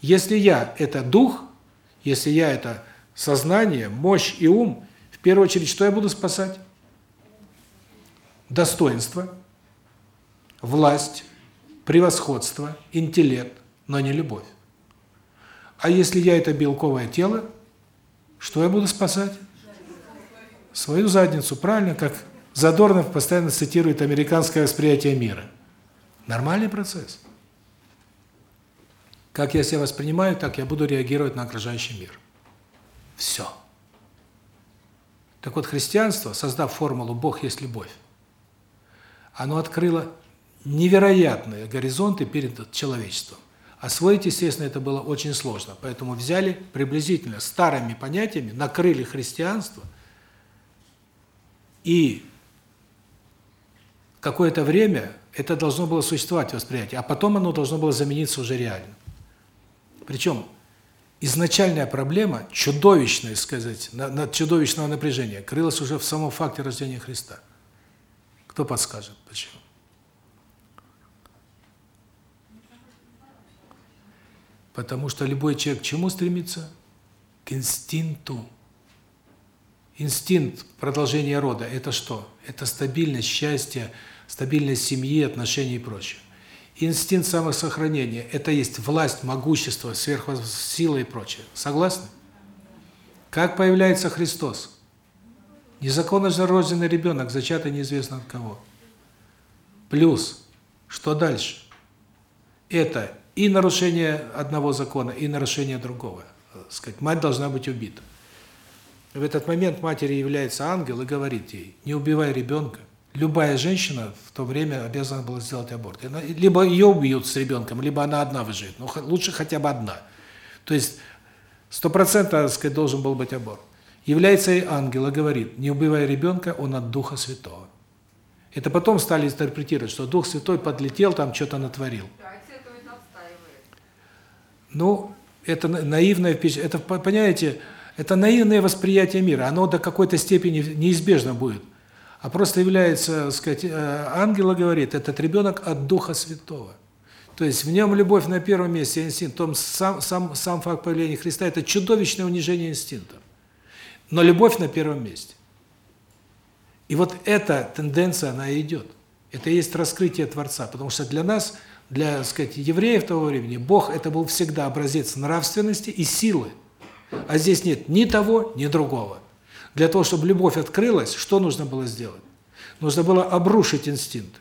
Если я – это дух, если я – это сознание, мощь и ум, в первую очередь что я буду спасать? Достоинство, власть, превосходство, интеллект, но не любовь. А если я это белковое тело, что я буду спасать? Свою задницу, правильно, как Задорнов постоянно цитирует американское восприятие мира. Нормальный процесс. Как я себя воспринимаю, так я буду реагировать на окружающий мир. Все. Так вот, христианство, создав формулу «Бог есть любовь», оно открыло невероятные горизонты перед человечеством. Освоить, естественно, это было очень сложно. Поэтому взяли приблизительно старыми понятиями, накрыли христианство, и какое-то время это должно было существовать восприятие, а потом оно должно было замениться уже реально. Причем изначальная проблема, чудовищная, сказать, над чудовищного напряжения, крылась уже в самом факте рождения Христа. Кто подскажет, почему? Потому что любой человек к чему стремится? К инстинкту. Инстинкт продолжения рода – это что? Это стабильность, счастье, стабильность семьи, отношений и прочее. Инстинкт самосохранения – это есть власть, могущество, сверхсила и прочее. Согласны? Как появляется Христос? Незаконно же рожденный ребенок, зачатый неизвестно от кого. Плюс, что дальше? Это и нарушение одного закона, и нарушение другого. Сказать, мать должна быть убита. В этот момент матери является ангел и говорит ей: "Не убивай ребенка". Любая женщина в то время обязана была сделать аборт. Она, либо ее убьют с ребенком, либо она одна выживет. Но лучше хотя бы одна. То есть стопроцентно, сказать, должен был быть аборт. Является и ангел и говорит: "Не убивай ребенка, он от Духа Святого". Это потом стали интерпретировать, что Дух Святой подлетел, там что-то натворил. Ну, это наивное впечатление. Это, понимаете, это наивное восприятие мира. Оно до какой-то степени неизбежно будет. а просто является, так сказать, э, ангела говорит, этот ребенок от Духа Святого. То есть в нем любовь на первом месте, инстинкт. Том сам сам сам факт появления Христа это чудовищное унижение инстинкта. Но любовь на первом месте. И вот эта тенденция она идет. Это и есть раскрытие Творца, потому что для нас, для, так сказать, евреев того времени, Бог это был всегда образец нравственности и силы. А здесь нет ни того, ни другого. Для того, чтобы любовь открылась, что нужно было сделать? Нужно было обрушить инстинкт.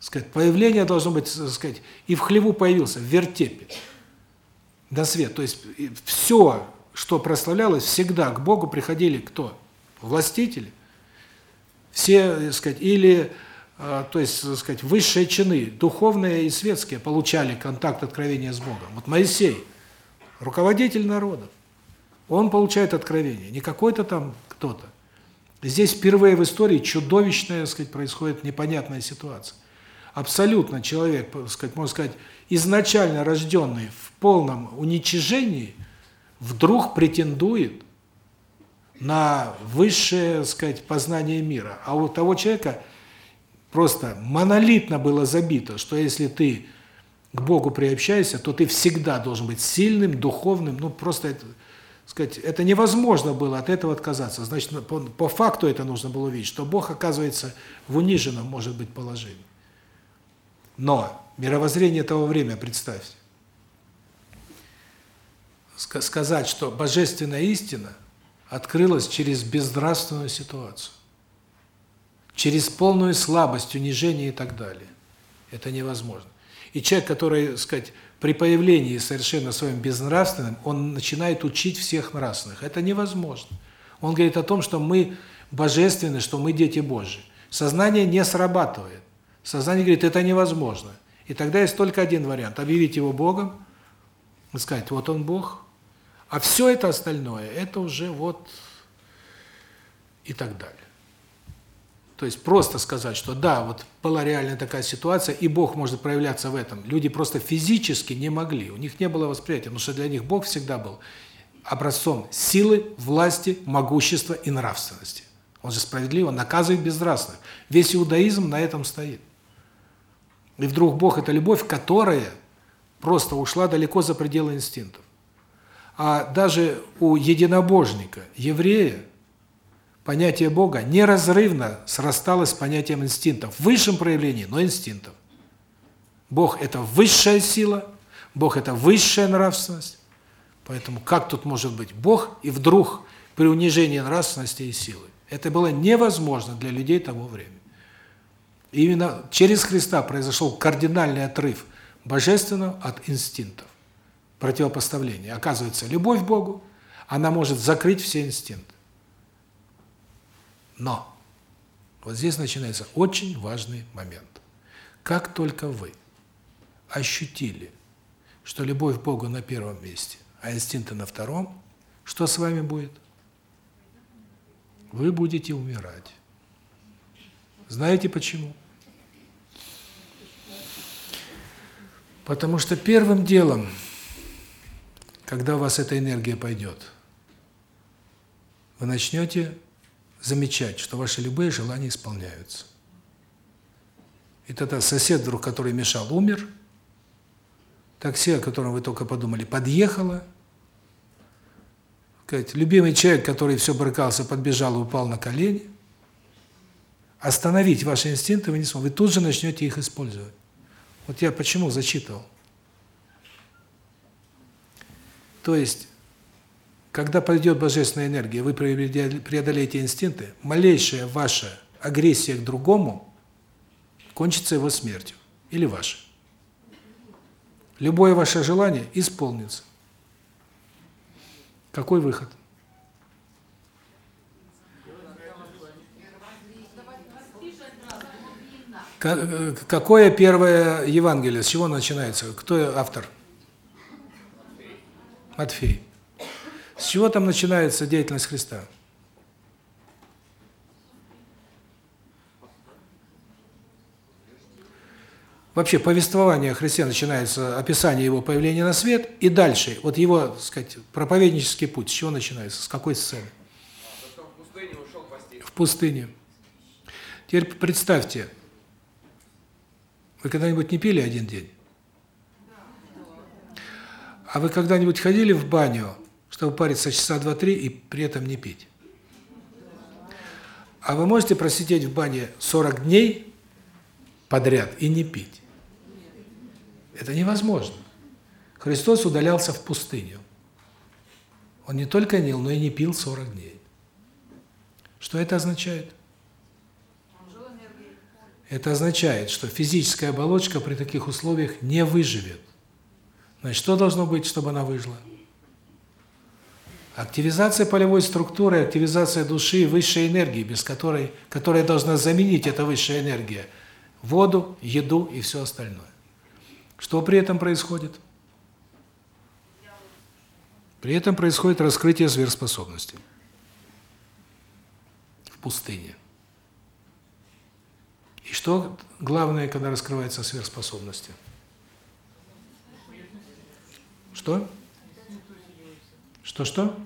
Сказать, появление должно быть, сказать, и в хлеву появился, в вертепе. На свет. То есть все, что прославлялось, всегда к Богу приходили кто? Властители. Все, сказать, или а, то есть, сказать, высшие чины, духовные и светские, получали контакт откровения с Богом. Вот Моисей, руководитель народа, он получает откровение, не какой-то там кто-то. Здесь впервые в истории чудовищная, так сказать, происходит непонятная ситуация. Абсолютно человек, так сказать, можно сказать, изначально рожденный в полном уничижении, вдруг претендует на высшее, так сказать, познание мира. А у того человека просто монолитно было забито, что если ты к Богу приобщаешься, то ты всегда должен быть сильным, духовным, ну просто это сказать, это невозможно было от этого отказаться. Значит, по, по факту это нужно было увидеть, что Бог оказывается в униженном, может быть, положении. Но мировоззрение того времени, представьте, сказать, что божественная истина открылась через безнравственную ситуацию, через полную слабость, унижение и так далее. Это невозможно. И человек, который, сказать, при появлении совершенно своим безнравственным, он начинает учить всех нравственных. Это невозможно. Он говорит о том, что мы божественны, что мы дети Божьи. Сознание не срабатывает. Сознание говорит, это невозможно. И тогда есть только один вариант – объявить его Богом, сказать, вот он Бог. А все это остальное – это уже вот и так далее. То есть просто сказать, что да, вот была реальная такая ситуация, и Бог может проявляться в этом. Люди просто физически не могли, у них не было восприятия, потому что для них Бог всегда был образцом силы, власти, могущества и нравственности. Он же справедливо наказывает безнравственных. Весь иудаизм на этом стоит. И вдруг Бог – это любовь, которая просто ушла далеко за пределы инстинктов. А даже у единобожника, еврея, понятие Бога неразрывно срасталось с понятием инстинктов, в высшем проявлении, но инстинктов. Бог – это высшая сила, Бог – это высшая нравственность. Поэтому как тут может быть Бог и вдруг при унижении нравственности и силы? Это было невозможно для людей того времени. Именно через Христа произошел кардинальный отрыв божественного от инстинктов, противопоставление. Оказывается, любовь к Богу, она может закрыть все инстинкты. Но вот здесь начинается очень важный момент. Как только вы ощутили, что любовь к Богу на первом месте, а инстинкты на втором, что с вами будет? Вы будете умирать. Знаете почему? Потому что первым делом, когда у вас эта энергия пойдет, вы начнете замечать, что ваши любые желания исполняются. И тогда сосед вдруг, который мешал, умер, такси, о котором вы только подумали, подъехало, сказать, любимый человек, который все брыкался, подбежал и упал на колени, остановить ваши инстинкты вы не сможете, вы тут же начнете их использовать. Вот я почему зачитывал. То есть когда пойдет божественная энергия, вы преодолеете инстинкты, малейшая ваша агрессия к другому кончится его смертью. Или ваша. Любое ваше желание исполнится. Какой выход? Какое первое Евангелие? С чего начинается? Кто автор? Матфей. С чего там начинается деятельность Христа? Вообще повествование о Христе начинается описание его появления на свет и дальше. Вот его, так сказать, проповеднический путь с чего начинается? С какой сцены? в пустыне. В пустыне. Теперь представьте, вы когда-нибудь не пили один день? А вы когда-нибудь ходили в баню, чтобы париться часа два-три и при этом не пить? А вы можете просидеть в бане 40 дней подряд и не пить? Это невозможно. Христос удалялся в пустыню. Он не только не ел, но и не пил 40 дней. Что это означает? Это означает, что физическая оболочка при таких условиях не выживет. Значит, что должно быть, чтобы она выжила? Активизация полевой структуры, активизация души, высшей энергии, без которой, которая должна заменить эта высшая энергия, воду, еду и все остальное. Что при этом происходит? При этом происходит раскрытие сверхспособностей в пустыне. И что главное, когда раскрываются сверхспособности? Что? Что-что?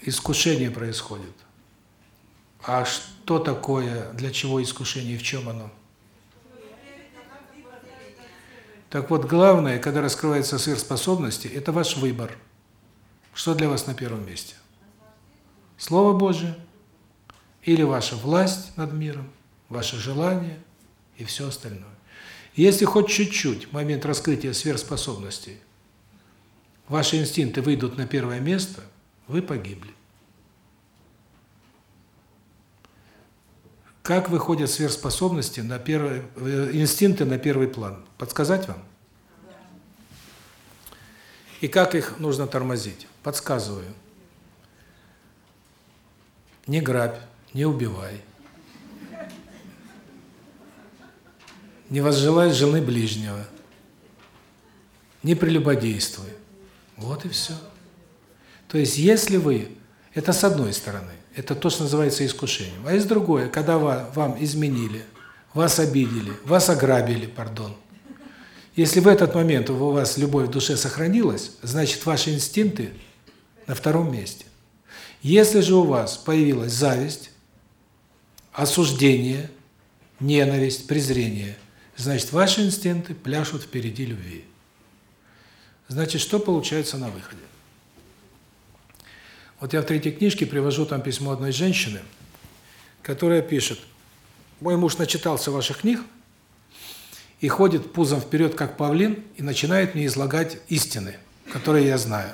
Искушение происходит. А что такое, для чего искушение и в чем оно? Так вот, главное, когда раскрываются сверхспособности, это ваш выбор. Что для вас на первом месте? Слово Божие или ваша власть над миром, ваше желание и все остальное. Если хоть чуть-чуть момент раскрытия сверхспособностей ваши инстинкты выйдут на первое место, вы погибли. Как выходят сверхспособности на первый э, инстинкты на первый план? Подсказать вам? И как их нужно тормозить? Подсказываю. Не грабь, не убивай. Не возжелай жены ближнего. Не прелюбодействуй. Вот и все. То есть, если вы, это с одной стороны, это то, что называется искушением. А из другое, когда вам изменили, вас обидели, вас ограбили, пардон. Если в этот момент у вас любовь в душе сохранилась, значит, ваши инстинкты на втором месте. Если же у вас появилась зависть, осуждение, ненависть, презрение, значит, ваши инстинкты пляшут впереди любви. Значит, что получается на выходе? Вот я в третьей книжке привожу там письмо одной женщины, которая пишет, мой муж начитался ваших книг и ходит пузом вперед, как павлин, и начинает мне излагать истины, которые я знаю.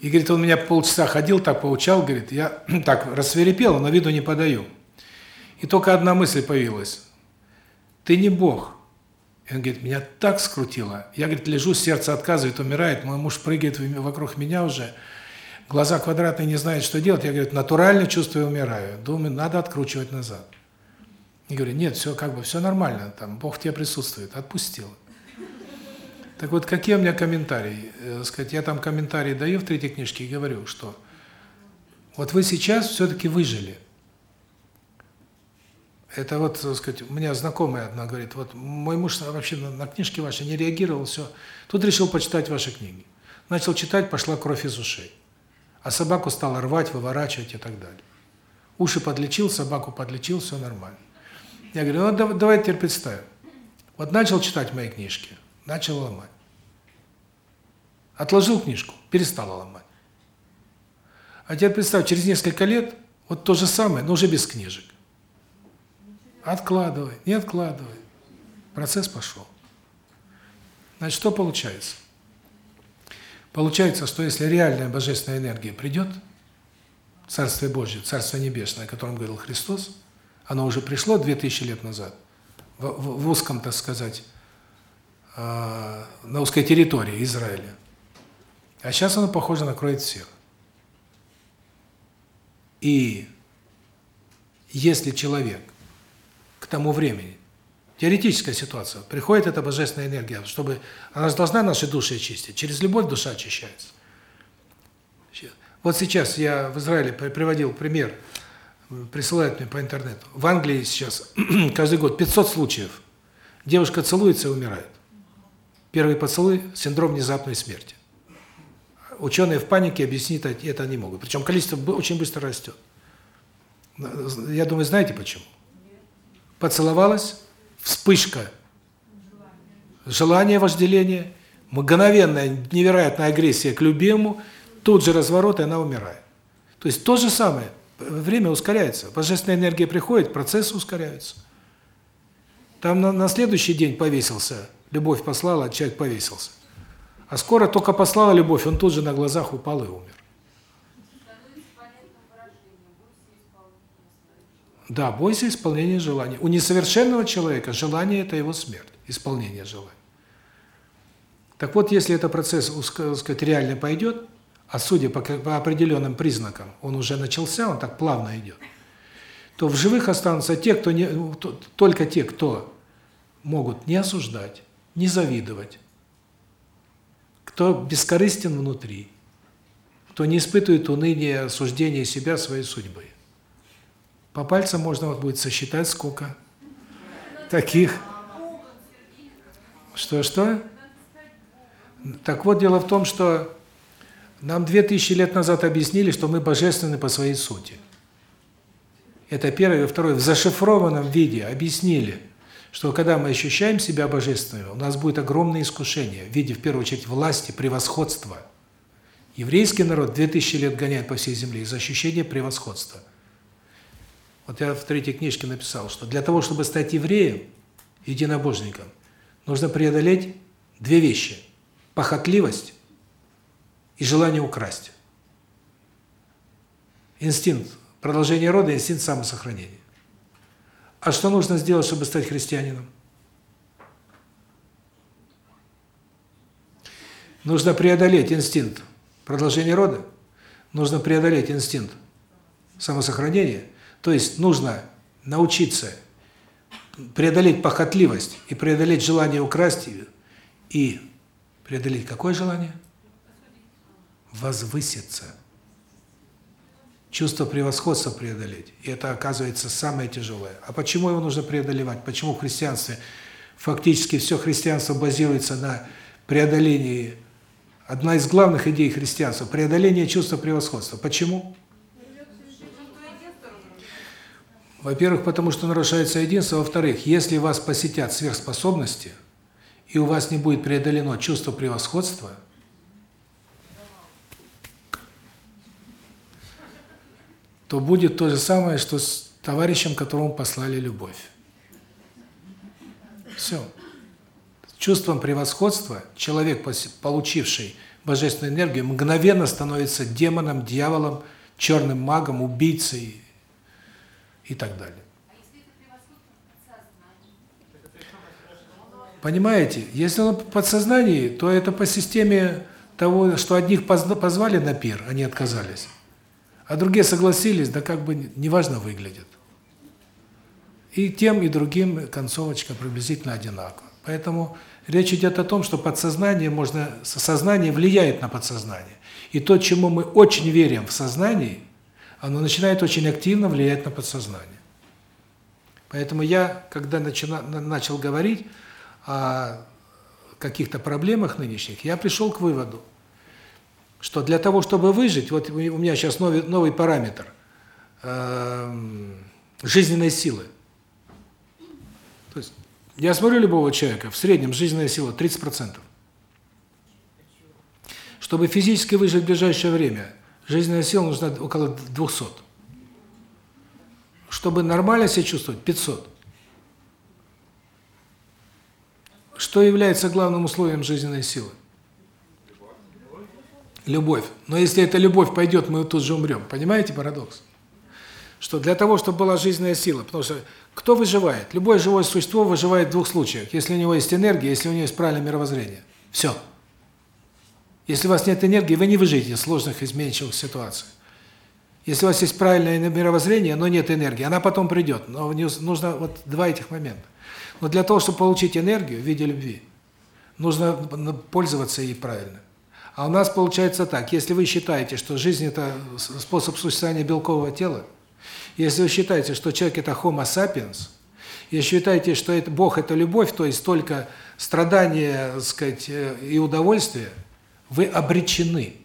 И, говорит, он меня полчаса ходил, так поучал, говорит, я так рассверепел, но виду не подаю. И только одна мысль появилась. Ты не Бог. И он говорит, меня так скрутило. Я, говорит, лежу, сердце отказывает, умирает, мой муж прыгает вокруг меня уже, глаза квадратные, не знает, что делать. Я, говорит, натурально чувствую, умираю. Думаю, надо откручивать назад. И говорю, нет, все как бы, все нормально, там, Бог в тебе присутствует. Отпустил. Так вот, какие у меня комментарии? Э, сказать, я там комментарии даю в третьей книжке и говорю, что вот вы сейчас все-таки выжили. Это вот, так сказать, у меня знакомая одна говорит, вот мой муж вообще на, на книжки ваши не реагировал, все. Тут решил почитать ваши книги. Начал читать, пошла кровь из ушей. А собаку стал рвать, выворачивать и так далее. Уши подлечил, собаку подлечил, все нормально. Я говорю, ну давай теперь представим. Вот начал читать мои книжки, начал ломать. Отложил книжку, перестал ломать. А теперь представь, через несколько лет вот то же самое, но уже без книжек. Откладывай, не откладывай. Процесс пошел. Значит, что получается? Получается, что если реальная божественная энергия придет, Царствие Божье, Царство Небесное, о котором говорил Христос, оно уже пришло 2000 лет назад, в, в, в узком, так сказать, э, на узкой территории Израиля. А сейчас оно, похоже, накроет всех. И если человек к тому времени, теоретическая ситуация, приходит эта божественная энергия, чтобы она же должна наши души очистить, через любовь душа очищается. Вот сейчас я в Израиле приводил пример, присылают мне по интернету. В Англии сейчас каждый год 500 случаев. Девушка целуется и умирает. Первый поцелуй – синдром внезапной смерти ученые в панике объяснить это не могут. Причем количество очень быстро растет. Я думаю, знаете почему? Поцеловалась, вспышка, желание вожделения, мгновенная невероятная агрессия к любимому, тут же разворот, и она умирает. То есть то же самое, время ускоряется, божественная энергия приходит, процессы ускоряются. Там на, на следующий день повесился, любовь послала, человек повесился. А скоро только послала любовь, он тут же на глазах упал и умер. Становится понятным выражение. Бойся исполнения своих Да, бойся исполнения желаний. У несовершенного человека желание – это его смерть, исполнение желаний. Так вот, если этот процесс, так сказать, реально пойдет, а судя по, по определенным признакам, он уже начался, он так плавно идет, то в живых останутся те, кто не, только те, кто могут не осуждать, не завидовать, кто бескорыстен внутри, кто не испытывает уныния, осуждения себя, своей судьбы. По пальцам можно будет сосчитать, сколько таких. Что-что? Так вот, дело в том, что нам две тысячи лет назад объяснили, что мы божественны по своей сути. Это первое. Второе, в зашифрованном виде объяснили, что когда мы ощущаем себя божественными, у нас будет огромное искушение в виде, в первую очередь, власти, превосходства. Еврейский народ 2000 лет гоняет по всей земле из ощущения превосходства. Вот я в третьей книжке написал, что для того, чтобы стать евреем, единобожником, нужно преодолеть две вещи – похотливость и желание украсть. Инстинкт продолжения рода, инстинкт самосохранения. А что нужно сделать, чтобы стать христианином? Нужно преодолеть инстинкт продолжения рода, нужно преодолеть инстинкт самосохранения, то есть нужно научиться преодолеть похотливость и преодолеть желание украсть и преодолеть какое желание? Возвыситься. Чувство превосходства преодолеть. И это оказывается самое тяжелое. А почему его нужно преодолевать? Почему в христианстве фактически все христианство базируется на преодолении одна из главных идей христианства преодоление чувства превосходства. Почему? Во-первых, потому что нарушается единство, во-вторых, если вас посетят сверхспособности, и у вас не будет преодолено чувство превосходства, то будет то же самое, что с товарищем, которому послали любовь. Все. Чувством превосходства человек, получивший божественную энергию, мгновенно становится демоном, дьяволом, черным магом, убийцей и так далее. Понимаете, если оно в подсознании, то это по системе того, что одних позвали на пир, они отказались, а другие согласились, да как бы неважно выглядят. И тем, и другим концовочка приблизительно одинакова. Поэтому речь идет о том, что подсознание можно, сознание влияет на подсознание. И то, чему мы очень верим в сознании, оно начинает очень активно влиять на подсознание. Поэтому я, когда начина, начал говорить о каких-то проблемах нынешних, я пришел к выводу, что для того, чтобы выжить, вот у меня сейчас новый, новый параметр э, жизненной силы. То есть я смотрю любого человека, в среднем жизненная сила 30%. Чтобы физически выжить в ближайшее время, жизненная сила нужна около 200. Чтобы нормально себя чувствовать 500. Что является главным условием жизненной силы? Любовь. Но если эта любовь пойдет, мы тут же умрем. Понимаете парадокс? Что для того, чтобы была жизненная сила, потому что кто выживает? Любое живое существо выживает в двух случаях. Если у него есть энергия, если у него есть правильное мировоззрение. Все. Если у вас нет энергии, вы не выживете в сложных изменчивых ситуациях. Если у вас есть правильное мировоззрение, но нет энергии, она потом придет. Но нужно вот два этих момента. Но для того, чтобы получить энергию в виде любви, нужно пользоваться ей правильно. А у нас получается так, если вы считаете, что жизнь – это способ существования белкового тела, если вы считаете, что человек – это homo sapiens, если считаете, что это Бог – это любовь, то есть только страдания, так сказать, э, и удовольствие, вы обречены.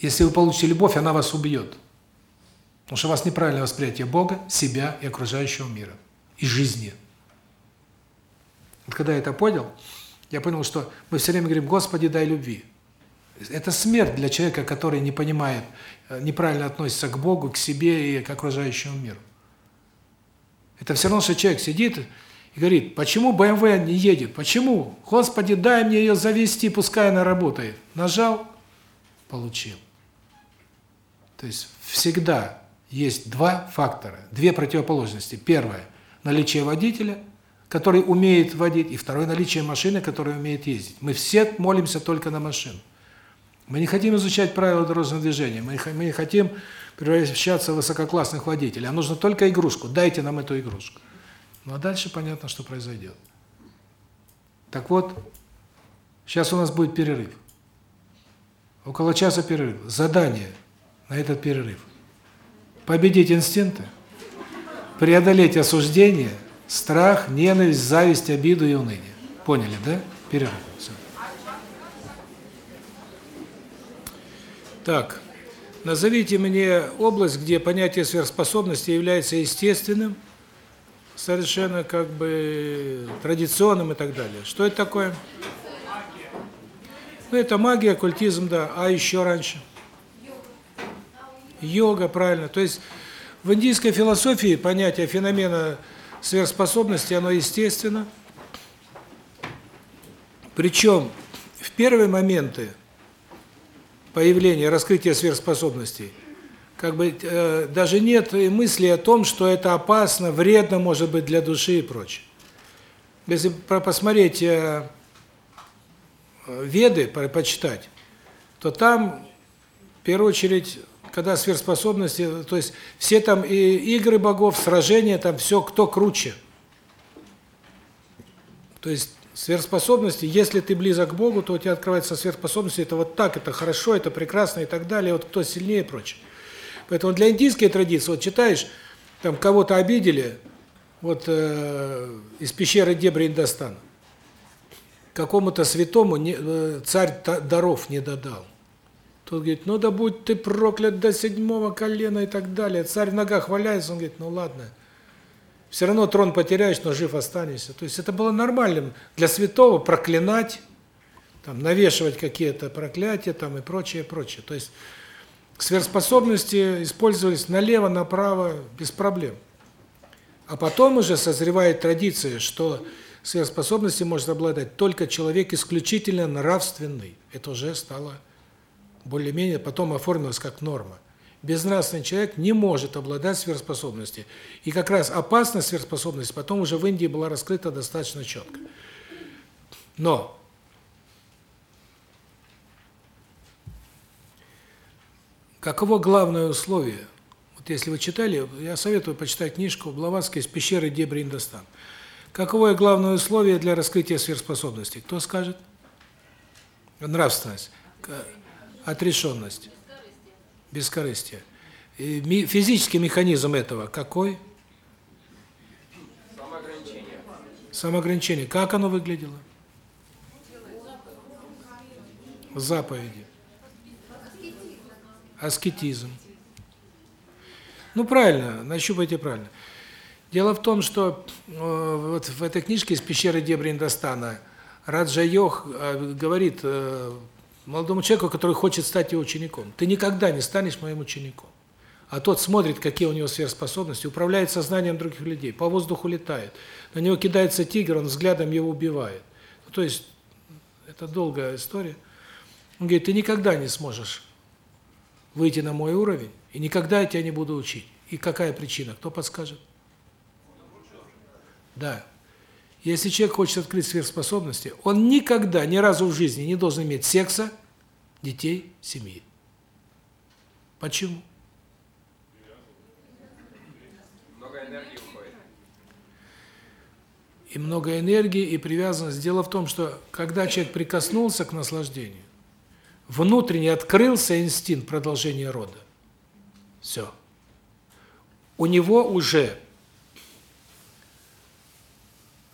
Если вы получите любовь, она вас убьет. Потому что у вас неправильное восприятие Бога, себя и окружающего мира. И жизни. Вот когда я это понял, я понял, что мы все время говорим, Господи, дай любви. Это смерть для человека, который не понимает, э, неправильно относится к Богу, к себе и к окружающему миру. Это все равно, что человек сидит и говорит, почему БМВ не едет? Почему? Господи, дай мне ее завести, пускай она работает. Нажал, получил. То есть всегда есть два фактора, две противоположности. Первое – наличие водителя, который умеет водить, и второе – наличие машины, которая умеет ездить. Мы все молимся только на машину. Мы не хотим изучать правила дорожного движения, мы не хотим превращаться в высококлассных водителей, а нужно только игрушку, дайте нам эту игрушку. Ну а дальше понятно, что произойдет. Так вот, сейчас у нас будет перерыв. Около часа перерыв. Задание на этот перерыв. Победить инстинкты, преодолеть осуждение, страх, ненависть, зависть, обиду и уныние. Поняли, да? Перерыв. Все. Так, назовите мне область, где понятие сверхспособности является естественным, совершенно как бы традиционным и так далее. Что это такое? Ну, это магия, оккультизм, да. А еще раньше? Йога, правильно. То есть в индийской философии понятие феномена сверхспособности, оно естественно. Причем в первые моменты появления, раскрытия сверхспособностей, как бы э, даже нет мысли о том, что это опасно, вредно, может быть, для души и прочее. Если посмотреть э, Веды, почитать, то там, в первую очередь, когда сверхспособности, то есть все там и игры богов, сражения, там все, кто круче. То есть сверхспособности, если ты близок к Богу, то у тебя открываются сверхспособности, это вот так, это хорошо, это прекрасно и так далее, вот кто сильнее и прочее. Поэтому для индийской традиции, вот читаешь, там кого-то обидели, вот э, из пещеры Дебри Индостана, какому-то святому не, э, царь даров не додал. Тот говорит, ну да будь ты проклят до седьмого колена и так далее. Царь в ногах валяется, он говорит, ну ладно. Все равно трон потеряешь, но жив останешься. То есть это было нормальным для святого проклинать, там навешивать какие-то проклятия там и прочее, прочее. То есть сверхспособности использовались налево, направо без проблем. А потом уже созревает традиция, что сверхспособности может обладать только человек исключительно нравственный. Это уже стало более-менее потом оформилось как норма. Безнравственный человек не может обладать сверхспособностью. И как раз опасность сверхспособности потом уже в Индии была раскрыта достаточно четко. Но каково главное условие? Вот если вы читали, я советую почитать книжку Блаватской из пещеры Дебри Индостан. Каковое главное условие для раскрытия сверхспособностей? Кто скажет? Нравственность отрешенность, бескорыстие. И физический механизм этого какой? Самоограничение. Самоограничение. Как оно выглядело? Заповеди. Аскетизм. Ну правильно, нащупайте правильно. Дело в том, что э, вот в этой книжке из пещеры Дебри Индостана Раджа Йох э, говорит э, молодому человеку, который хочет стать его учеником. Ты никогда не станешь моим учеником. А тот смотрит, какие у него сверхспособности, управляет сознанием других людей, по воздуху летает. На него кидается тигр, он взглядом его убивает. Ну, то есть это долгая история. Он говорит: "Ты никогда не сможешь выйти на мой уровень, и никогда я тебя не буду учить". И какая причина? Кто подскажет? Да. Если человек хочет открыть сверхспособности, он никогда, ни разу в жизни не должен иметь секса, детей, семьи. Почему? Много энергии уходит. И много энергии, и привязанность. Дело в том, что когда человек прикоснулся к наслаждению, внутренне открылся инстинкт продолжения рода. Все. У него уже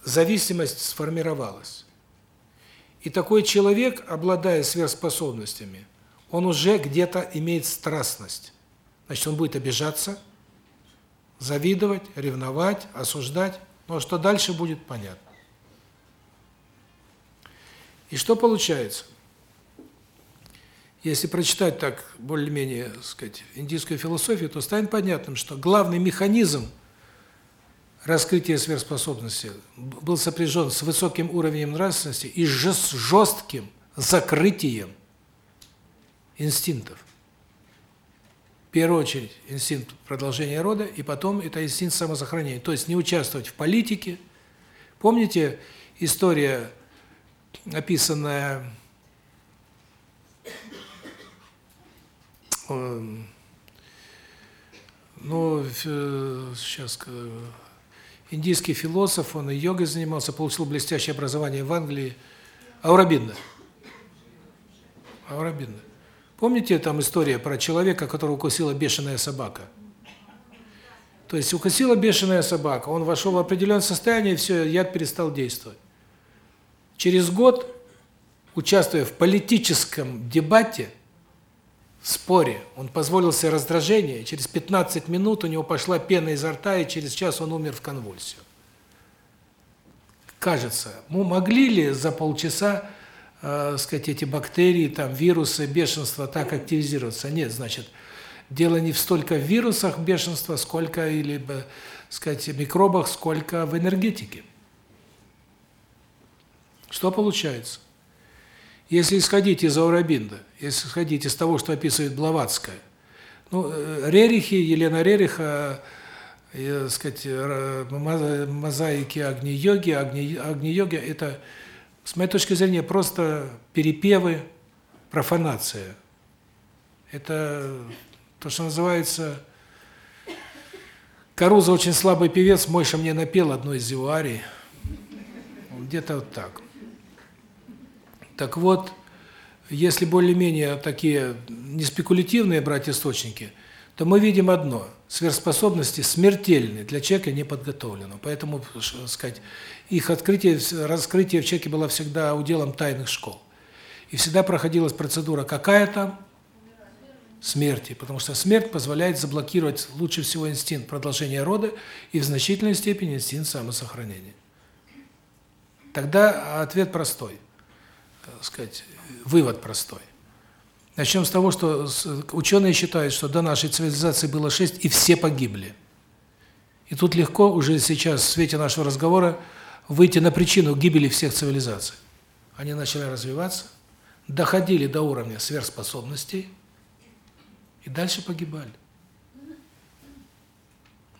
зависимость сформировалась. И такой человек, обладая сверхспособностями, он уже где-то имеет страстность. Значит, он будет обижаться, Завидовать, ревновать, осуждать. Но что дальше будет понятно. И что получается? Если прочитать так более-менее, сказать, индийскую философию, то станет понятным, что главный механизм раскрытия сверхспособности был сопряжен с высоким уровнем нравственности и с жестким закрытием инстинктов. В первую очередь инстинкт продолжения рода, и потом это инстинкт самосохранения. То есть не участвовать в политике. Помните история, описанная ну, сейчас индийский философ, он и йогой занимался, получил блестящее образование в Англии. Аурабинда. Аурабинда. Помните там история про человека, которого укусила бешеная собака? То есть укусила бешеная собака, он вошел в определенное состояние, и все, яд перестал действовать. Через год, участвуя в политическом дебате, споре, он позволил себе раздражение, через 15 минут у него пошла пена изо рта, и через час он умер в конвульсию. Кажется, мы могли ли за полчаса, э, сказать, эти бактерии, там вирусы, бешенство так активизироваться? Нет, значит, дело не в столько в вирусах бешенства, сколько или, сказать, микробах, сколько в энергетике. Что получается? Если исходить из Аурабинда, если исходить из того, что описывает Блаватская, ну, э, Рерихи, Елена Рериха, э, сказать, мозаики Агни-йоги, Агни-йоги это, с моей точки зрения, просто перепевы, профанация. Это то, что называется... Каруза очень слабый певец, Мойша мне напел одну из его арий. Где-то вот так. Так вот, если более-менее такие не спекулятивные брать источники, то мы видим одно – сверхспособности смертельны для человека неподготовленного. Поэтому, сказать, их открытие, раскрытие в человеке было всегда уделом тайных школ. И всегда проходилась процедура какая то Смерти, потому что смерть позволяет заблокировать лучше всего инстинкт продолжения рода и в значительной степени инстинкт самосохранения. Тогда ответ простой сказать, вывод простой. Начнем с того, что ученые считают, что до нашей цивилизации было шесть, и все погибли. И тут легко уже сейчас, в свете нашего разговора, выйти на причину гибели всех цивилизаций. Они начали развиваться, доходили до уровня сверхспособностей и дальше погибали.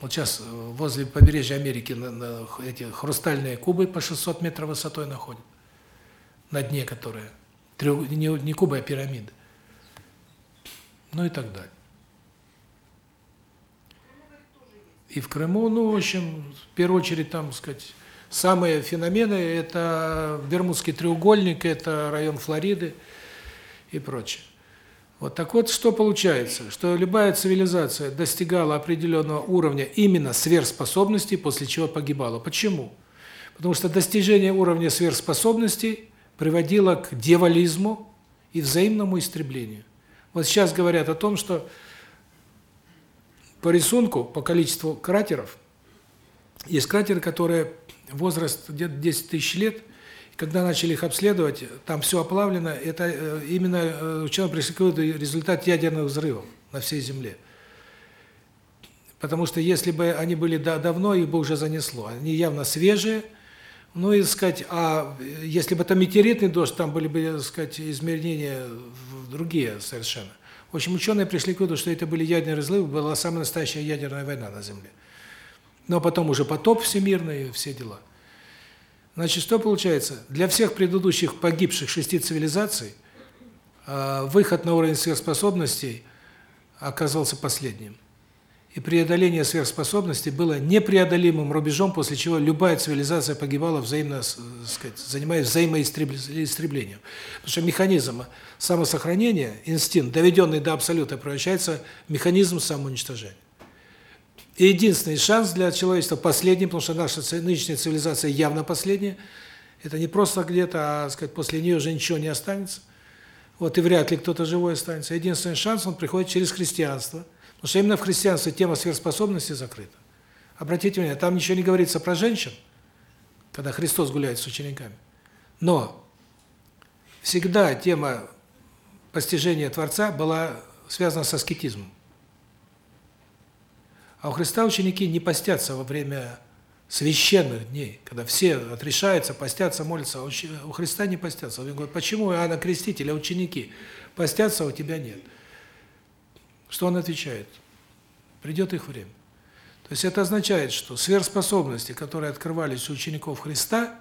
Вот сейчас э, возле побережья Америки на, на эти хрустальные кубы по 600 метров высотой находят на дне которая, трех, не, не куба, а пирамида. Ну и так далее. И в Крыму, ну, в общем, в первую очередь, там, сказать, самые феномены – это Бермудский треугольник, это район Флориды и прочее. Вот так вот, что получается? Что любая цивилизация достигала определенного уровня именно сверхспособностей, после чего погибала. Почему? Потому что достижение уровня сверхспособностей приводило к дьяволизму и взаимному истреблению. Вот сейчас говорят о том, что по рисунку, по количеству кратеров, есть кратеры, которые возраст где-то 10 тысяч лет, когда начали их обследовать, там все оплавлено, это э, именно э, ученые пришли к результат ядерных взрывов на всей Земле. Потому что если бы они были давно, их бы уже занесло. Они явно свежие, ну, и сказать, а если бы это метеоритный дождь, там были бы, так сказать, измерения другие совершенно. В общем, ученые пришли к выводу, что это были ядерные разрывы, была самая настоящая ядерная война на Земле. Но потом уже потоп всемирный, все дела. Значит, что получается? Для всех предыдущих погибших шести цивилизаций а, выход на уровень сверхспособностей оказался последним и преодоление сверхспособностей было непреодолимым рубежом, после чего любая цивилизация погибала взаимно, сказать, занимаясь взаимоистреблением. Потому что механизм самосохранения, инстинкт, доведенный до абсолюта, превращается в механизм самоуничтожения. И единственный шанс для человечества, последний, потому что наша нынешняя цивилизация явно последняя, это не просто где-то, а сказать, после нее уже ничего не останется. Вот и вряд ли кто-то живой останется. Единственный шанс, он приходит через христианство – Потому что именно в христианстве тема сверхспособности закрыта. Обратите внимание, там ничего не говорится про женщин, когда Христос гуляет с учениками. Но всегда тема постижения Творца была связана со аскетизмом. А у Христа ученики не постятся во время священных дней, когда все отрешаются, постятся, молятся. А у Христа не постятся. Он говорит, почему Иоанна Креститель, а ученики постятся, а у тебя нет? Что он отвечает? Придет их время. То есть это означает, что сверхспособности, которые открывались у учеников Христа,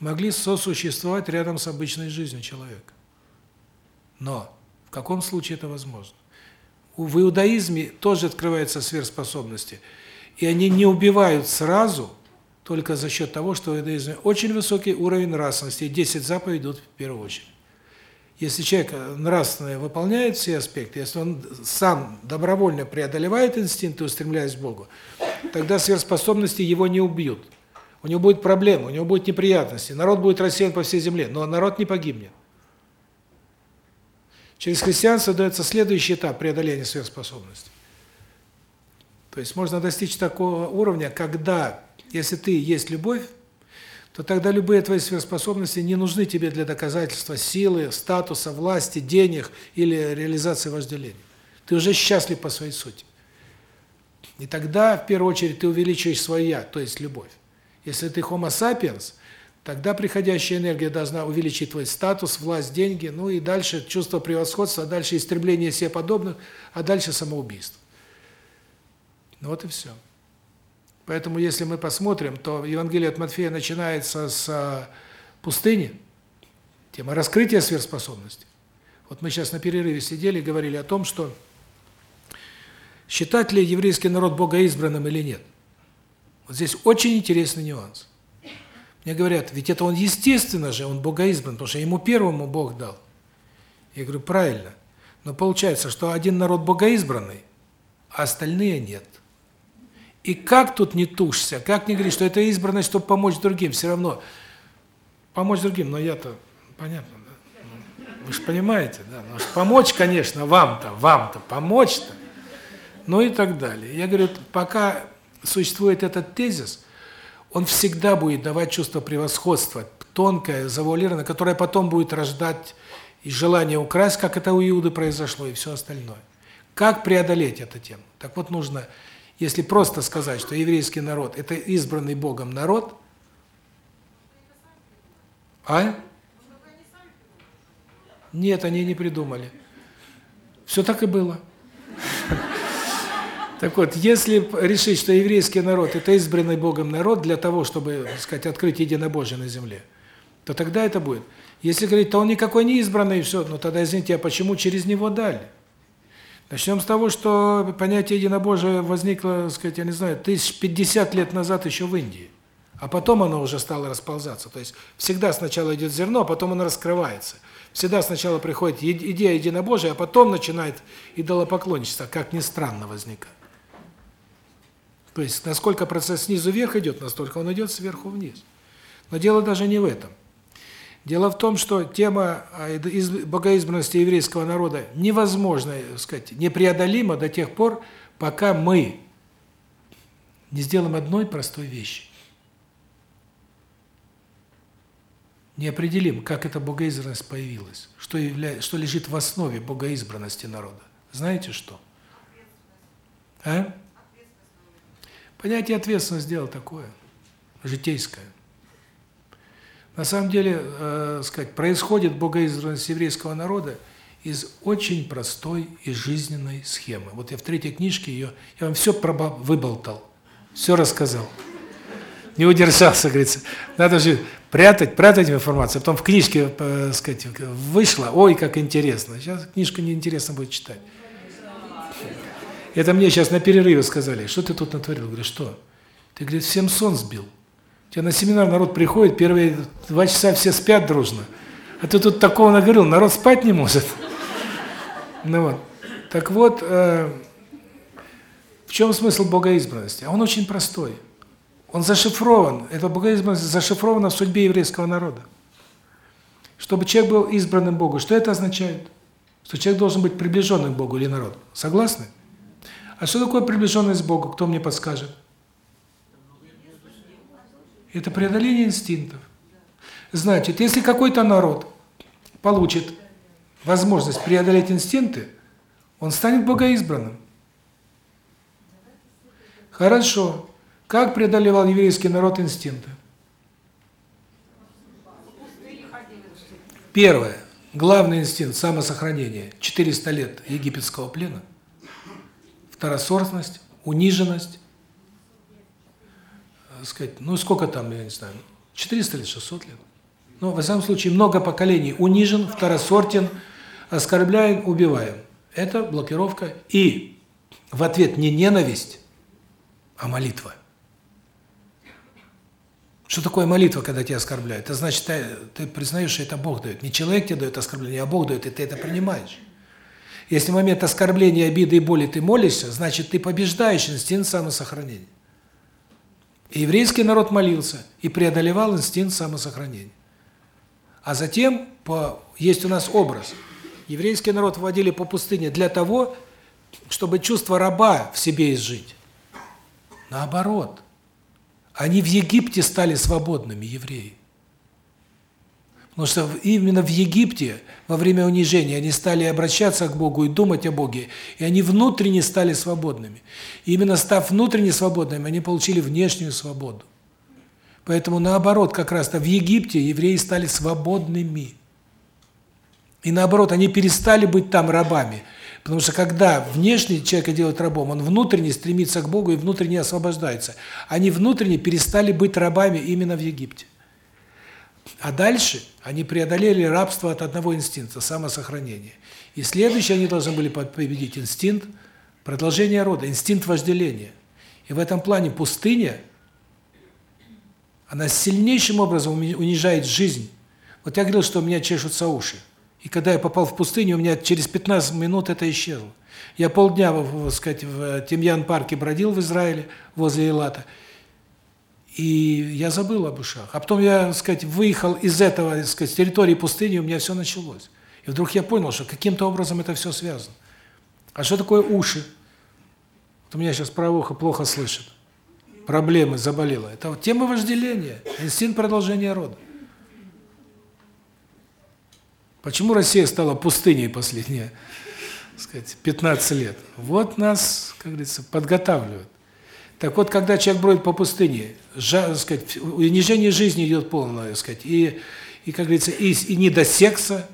могли сосуществовать рядом с обычной жизнью человека. Но в каком случае это возможно? В иудаизме тоже открываются сверхспособности, и они не убивают сразу, только за счет того, что в иудаизме очень высокий уровень нравственности, и 10 заповедей идут в первую очередь. Если человек нравственно выполняет все аспекты, если он сам добровольно преодолевает инстинкты, устремляясь к Богу, тогда сверхспособности его не убьют. У него будет проблемы, у него будут неприятности, народ будет рассеян по всей земле, но народ не погибнет. Через христианство дается следующий этап преодоления сверхспособностей. То есть можно достичь такого уровня, когда, если ты есть любовь, то тогда любые твои сверхспособности не нужны тебе для доказательства силы, статуса, власти, денег или реализации вожделения. Ты уже счастлив по своей сути. И тогда, в первую очередь, ты увеличиваешь свое «я», то есть любовь. Если ты homo sapiens, тогда приходящая энергия должна увеличить твой статус, власть, деньги, ну и дальше чувство превосходства, а дальше истребление себе подобных, а дальше самоубийство. Ну вот и все. Поэтому если мы посмотрим, то Евангелие от Матфея начинается с а, пустыни, тема раскрытия сверхспособностей. Вот мы сейчас на перерыве сидели и говорили о том, что считать ли еврейский народ богоизбранным или нет. Вот здесь очень интересный нюанс. Мне говорят, ведь это он естественно же, он богоизбран, потому что ему первому Бог дал. Я говорю, правильно. Но получается, что один народ богоизбранный, а остальные нет. И как тут не тушься, как не говорить, что это избранность, чтобы помочь другим, все равно помочь другим, но я-то, понятно, да? Вы же понимаете, да? Ну, помочь, конечно, вам-то, вам-то, помочь-то, ну и так далее. Я говорю, пока существует этот тезис, он всегда будет давать чувство превосходства, тонкое, завуалированное, которое потом будет рождать и желание украсть, как это у Иуды произошло, и все остальное. Как преодолеть эту тему? Так вот нужно если просто сказать, что еврейский народ – это избранный Богом народ, а? Нет, они не придумали. Все так и было. Так вот, если решить, что еврейский народ – это избранный Богом народ для того, чтобы, так сказать, открыть единобожие на земле, то тогда это будет. Если говорить, то он никакой не избранный, все, ну тогда, извините, а почему через него дали? Начнем с того, что понятие единобожия возникло, так сказать, я не знаю, тысяч пятьдесят лет назад еще в Индии. А потом оно уже стало расползаться. То есть всегда сначала идет зерно, а потом оно раскрывается. Всегда сначала приходит идея единобожия, а потом начинает идолопоклонничество, как ни странно, возникает. То есть насколько процесс снизу вверх идет, настолько он идет сверху вниз. Но дело даже не в этом. Дело в том, что тема а, богоизбранности еврейского народа невозможна, так сказать, непреодолима до тех пор, пока мы не сделаем одной простой вещи. Не определим, как эта богоизбранность появилась, что является, что лежит в основе богоизбранности народа. Знаете что? А? Понятие ответственность дело такое, житейское. На самом деле, э, сказать, происходит богоизбранность еврейского народа из очень простой и жизненной схемы. Вот я в третьей книжке ее, я вам все выболтал, все рассказал. Не удержался, говорится. Надо же прятать, прятать информацию. Потом в книжке, э, сказать, вышло, ой, как интересно. Сейчас книжку неинтересно будет читать. Это мне сейчас на перерыве сказали, что ты тут натворил? Говорю, что? Ты, говорит, всем сон сбил. Тебя на семинар народ приходит, первые два часа все спят дружно. А ты тут такого наговорил, народ спать не может. Ну вот. Так вот, э, в чем смысл богоизбранности? А он очень простой. Он зашифрован, эта богоизбранность зашифрована в судьбе еврейского народа. Чтобы человек был избранным Богу, что это означает? Что человек должен быть приближенным к Богу или народу. Согласны? А что такое приближенность к Богу? Кто мне подскажет? Это преодоление инстинктов. Значит, если какой-то народ получит возможность преодолеть инстинкты, он станет богоизбранным. Хорошо. Как преодолевал еврейский народ инстинкты? Первое. Главный инстинкт самосохранения 400 лет египетского плена. Второсортность, униженность. Э, сказать, ну сколько там, я не знаю, 400 лет, 600 лет. Но, во всяком случае, много поколений унижен, второсортен, оскорбляем, убиваем. Это блокировка. И в ответ не ненависть, а молитва. Что такое молитва, когда тебя оскорбляют? Это значит, ты, ты признаешь, что это Бог дает. Не человек тебе дает оскорбление, а Бог дает, и ты это принимаешь. Если в момент оскорбления, обиды и боли ты молишься, значит, ты побеждаешь инстинкт самосохранения. И еврейский народ молился и преодолевал инстинкт самосохранения. А затем по есть у нас образ. Еврейский народ вводили по пустыне для того, чтобы чувство раба в себе изжить. Наоборот. Они в Египте стали свободными, евреи. Потому что именно в Египте во время унижения они стали обращаться к Богу и думать о Боге, и они внутренне стали свободными. И именно став внутренне свободными, они получили внешнюю свободу. Поэтому наоборот, как раз-то в Египте евреи стали свободными. И наоборот, они перестали быть там рабами. Потому что когда внешний человека делают рабом, он внутренне стремится к Богу и внутренне освобождается. Они внутренне перестали быть рабами именно в Египте. А дальше они преодолели рабство от одного инстинкта самосохранения. И следующее они должны были победить инстинкт продолжения рода, инстинкт вожделения. И в этом плане пустыня она сильнейшим образом унижает жизнь. Вот я говорил, что у меня чешутся уши. И когда я попал в пустыню, у меня через 15 минут это исчезло. Я полдня, так сказать, в Тимьян-парке бродил в Израиле, возле Элата. И я забыл об ушах. А потом я, так сказать, выехал из этого, так сказать, территории пустыни, у меня все началось. И вдруг я понял, что каким-то образом это все связано. А что такое уши? Вот у меня сейчас правое ухо плохо слышит. Проблемы, заболело. Это вот тема вожделения, инстинкт продолжения рода. Почему Россия стала пустыней последние, сказать, 15 лет? Вот нас, как говорится, подготавливают. Так вот, когда человек бродит по пустыне, жа, сказать, унижение жизни идет полное, сказать, и и, как говорится, и, и не до секса,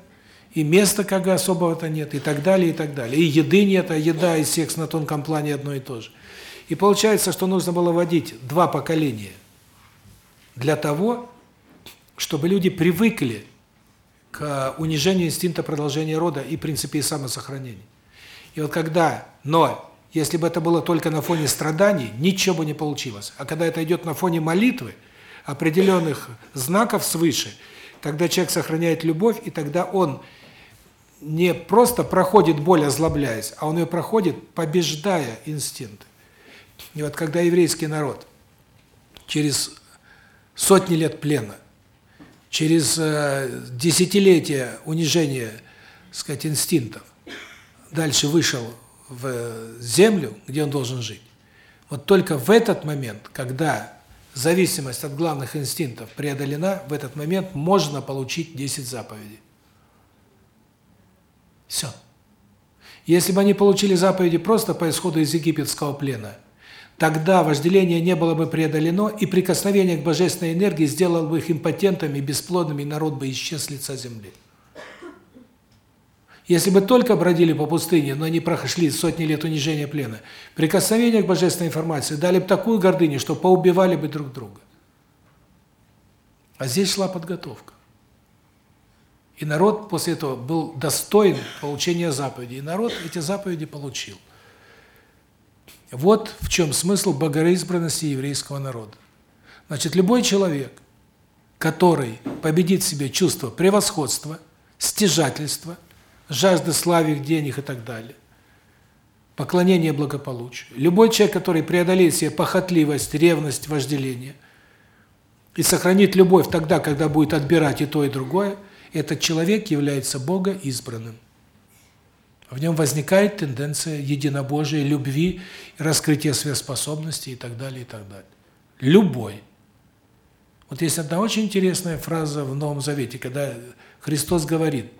и места как бы особого-то нет, и так далее, и так далее. И еды нет, а еда и секс на тонком плане одно и то же. И получается, что нужно было вводить два поколения для того, чтобы люди привыкли к унижению инстинкта продолжения рода и принципе самосохранения. И вот когда, но если бы это было только на фоне страданий, ничего бы не получилось. А когда это идет на фоне молитвы, определенных знаков свыше, тогда человек сохраняет любовь, и тогда он не просто проходит боль, озлобляясь, а он ее проходит, побеждая инстинкты. И вот когда еврейский народ через сотни лет плена, через э, десятилетия унижения, сказать, инстинктов, дальше вышел в землю, где он должен жить. Вот только в этот момент, когда зависимость от главных инстинктов преодолена, в этот момент можно получить 10 заповедей. Все. Если бы они получили заповеди просто по исходу из египетского плена, тогда вожделение не было бы преодолено, и прикосновение к божественной энергии сделало бы их импотентами, бесплодными, и народ бы исчез с лица земли. Если бы только бродили по пустыне, но не прошли сотни лет унижения плена, прикосновение к божественной информации дали бы такую гордыню, что поубивали бы друг друга. А здесь шла подготовка. И народ после этого был достоин получения заповедей. И народ эти заповеди получил. Вот в чем смысл богоизбранности еврейского народа. Значит, любой человек, который победит в себе чувство превосходства, стяжательства, жажды славы, денег и так далее, поклонение благополучию. Любой человек, который преодолеет себе похотливость, ревность, вожделение и сохранит любовь тогда, когда будет отбирать и то, и другое, этот человек является Бога избранным. В нем возникает тенденция единобожия, любви, раскрытия сверхспособностей и так далее, и так далее. Любой. Вот есть одна очень интересная фраза в Новом Завете, когда Христос говорит,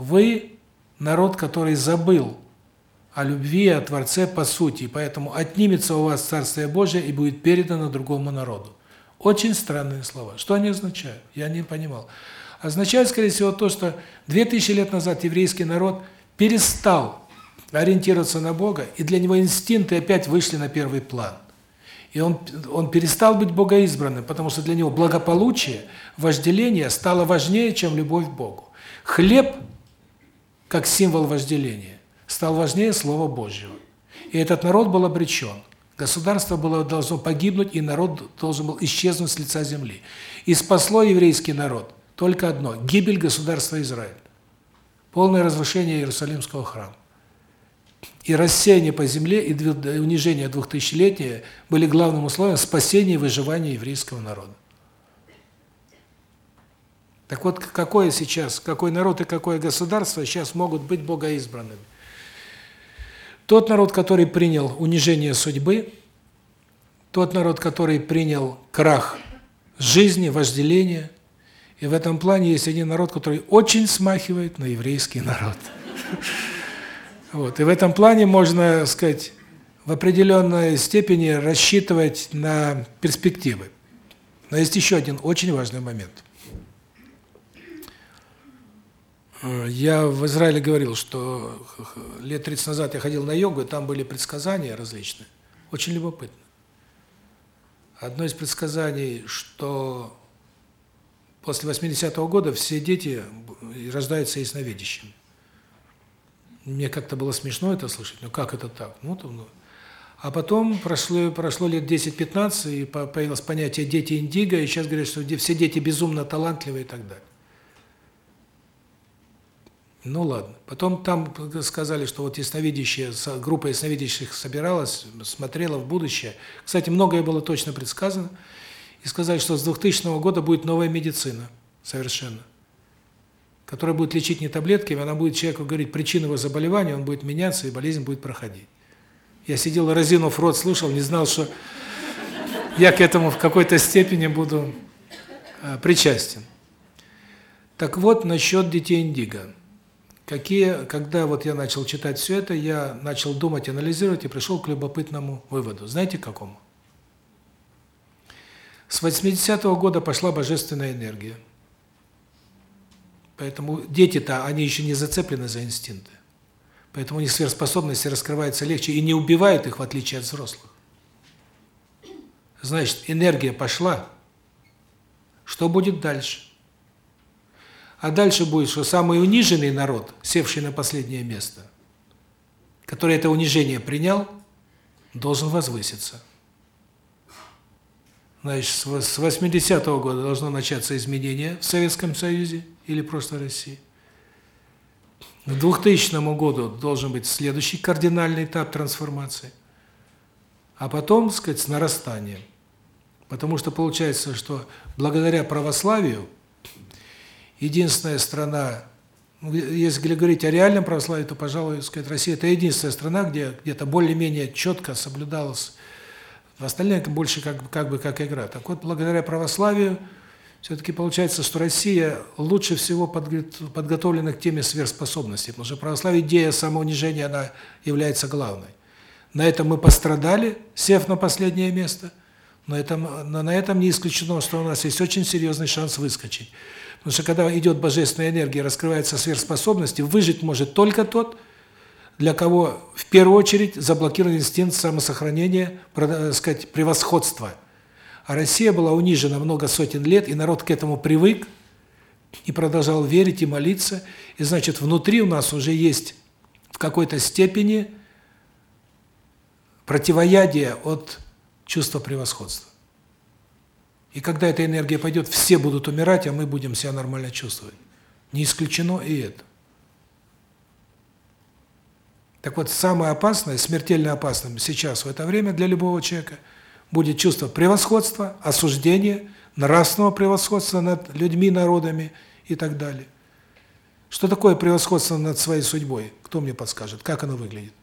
вы народ, который забыл о любви, о Творце по сути, поэтому отнимется у вас Царствие Божие и будет передано другому народу. Очень странные слова. Что они означают? Я не понимал. Означает, скорее всего, то, что 2000 лет назад еврейский народ перестал ориентироваться на Бога, и для него инстинкты опять вышли на первый план. И он он перестал быть богоизбранным, потому что для него благополучие, вожделение стало важнее, чем любовь к Богу. Хлеб как символ вожделения стал важнее слова Божьего. И этот народ был обречен. Государство было должно погибнуть, и народ должен был исчезнуть с лица земли. И спасло еврейский народ только одно гибель государства Израиль. Полное разрушение Иерусалимского храма. И рассеяние по земле и унижение двухтысячелетнее были главным условием спасения и выживания еврейского народа. Так вот, какое сейчас, какой народ и какое государство сейчас могут быть богоизбранными? Тот народ, который принял унижение судьбы, тот народ, который принял крах жизни, вожделения, и в этом плане есть один народ, который очень смахивает на еврейский народ. Вот. И в этом плане можно, сказать, в определенной степени рассчитывать на перспективы. Но есть еще один очень важный момент. Я в Израиле говорил, что лет 30 назад я ходил на йогу, и там были предсказания различные. Очень любопытно. Одно из предсказаний, что после 80-го года все дети рождаются ясновидящими. Мне как-то было смешно это слышать. Ну как это так? Ну, то, ну. А потом прошло прошло лет 10-15, и появилось понятие дети индиго, и сейчас говорят, что все дети безумно талантливые и так далее. Ну ладно. Потом там сказали, что вот ясновидящие, группа ясновидящих собиралась, смотрела в будущее. Кстати, многое было точно предсказано. И сказали, что с 2000 года будет новая медицина. Совершенно. Которая будет лечить не таблетками, она будет человеку говорить причину его заболевания, он будет меняться, и болезнь будет проходить. Я сидел, разинув рот, слушал, не знал, что я к этому в какой-то степени буду э, причастен. Так вот, насчет детей индиго. Какие, когда вот я начал читать все это, я начал думать, анализировать и пришел к любопытному выводу. Знаете, к какому? С 80-го года пошла божественная энергия. Поэтому дети-то, они еще не зацеплены за инстинкты. Поэтому у них сверхспособности раскрываются легче и не убивают их, в отличие от взрослых. Значит, энергия пошла. Что будет дальше? А дальше будет, что самый униженный народ, севший на последнее место, который это унижение принял, должен возвыситься. Значит, с 80-го года должно начаться изменение в Советском Союзе или просто России. К 2000 году должен быть следующий кардинальный этап трансформации. А потом, так сказать, с нарастанием. Потому что получается, что благодаря православию единственная страна, ну, если говорить о реальном православии, то, пожалуй, сказать, Россия это единственная страна, где где-то более-менее четко соблюдалось, в остальные больше как как бы как игра. Так вот, благодаря православию все таки получается, что Россия лучше всего подготовлена к теме сверхспособностей, потому что православие идея самоунижения она является главной. На этом мы пострадали, сев на последнее место. Но этом на этом не исключено, что у нас есть очень серьезный шанс выскочить. Потому что когда идет божественная энергия, раскрываются сверхспособности, выжить может только тот, для кого в первую очередь заблокирован инстинкт самосохранения, так сказать, превосходства. А Россия была унижена много сотен лет, и народ к этому привык и продолжал верить и молиться. И значит, внутри у нас уже есть в какой-то степени противоядие от чувства превосходства. И когда эта энергия пойдет, все будут умирать, а мы будем себя нормально чувствовать. Не исключено и это. Так вот, самое опасное, смертельно опасным сейчас в это время для любого человека будет чувство превосходства, осуждения, нравственного превосходства над людьми, народами и так далее. Что такое превосходство над своей судьбой? Кто мне подскажет? Как оно выглядит?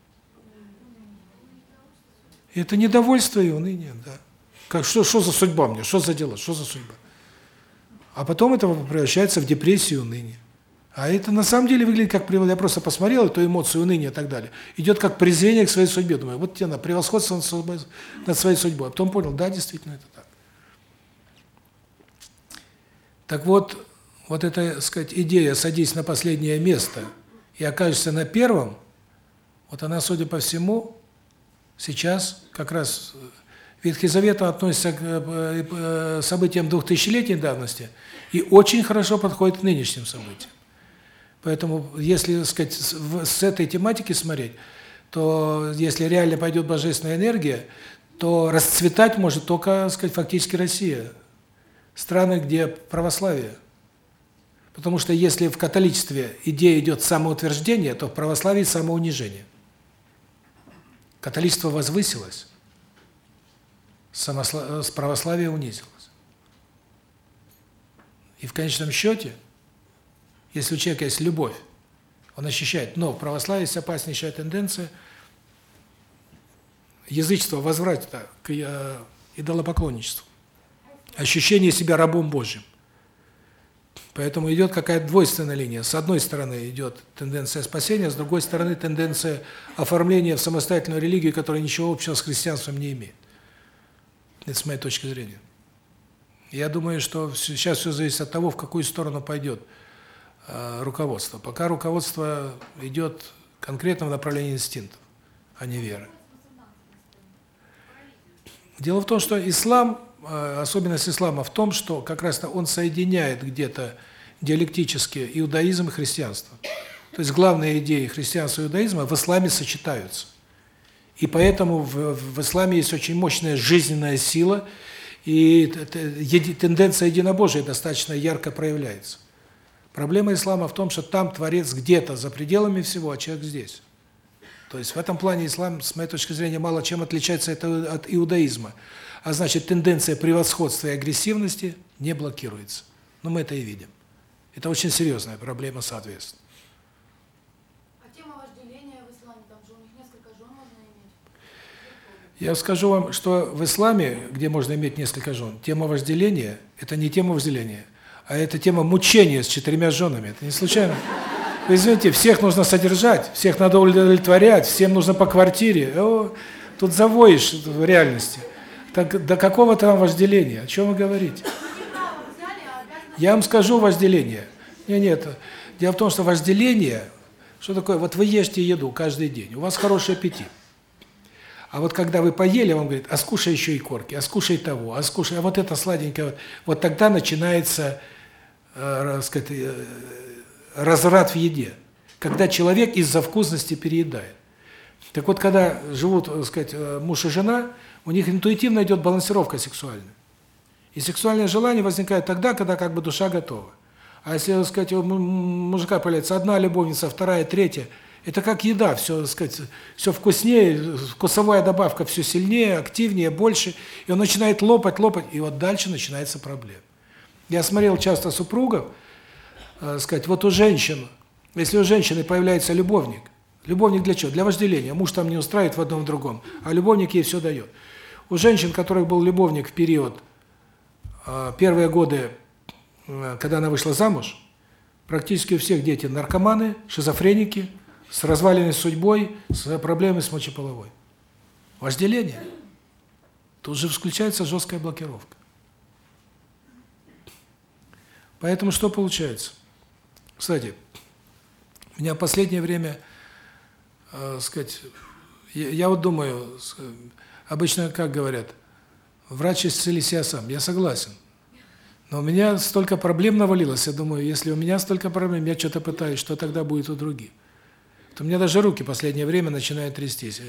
Это недовольство и уныние, да. Как что что за судьба мне? Что за дело? Что за судьба? А потом это превращается в депрессию, уныние. А это на самом деле выглядит как. Я просто посмотрел эту эмоцию уныния и так далее. Идет как презрение к своей судьбе. Думаю, вот тебе на превосходство над, собой, над своей судьбой. А потом понял, да, действительно это так. Так вот, вот эта, сказать, идея «садись на последнее место» и окажешься на первом, вот она, судя по всему, сейчас как раз Ветхий Завет относится к э, э, событиям двухтысячелетней давности и очень хорошо подходит к нынешним событиям. Поэтому, если, сказать, с этой тематики смотреть, то если реально пойдет божественная энергия, то расцветать может только, сказать, фактически Россия. Страны, где православие. Потому что если в католичестве идея идет самоутверждение, то в православии самоунижение. Католичество возвысилось, с православия унизилось. И в конечном счете если у человека есть любовь, он ощущает, но в православии есть опаснейшая тенденция язычества, возврата к э, идолопоклонничеству. Ощущение себя рабом Божьим. Поэтому идет какая-то двойственная линия. С одной стороны идет тенденция спасения, с другой стороны тенденция оформления в самостоятельную религию, которая ничего общего с христианством не имеет. С моей точки зрения. Я думаю, что сейчас все зависит от того, в какую сторону пойдет Э, руководство. Пока руководство идет конкретно в направлении инстинктов, а не веры. Дело в том, что ислам, э, особенность ислама в том, что как раз он соединяет где-то диалектически иудаизм и христианство. То есть главные идеи христианства и иудаизма в исламе сочетаются. И поэтому в, в исламе есть очень мощная жизненная сила, и тенденция единобожия достаточно ярко проявляется. Проблема ислама в том, что там Творец где-то за пределами всего, а человек здесь. То есть в этом плане ислам, с моей точки зрения, мало чем отличается от иудаизма. А значит, тенденция превосходства и агрессивности не блокируется. Но мы это и видим. Это очень серьезная проблема, соответственно. А тема вожделения в исламе, там же у них несколько жен можно иметь. Я скажу вам, что в исламе, где можно иметь несколько жен, тема вожделения – это не тема вожделения – а это тема мучения с четырьмя женами. Это не случайно. Вы извините, всех нужно содержать, всех надо удовлетворять, всем нужно по квартире. О, тут завоишь в реальности. Так до какого там вожделения? О чем вы говорите? Я вам скажу вожделение. Нет, нет. Дело в том, что вожделение, что такое? Вот вы ешьте еду каждый день, у вас хороший аппетит. А вот когда вы поели, он говорит, а скушай еще и корки, а скушай того, а скушай, а вот это сладенькое. Вот, вот тогда начинается э, сказать, э, разврат в еде, когда человек из-за вкусности переедает. Так вот, когда живут, так сказать, э, муж и жена, у них интуитивно идет балансировка сексуальная. И сексуальное желание возникает тогда, когда как бы душа готова. А если, так сказать, у мужика появляется одна любовница, вторая, третья, это как еда, все, так сказать, все вкуснее, вкусовая добавка все сильнее, активнее, больше, и он начинает лопать, лопать, и вот дальше начинается проблема. Я смотрел часто супругов, э, сказать, вот у женщин, если у женщины появляется любовник, любовник для чего? Для вожделения. Муж там не устраивает в одном в другом, а любовник ей все дает. У женщин, у которых был любовник в период э, первые годы, э, когда она вышла замуж, практически у всех дети наркоманы, шизофреники, с разваленной судьбой, с проблемами с мочеполовой. Вожделение. Тут же включается жесткая блокировка. Поэтому что получается? Кстати, у меня в последнее время, э, сказать, я, я вот думаю, обычно как говорят, врач исцели себя сам. Я согласен. Но у меня столько проблем навалилось, я думаю, если у меня столько проблем, я что-то пытаюсь, что тогда будет у других? То у меня даже руки последнее время начинают трястись.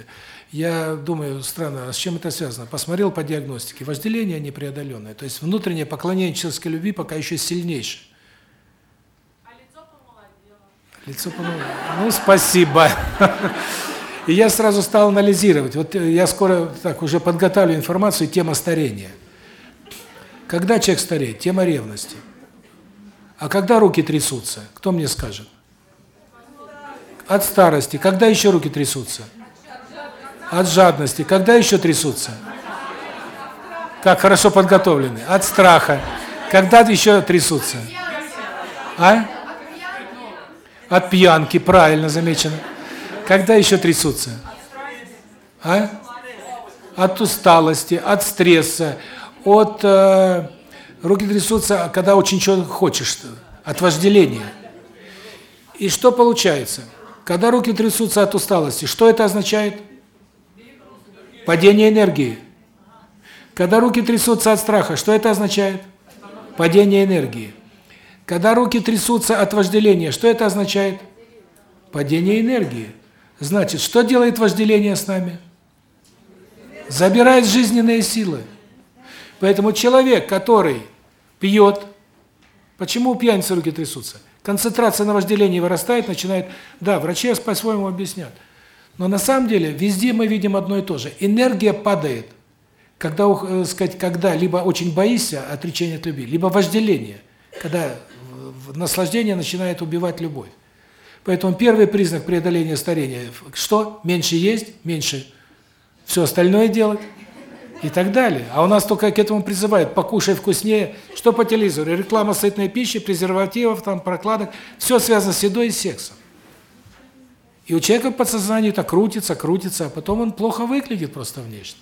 Я думаю, странно, а с чем это связано? Посмотрел по диагностике. Вожделение непреодоленное. То есть внутреннее поклонение человеческой любви пока еще сильнейшее. А лицо помолодело. Лицо помолодело. Ну, спасибо. И я сразу стал анализировать. Вот я скоро так уже подготавливаю информацию, тема старения. Когда человек стареет? Тема ревности. А когда руки трясутся? Кто мне скажет? От старости. Когда еще руки трясутся? От жадности. Когда еще трясутся? Как хорошо подготовлены. От страха. Когда еще трясутся? А? От пьянки, правильно замечено. Когда еще трясутся? А? От усталости, от стресса, от э, руки трясутся, когда очень чего хочешь, от вожделения. И что получается? Когда руки трясутся от усталости, что это означает? Падение энергии. Когда руки трясутся от страха, что это означает? Падение энергии. Когда руки трясутся от вожделения, что это означает? Падение энергии. Значит, что делает вожделение с нами? Забирает жизненные силы. Поэтому человек, который пьет, почему у пьяницы руки трясутся? Концентрация на вожделении вырастает, начинает, да, врачи по-своему объяснят. Но на самом деле везде мы видим одно и то же. Энергия падает, когда, э, сказать, когда либо очень боишься отречения от любви, либо вожделение, когда наслаждение начинает убивать любовь. Поэтому первый признак преодоления старения что? Меньше есть, меньше все остальное делать и так далее. А у нас только к этому призывают: покушай вкуснее. Что по телевизору? Реклама сытной пищи, презервативов, там прокладок, все связано с едой и сексом. И у человека в подсознании это крутится, крутится, а потом он плохо выглядит просто внешне.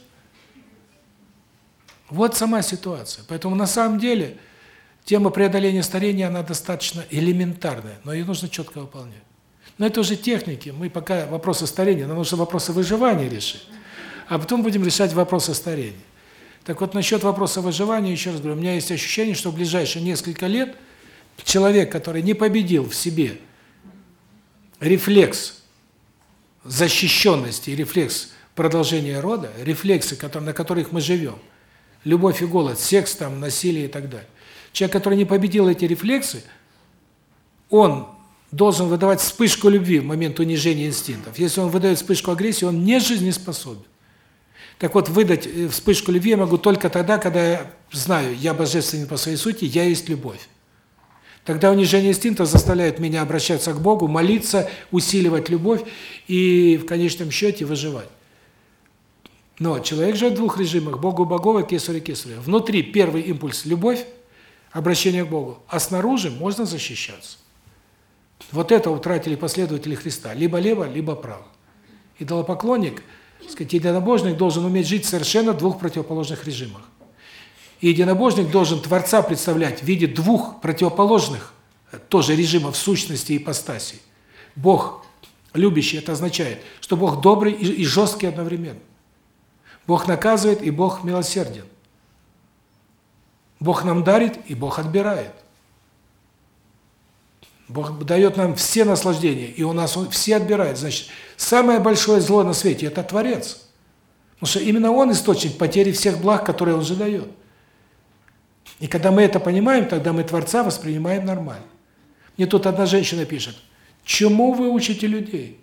Вот сама ситуация. Поэтому на самом деле Тема преодоления старения, она достаточно элементарная, но ее нужно четко выполнять. Но это уже техники, мы пока вопросы старения, нам нужно вопросы выживания решить, а потом будем решать вопросы старения. Так вот, насчет вопроса выживания, еще раз говорю, у меня есть ощущение, что в ближайшие несколько лет человек, который не победил в себе рефлекс защищенности, рефлекс продолжения рода, рефлексы, на которых мы живем, любовь и голод, секс, там, насилие и так далее, Человек, который не победил эти рефлексы, он должен выдавать вспышку любви в момент унижения инстинктов. Если он выдает вспышку агрессии, он не жизнеспособен. Так вот, выдать э, вспышку любви я могу только тогда, когда я знаю, я божественен по своей сути, я есть любовь. Тогда унижение инстинктов заставляет меня обращаться к Богу, молиться, усиливать любовь и в конечном счете выживать. Но человек живет в двух режимах: Богу Богова, кесарю кесаря. Внутри первый импульс любовь, обращение к Богу, а снаружи можно защищаться. Вот это утратили последователи Христа, либо лево, либо право. Идолопоклонник, сказать, единобожник должен уметь жить совершенно в двух противоположных режимах. И единобожник должен Творца представлять в виде двух противоположных тоже режимов сущности и ипостаси. Бог любящий, это означает, что Бог добрый и жесткий одновременно. Бог наказывает, и Бог милосерден. Бог нам дарит, и Бог отбирает. Бог дает нам все наслаждения, и у нас он все отбирает. Значит, самое большое зло на свете – это Творец. Потому что именно Он источник потери всех благ, которые Он же дает. И когда мы это понимаем, тогда мы Творца воспринимаем нормально. Мне тут одна женщина пишет, чему вы учите людей?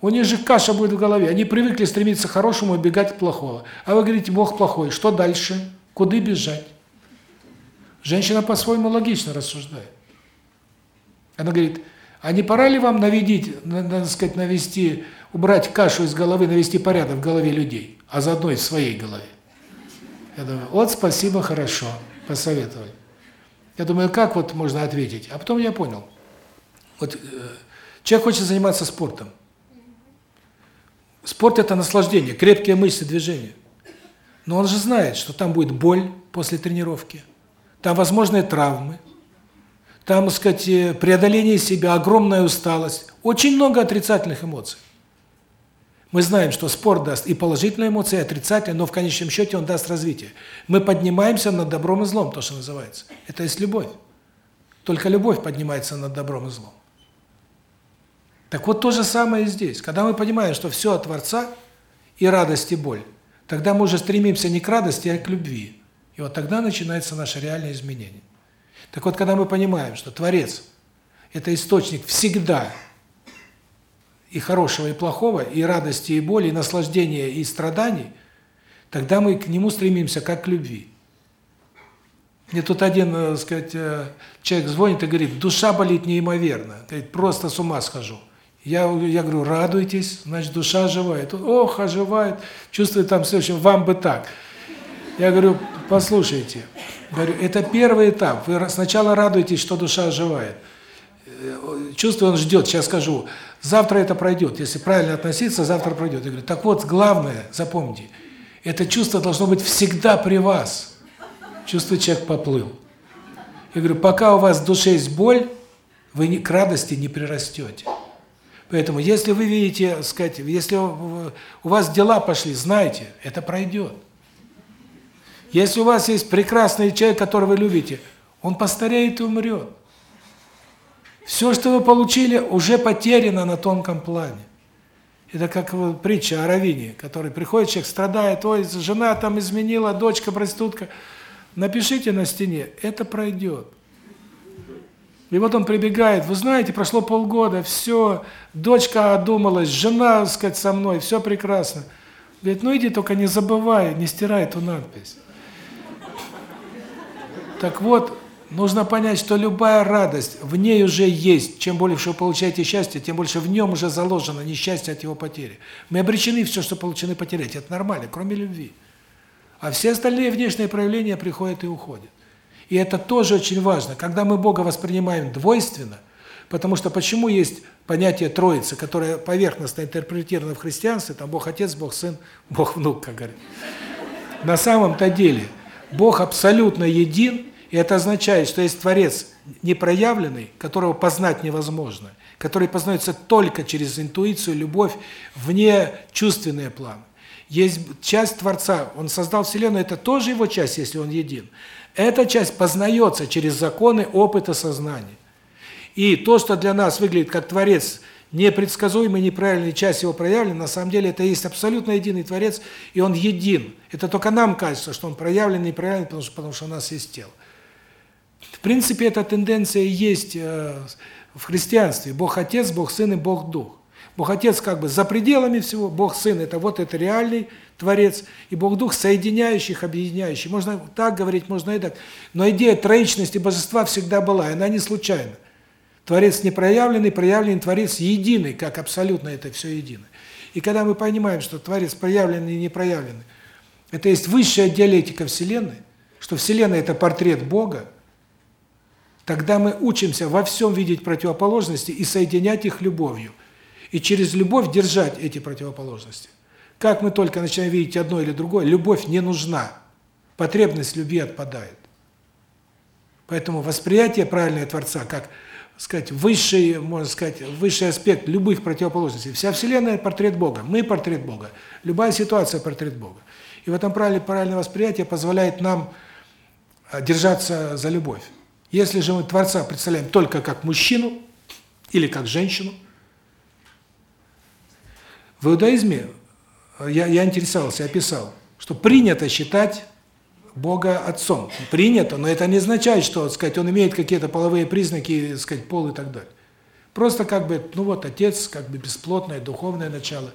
У них же каша будет в голове. Они привыкли стремиться к хорошему и бегать от плохого. А вы говорите, Бог плохой. Что дальше? Куда бежать? Женщина по-своему логично рассуждает. Она говорит, а не пора ли вам наведить, надо сказать, навести, убрать кашу из головы, навести порядок в голове людей, а заодно и в своей голове? Я думаю, вот спасибо, хорошо, посоветовали. Я думаю, как вот можно ответить? А потом я понял. Вот э, человек хочет заниматься спортом. Спорт – это наслаждение, крепкие мышцы, движения. Но он же знает, что там будет боль после тренировки – там возможны травмы, там, сказать, э, преодоление себя, огромная усталость, очень много отрицательных эмоций. Мы знаем, что спорт даст и положительные эмоции, и отрицательные, но в конечном счете он даст развитие. Мы поднимаемся над добром и злом, то, что называется. Это есть любовь. Только любовь поднимается над добром и злом. Так вот то же самое и здесь. Когда мы понимаем, что все от Творца, и радость, и боль, тогда мы уже стремимся не к радости, а к любви. И вот тогда начинается наше реальное изменение. Так вот, когда мы понимаем, что Творец – это источник всегда и хорошего, и плохого, и радости, и боли, и наслаждения, и страданий, тогда мы к Нему стремимся как к любви. Мне тут один, так э, сказать, э, человек звонит и говорит, душа болит неимоверно, говорит, просто с ума схожу. Я, я говорю, радуйтесь, значит, душа оживает. Ох, оживает, чувствует там все, в общем, вам бы так. Я говорю, послушайте, говорю, это первый этап. Вы сначала радуетесь, что душа оживает. Э, Чувство он ждет, сейчас скажу. Завтра это пройдет. Если правильно относиться, завтра пройдет. Я говорю, так вот, главное, запомните, это чувство должно быть всегда при вас. Чувство человек поплыл. Я говорю, пока у вас в душе есть боль, вы ни- к радости не прирастете. Поэтому, если вы видите, сказать, если у вас дела пошли, знайте, это пройдет. Если у вас есть прекрасный человек, которого вы любите, он постареет и умрет. Все, что вы получили, уже потеряно на тонком плане. Это как притча о Равине, который приходит, человек страдает, ой, жена там изменила, дочка проститутка. Напишите на стене, это пройдет. И вот он прибегает, вы знаете, прошло полгода, все, дочка одумалась, жена, сказать, со мной, все прекрасно. Говорит, ну иди только не забывай, не стирай эту надпись. Так вот, нужно понять, что любая радость в ней уже есть. Чем больше вы получаете счастье, тем больше в нем уже заложено несчастье от его потери. Мы обречены все, что получены, потерять. Это нормально, кроме любви. А все остальные внешние проявления приходят и уходят. И это тоже очень важно. Когда мы Бога воспринимаем двойственно, потому что почему есть понятие Троицы, которое поверхностно интерпретировано в христианстве, там Бог Отец, Бог Сын, Бог Внук, как говорят. На самом-то деле Бог абсолютно един, и это означает, что есть Творец непроявленный, которого познать невозможно, который познается только через интуицию, любовь, вне чувственные планы. Есть часть Творца, Он создал Вселенную, это тоже Его часть, если Он един. Эта часть познается через законы опыта сознания. И то, что для нас выглядит как Творец, непредсказуемый, неправильный, часть его проявлена, на самом деле это есть абсолютно единый Творец, и Он един. Это только нам кажется, что Он проявленный, неправильный, потому что, потому что у нас есть тело. В принципе, эта тенденция есть э, в христианстве. Бог Отец, Бог Сын и Бог Дух. Бог Отец как бы за пределами всего, Бог Сын это вот это реальный Творец, и Бог Дух соединяющих, объединяющий. Можно так говорить, можно и так. Но идея троичности Божества всегда была, и она не случайна. Творец непроявленный, проявленный Творец единый, как абсолютно это все едино. И когда мы понимаем, что Творец проявленный и непроявленный, это есть высшая диалектика Вселенной, что Вселенная – это портрет Бога, тогда мы учимся во всем видеть противоположности и соединять их любовью. И через любовь держать эти противоположности. Как мы только начинаем видеть одно или другое, любовь не нужна. Потребность любви отпадает. Поэтому восприятие правильное Творца, как сказать, высший, можно сказать, высший аспект любых противоположностей. Вся Вселенная – портрет Бога, мы – портрет Бога, любая ситуация – портрет Бога. И в этом правильное, правильное восприятие позволяет нам а, держаться за любовь. Если же мы Творца представляем только как мужчину или как женщину, в иудаизме, я, я интересовался, описал, что принято считать Бога отцом. Принято, но это не означает, что, сказать, он имеет какие-то половые признаки, сказать, пол и так далее. Просто как бы, ну вот, отец, как бы бесплотное, духовное начало.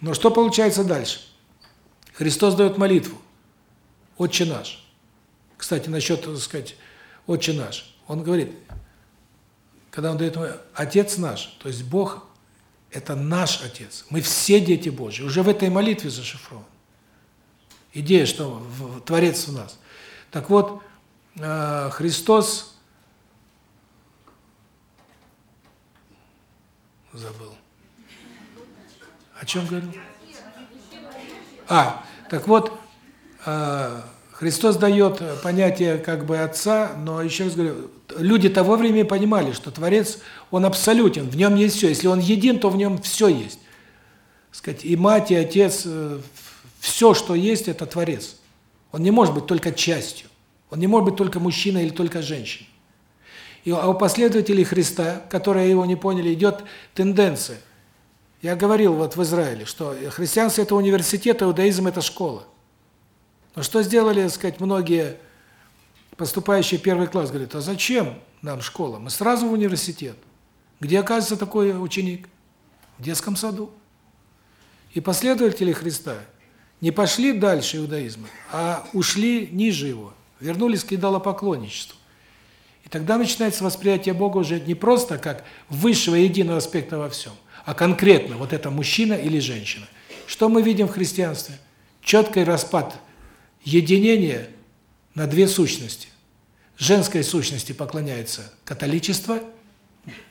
Но что получается дальше? Христос дает молитву. Отче наш. Кстати, насчет, так сказать, Отче наш. Он говорит, когда он дает Отец наш, то есть Бог – это наш Отец. Мы все дети Божьи. Уже в этой молитве зашифрован. Идея, что Творец в нас. Так вот, Христос забыл. О чем говорил? А, так вот, Христос дает понятие как бы Отца, но еще раз говорю, люди того времени понимали, что Творец, Он абсолютен, в Нем есть все. Если Он един, то в Нем все есть. Сказать, и мать, и отец, все, что есть, это Творец. Он не может быть только частью. Он не может быть только мужчиной или только женщиной. И а у последователей Христа, которые его не поняли, идет тенденция. Я говорил вот в Израиле, что христианство – это университет, а иудаизм – это школа. Но что сделали, так сказать, многие поступающие в первый класс? Говорят, а зачем нам школа? Мы сразу в университет. Где оказывается такой ученик? В детском саду. И последователи Христа не пошли дальше иудаизма, а ушли ниже его, вернулись к идолопоклонничеству. И тогда начинается восприятие Бога уже не просто как высшего единого аспекта во всем, а конкретно, вот это мужчина или женщина. Что мы видим в христианстве? Четкий распад единение на две сущности. Женской сущности поклоняется католичество,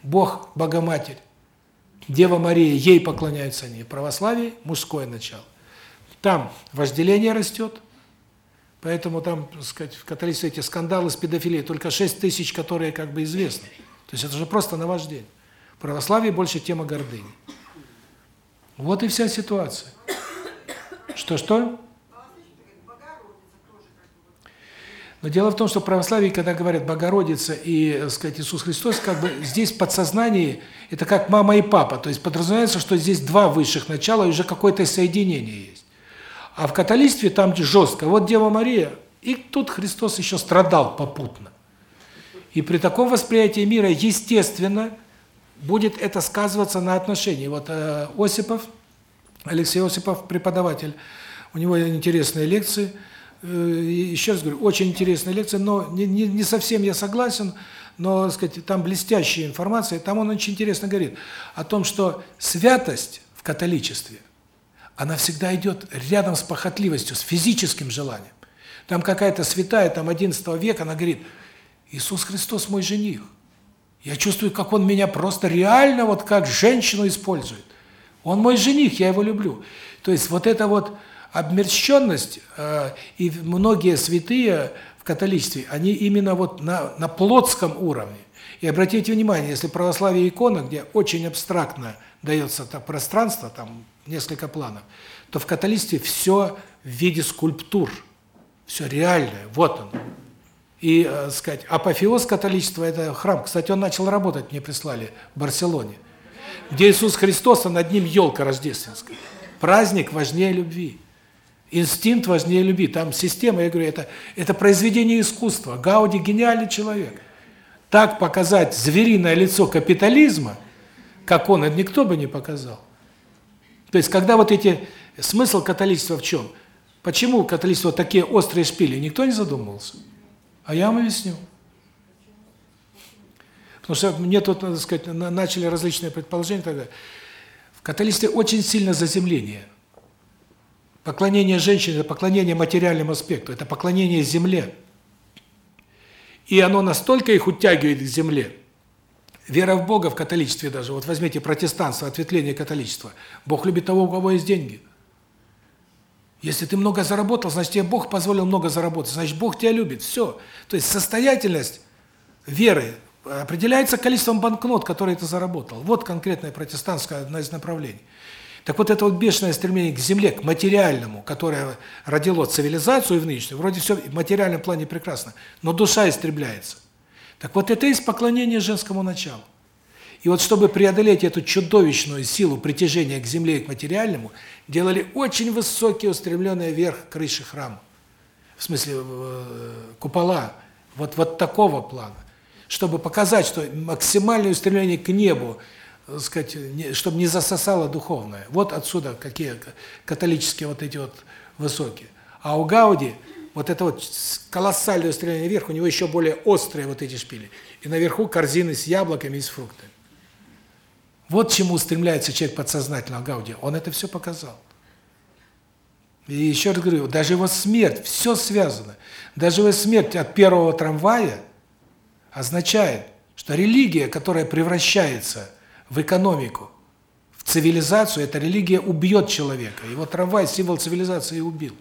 Бог, Богоматерь, Дева Мария, ей поклоняются они, православие – мужское начало. Там вожделение растет, поэтому там, так сказать, в католичестве эти скандалы с педофилией, только 6 тысяч, которые как бы известны. То есть это же просто наваждение. В православии больше тема гордыни. Вот и вся ситуация. Что-что? Но дело в том, что в православии, когда говорят Богородица и, так сказать, Иисус Христос, как бы здесь в подсознании это как мама и папа, то есть подразумевается, что здесь два высших начала и уже какое-то соединение есть. А в католичестве там жестко. Вот Дева Мария, и тут Христос еще страдал попутно. И при таком восприятии мира, естественно, будет это сказываться на отношении. Вот э, Осипов, Алексей Осипов, преподаватель, у него интересные лекции – Э, еще раз говорю, очень интересная лекция, но не, не, не совсем я согласен, но, сказать, там блестящая информация, там он очень интересно говорит о том, что святость в католичестве, она всегда идет рядом с похотливостью, с физическим желанием. Там какая-то святая, там 11 века, она говорит, Иисус Христос мой жених. Я чувствую, как он меня просто реально вот как женщину использует. Он мой жених, я его люблю. То есть вот это вот обмерщенность э, и многие святые в католичестве, они именно вот на на плотском уровне. И обратите внимание, если православие икона, где очень абстрактно дается так пространство, там несколько планов, то в католичестве все в виде скульптур. Все реальное. Вот он. И, э, сказать, апофеоз католичества это храм. Кстати, он начал работать, мне прислали в Барселоне. Где Иисус Христос, а над ним елка рождественская. Праздник важнее любви. Инстинкт важнее любви. Там система, я говорю, это это произведение искусства. Гауди гениальный человек. Так показать звериное лицо капитализма, как он, это никто бы не показал. То есть, когда вот эти смысл католичества в чем? Почему католичество такие острые шпили? Никто не задумывался. А я вам объясню. Потому что мне тут, так сказать, начали различные предположения тогда. В католичестве очень сильно заземление. Поклонение женщине – это поклонение материальному аспекту, это поклонение земле. И оно настолько их утягивает к земле. Вера в Бога в католичестве даже, вот возьмите протестанство, ответвление католичества. Бог любит того, у кого есть деньги. Если ты много заработал, значит, тебе Бог позволил много заработать, значит, Бог тебя любит. Все. То есть состоятельность веры определяется количеством банкнот, которые ты заработал. Вот конкретное протестантское одно из направлений. Так вот это вот бешеное стремление к земле, к материальному, которое родило цивилизацию в нынешнюю, вроде все в материальном плане прекрасно, но душа истребляется. Так вот это есть поклонение женскому началу. И вот чтобы преодолеть эту чудовищную силу притяжения к земле и к материальному, делали очень высокие устремленные вверх крыши храма. В смысле э, купола вот вот такого плана, чтобы показать, что максимальное устремление к небу сказать, чтобы не засосало духовное. Вот отсюда какие католические вот эти вот высокие. А у Гауди вот это вот колоссальное устремление вверх, у него еще более острые вот эти шпили. И наверху корзины с яблоками и с фруктами. Вот чему стремляется человек подсознательно Гауди. Он это все показал. И еще раз говорю, даже его смерть, все связано. Даже его смерть от первого трамвая означает, что религия, которая превращается в экономику, в цивилизацию, эта религия убьет человека. Его трамвай символ цивилизации убил.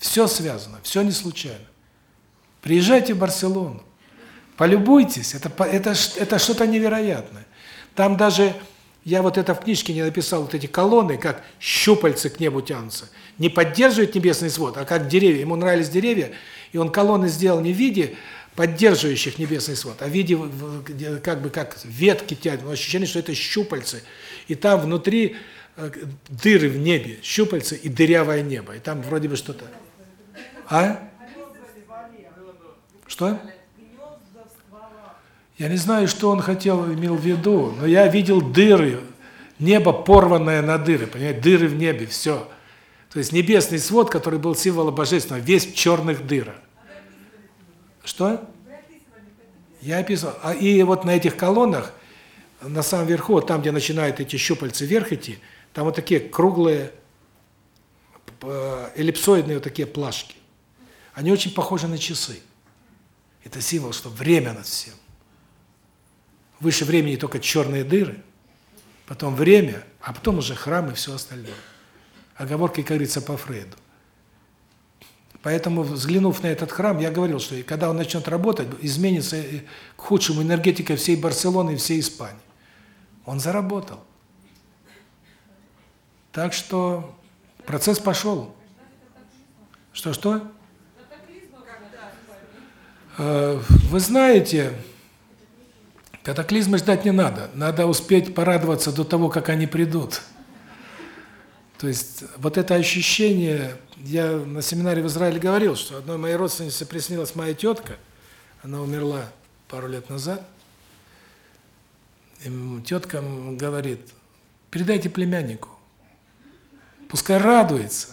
Все связано, все не случайно. Приезжайте в Барселону, полюбуйтесь, это это это что-то невероятное. Там даже я вот это в книжке не написал, вот эти колонны, как щупальцы к небу тянутся. Не поддерживает небесный свод, а как деревья. Ему нравились деревья, и он колонны сделал не в виде поддерживающих небесный свод, а в виде как бы как ветки тянут, ощущение, что это щупальцы, и там внутри э, дыры в небе, щупальцы и дырявое небо, и там вроде бы что-то. А? Что? Я не знаю, что он хотел, имел в виду, но я видел дыры, небо порванное на дыры, понимаете, дыры в небе, все. То есть небесный свод, который был символом божественного, весь в черных дырах. Что? Я описывал. А и вот на этих колоннах, на самом верху, там, где начинают эти щупальцы вверх идти, там вот такие круглые э, эллипсоидные вот такие плашки. Они очень похожи на часы. Это символ, что время над всем. Выше времени только черные дыры, потом время, а потом уже храм и все остальное. Оговорки, как говорится, по Фрейду. Поэтому, взглянув на этот храм, я говорил, что когда он начнет работать, изменится э, к худшему энергетика всей Барселоны и всей Испании. Он заработал. Так что процесс пошел. Что-что? Вы знаете, катаклизмы ждать не надо. Надо успеть порадоваться до того, как они придут. То есть вот это ощущение, я на семинаре в Израиле говорил, что одной моей родственнице приснилась моя тетка, она умерла пару лет назад, и тетка говорит, передайте племяннику, пускай радуется,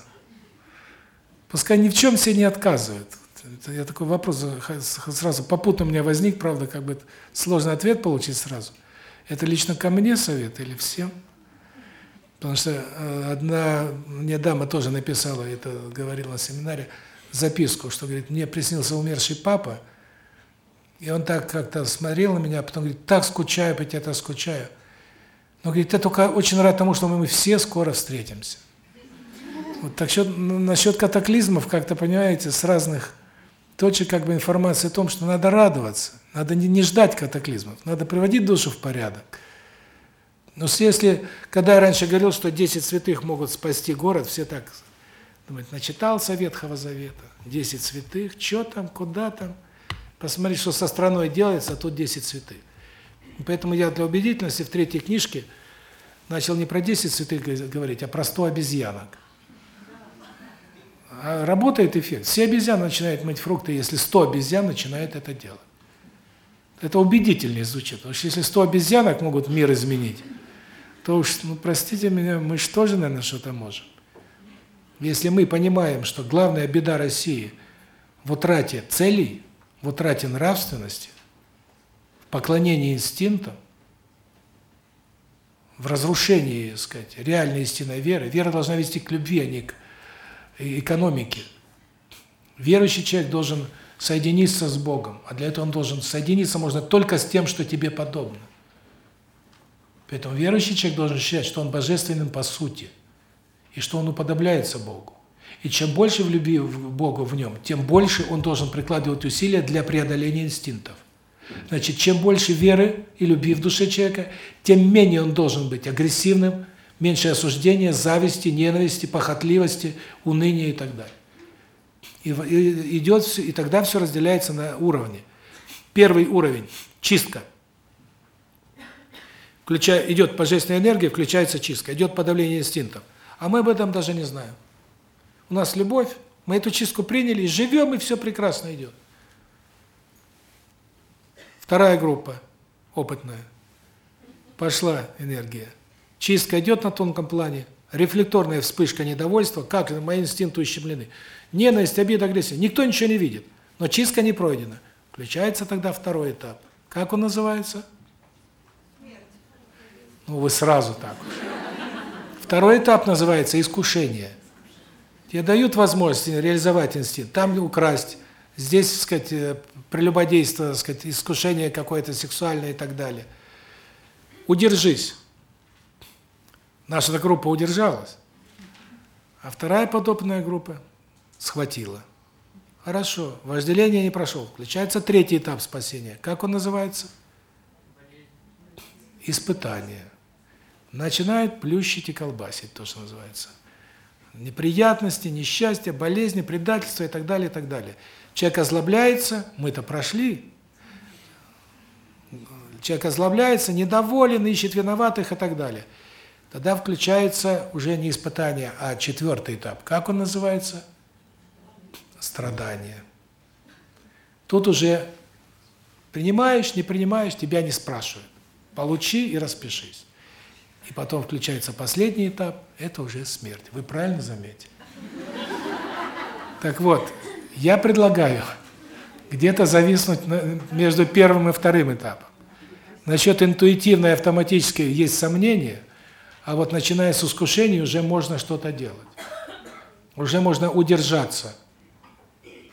пускай ни в чем себе не отказывает. Это я такой вопрос сразу попутно у меня возник, правда, как бы сложный ответ получить сразу. Это лично ко мне совет или всем? Потому что э, одна мне дама тоже написала, это говорила на семинаре, записку, что говорит, мне приснился умерший папа, и он так как-то смотрел на меня, а потом говорит, так скучаю по тебе, так скучаю. Но говорит, я только очень рад тому, что мы все скоро встретимся. Вот так что насчет катаклизмов, как-то понимаете, с разных точек как бы информации о том, что надо радоваться, надо не, не ждать катаклизмов, надо приводить душу в порядок. Но если, когда я раньше говорил, что 10 святых могут спасти город, все так думают, начитался Ветхого Завета, 10 святых, что там, куда там, посмотри, что со страной делается, а тут 10 святых. Поэтому я для убедительности в третьей книжке начал не про 10 святых говорить, а про 100 обезьянок. А работает эффект. Все обезьяны начинают мыть фрукты, если 100 обезьян начинают это делать. Это убедительнее звучит. Потому что если 100 обезьянок могут мир изменить, то уж, ну, простите меня, мы же тоже, наверное, что-то можем. Если мы понимаем, что главная беда России в утрате целей, в утрате нравственности, в поклонении инстинктам, в разрушении, так сказать, реальной истинной веры. Вера должна вести к любви, а не к экономике. Верующий человек должен соединиться с Богом, а для этого он должен соединиться можно только с тем, что тебе подобно. Поэтому верующий человек должен считать, что он божественным по сути, и что он уподобляется Богу. И чем больше в любви в Богу в нем, тем больше он должен прикладывать усилия для преодоления инстинктов. Значит, чем больше веры и любви в душе человека, тем менее он должен быть агрессивным, меньше осуждения, зависти, ненависти, похотливости, уныния и так далее. И, и идет и тогда все разделяется на уровни. Первый уровень чистка. Включая идет божественная энергия, включается чистка, идет подавление инстинктов. А мы об этом даже не знаем. У нас любовь, мы эту чистку приняли, живем, и все прекрасно идет. Вторая группа, опытная. Пошла энергия. Чистка идет на тонком плане, рефлекторная вспышка недовольства, как мои инстинкты ущемлены. Ненависть, обида, агрессия. Никто ничего не видит, но чистка не пройдена. Включается тогда второй этап. Как он называется? Ну, вы сразу так. Второй этап называется искушение. Тебе дают возможность реализовать инстинкт, там украсть, здесь, так сказать, э, прелюбодейство, так сказать, искушение какое-то сексуальное и так далее. Удержись. Наша эта группа удержалась, а вторая подобная группа схватила. Хорошо, вожделение не прошел. Включается третий этап спасения. Как он называется? Испытание. Начинает плющить и колбасить, то, что называется. Неприятности, несчастья, болезни, предательство и так далее, и так далее. Человек озлобляется, мы-то прошли. Человек озлобляется, недоволен, ищет виноватых и так далее. Тогда включается уже не испытание, а четвертый этап. Как он называется? Страдание. Тут уже принимаешь, не принимаешь, тебя не спрашивают. Получи и распишись. И потом включается последний этап, это уже смерть. Вы правильно заметили? Так вот, я предлагаю где-то зависнуть между первым и вторым этапом. Насчет интуитивной автоматической есть сомнения, а вот начиная с искушений уже можно что-то делать. уже можно удержаться.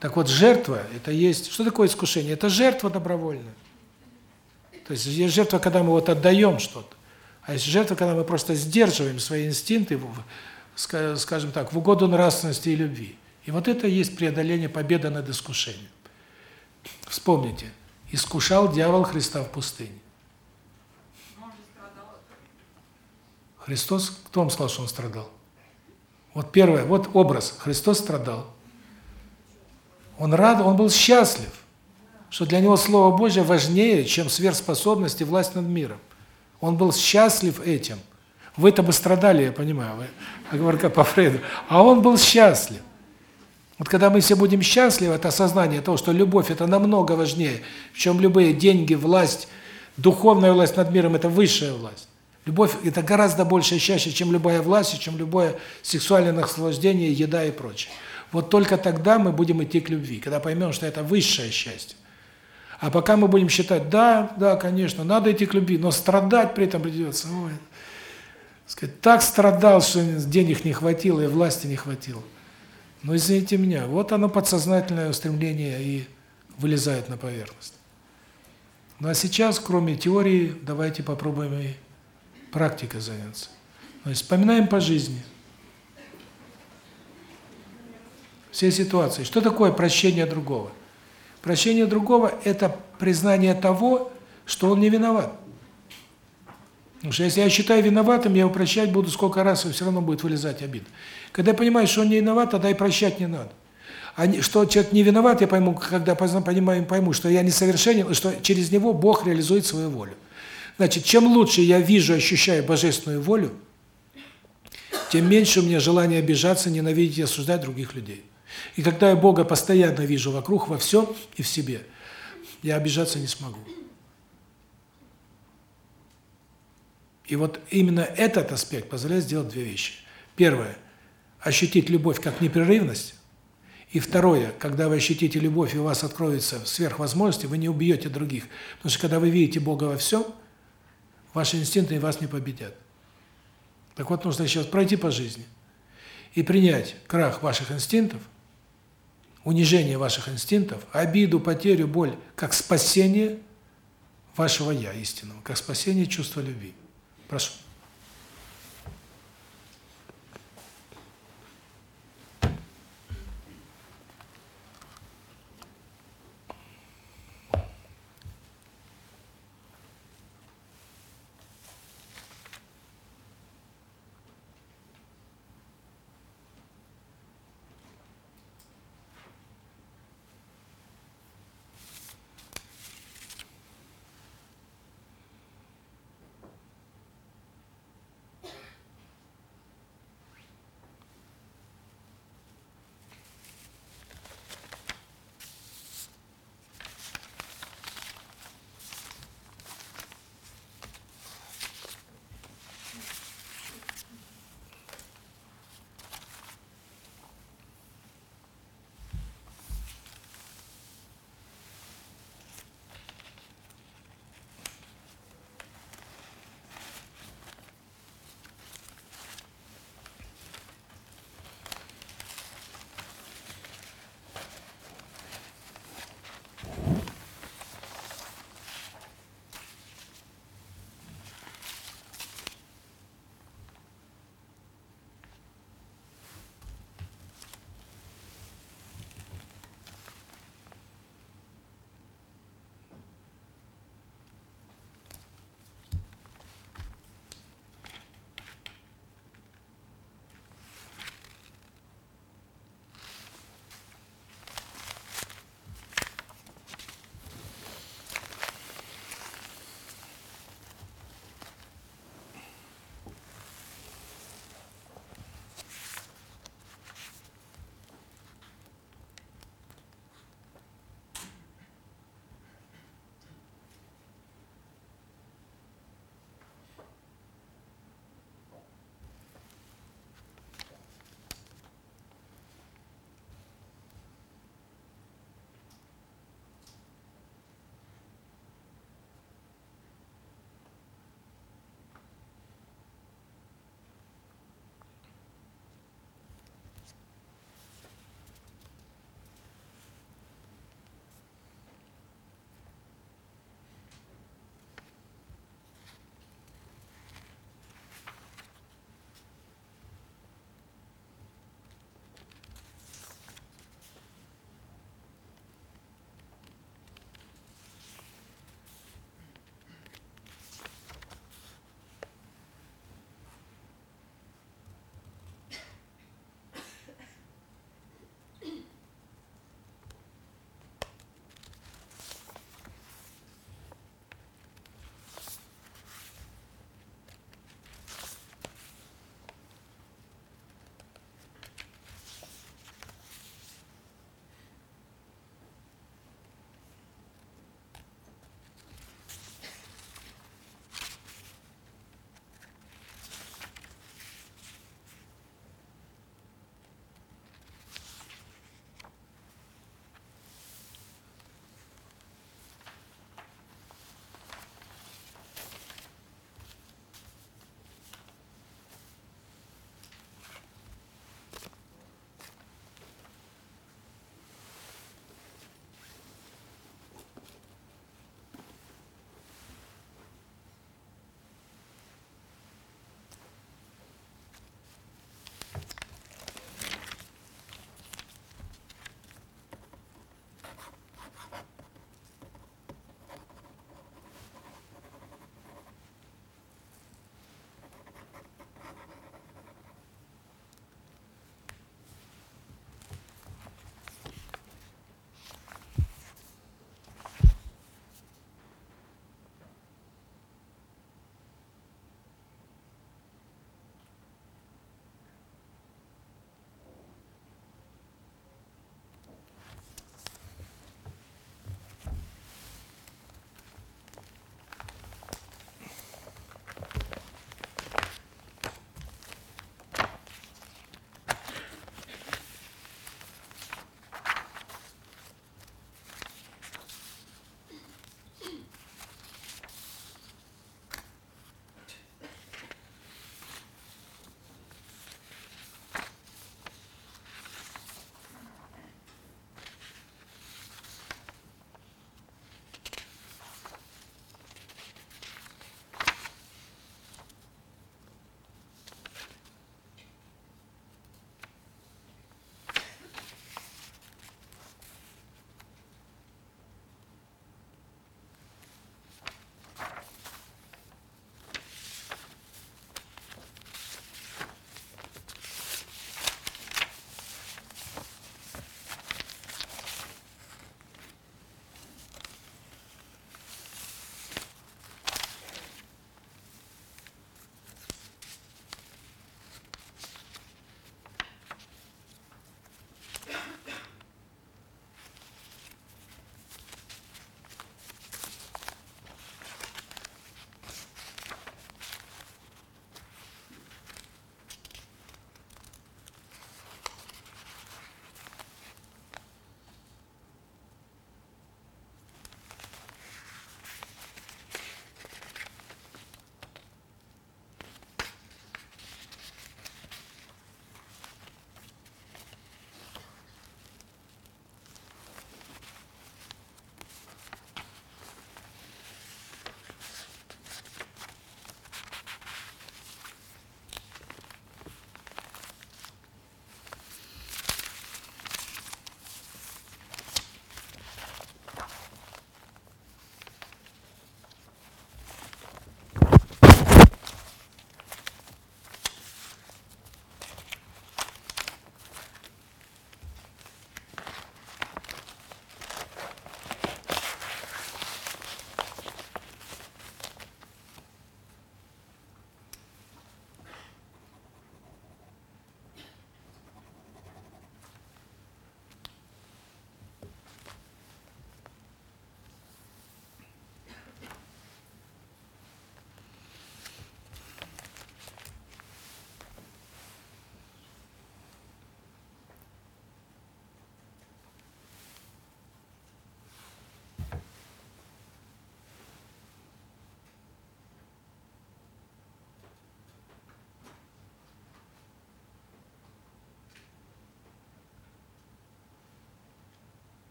Так вот, жертва – это есть… Что такое искушение? Это жертва добровольная. То есть есть жертва, когда мы вот отдаем что-то. А есть жертва, когда мы просто сдерживаем свои инстинкты, скажем так, в угоду нравственности и любви. И вот это и есть преодоление победы над искушением. Вспомните, искушал дьявол Христа в пустыне. Христос, кто вам сказал, что он страдал? Вот первое, вот образ, Христос страдал. Он рад, он был счастлив, что для него Слово Божье важнее, чем сверхспособность и власть над миром. Он был счастлив этим. Вы-то бы страдали, я понимаю, вы, оговорка по Фрейду. А он был счастлив. Вот когда мы все будем счастливы, это осознание того, что любовь – это намного важнее, чем любые деньги, власть, духовная власть над миром – это высшая власть. Любовь – это гораздо больше и чаще, чем любая власть, чем любое сексуальное наслаждение, еда и прочее. Вот только тогда мы будем идти к любви, когда поймем, что это высшее счастье. А пока мы будем считать, да, да, конечно, надо идти к любви, но страдать при этом придется. Ой, сказать, так страдал, что денег не хватило и власти не хватило. Но извините меня, вот оно подсознательное устремление и вылезает на поверхность. Ну а сейчас, кроме теории, давайте попробуем и практикой заняться. То вспоминаем по жизни. Все ситуации. Что такое прощение другого? Прощение другого – это признание того, что он не виноват. Потому что если я считаю виноватым, я его прощать буду сколько раз, и все равно будет вылезать обид. Когда я понимаю, что он не виноват, тогда и прощать не надо. А что человек не виноват, я пойму, когда понимаю, пойму, что я несовершенен, что через него Бог реализует свою волю. Значит, чем лучше я вижу, ощущаю божественную волю, тем меньше у меня желания обижаться, ненавидеть и осуждать других людей. И когда я Бога постоянно вижу вокруг, во всем и в себе, я обижаться не смогу. И вот именно этот аспект позволяет сделать две вещи. Первое – ощутить любовь как непрерывность. И второе – когда вы ощутите любовь, и у вас откроются сверхвозможности, вы не убьете других. Потому что когда вы видите Бога во всем, ваши инстинкты вас не победят. Так вот, нужно сейчас пройти по жизни и принять крах ваших инстинктов – унижение ваших инстинктов, обиду, потерю, боль, как спасение вашего «я» истинного, как спасение чувства любви. Прошу.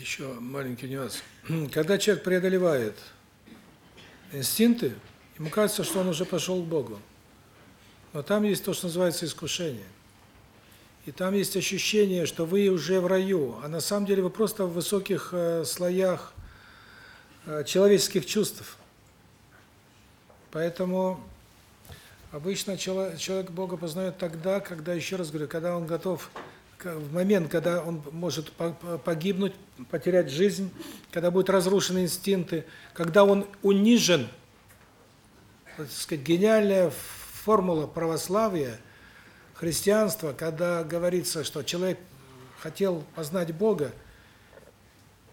Еще маленький нюанс. Когда человек преодолевает инстинкты, ему кажется, что он уже пошел к Богу. Но там есть то, что называется искушение. И там есть ощущение, что вы уже в раю, а на самом деле вы просто в высоких э, слоях э, человеческих чувств. Поэтому обычно чело- человек Бога познает тогда, когда, еще раз говорю, когда он готов, в момент, когда он может по- по- погибнуть, потерять жизнь, когда будут разрушены инстинкты, когда он унижен, так сказать, гениальная формула православия, христианства, когда говорится, что человек хотел познать Бога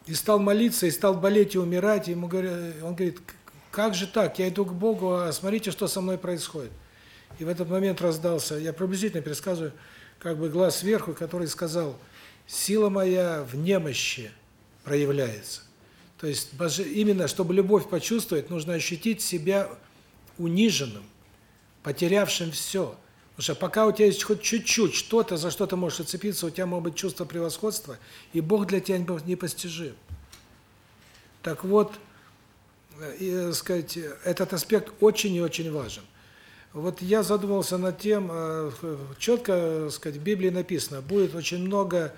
и стал молиться, и стал болеть и умирать, и ему говорят, он говорит, как же так, я иду к Богу, а смотрите, что со мной происходит. И в этот момент раздался, я приблизительно пересказываю, как бы глаз сверху, который сказал, сила моя в немощи проявляется. То есть именно, чтобы любовь почувствовать, нужно ощутить себя униженным, потерявшим все. Потому что пока у тебя есть хоть чуть-чуть что-то, за что ты можешь уцепиться, у тебя может быть чувство превосходства, и Бог для тебя непостижим. Так вот, э, и, э, сказать, этот аспект очень и очень важен. Вот я задумался над тем, э, четко, сказать, в Библии написано, будет очень много,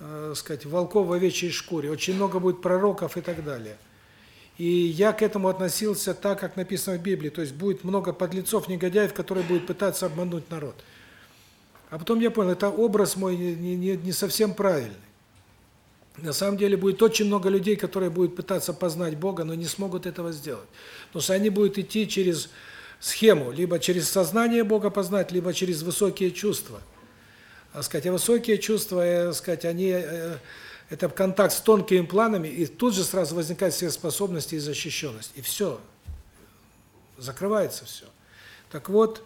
э, сказать, волков в овечьей шкуре, очень много будет пророков и так далее. И я к этому относился так, как написано в Библии, то есть будет много подлецов, негодяев, которые будут пытаться обмануть народ. А потом я понял, это образ мой не, не, не совсем правильный. На самом деле будет очень много людей, которые будут пытаться познать Бога, но не смогут этого сделать. Потому что они будут идти через схему, либо через сознание Бога познать, либо через высокие чувства. А сказать, а высокие чувства, э, сказать, они э, это контакт с тонкими планами, и тут же сразу возникает сверхспособность и защищенность. И все. Закрывается все. Так вот,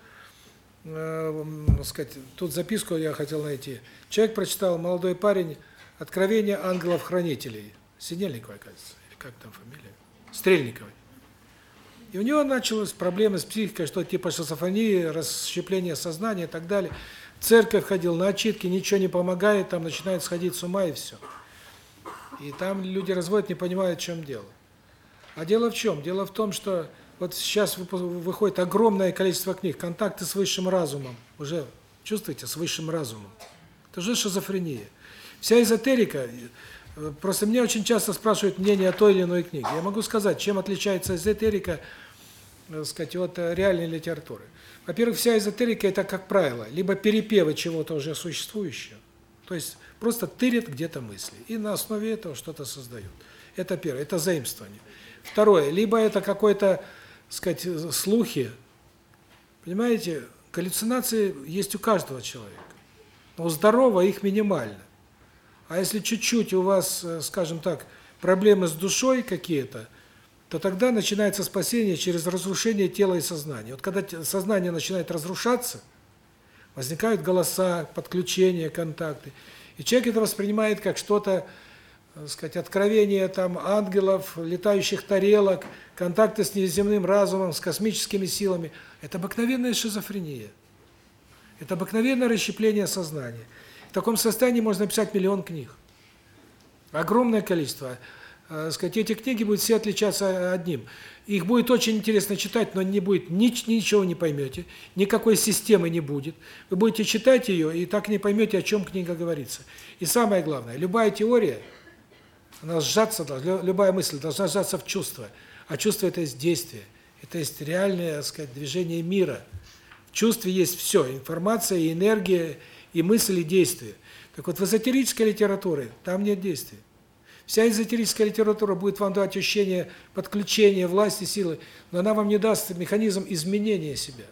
э, сказать, тут записку я хотел найти. Человек прочитал, молодой парень, «Откровение ангелов-хранителей». Синельниковой, кажется, или как там фамилия? Стрельниковой. И у него началась проблемы с психикой, что типа шизофрении, расщепление сознания и так далее. В церковь ходил на отчитки, ничего не помогает, там начинает сходить с ума и все. И там люди разводят, не понимают, в чем дело. А дело в чем? Дело в том, что вот сейчас выходит огромное количество книг, контакты с высшим разумом. Уже чувствуете, с высшим разумом. Это же шизофрения. Вся эзотерика, просто меня очень часто спрашивают мнение о той или иной книге. Я могу сказать, чем отличается эзотерика, так сказать, от э, реальной литературы. Во-первых, вся эзотерика это, как правило, либо перепевы чего-то уже существующего, то есть просто тырят где-то мысли, и на основе этого что-то создают. Это первое, это заимствование. Второе, либо это какой-то, сказать, э, слухи. Понимаете, галлюцинации есть у каждого человека. Но у здорового их минимально. А если чуть-чуть у вас, э, скажем так, проблемы с душой какие-то, то тогда начинается спасение через разрушение тела и сознания. Вот когда сознание начинает разрушаться, возникают голоса, подключения, контакты. И человек это воспринимает как что-то, так сказать, откровение там ангелов, летающих тарелок, контакты с неземным разумом, с космическими силами. Это обыкновенная шизофрения. Это обыкновенное расщепление сознания. В таком состоянии можно написать миллион книг. Огромное количество. Э, сказать, эти книги будут все отличаться одним. Их будет очень интересно читать, но не будет нич ничего не поймете, никакой системы не будет. Вы будете читать ее и так не поймете, о чем книга говорится. И самое главное, любая теория, она сжаться должна, лю- любая мысль должна сжаться в чувство. А чувство это есть действие. Это есть реальное, сказать, движение мира. В чувстве есть все: информация, энергия, и мысль, и действие. Так вот, в эзотерической литературе там нет действия. Вся эзотерическая литература будет вам давать ощущение подключения власти, силы, но она вам не даст механизм изменения себя,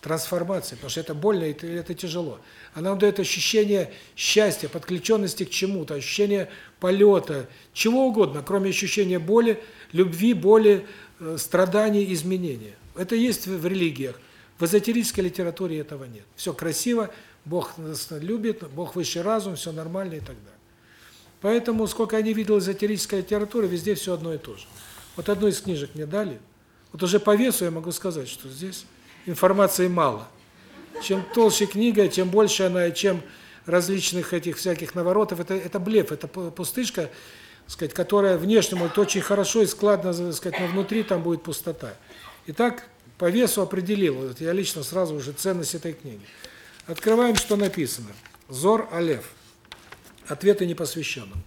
трансформации, потому что это больно и это тяжело. Она вам дает ощущение счастья, подключенности к чему-то, ощущение полета, чего угодно, кроме ощущения боли, любви, боли, э, страданий, изменения. Это есть в в религиях. В эзотерической литературе этого нет. Все красиво, Бог нас любит, Бог высший разум, все нормально и так далее. Поэтому, сколько я не видел эзотерической литературы, везде все одно и то же. Вот одну из книжек мне дали. Вот уже по весу я могу сказать, что здесь информации мало. Чем толще книга, тем больше она, чем различных этих всяких наворотов, это, это блеф, это пу- пустышка, сказать, которая внешне может очень хорошо и складно, сказать, но внутри там будет пустота. Итак, по весу определил, вот я лично сразу уже ценность этой книги. Открываем, что написано. Зор Алев. Ответы непосвященным.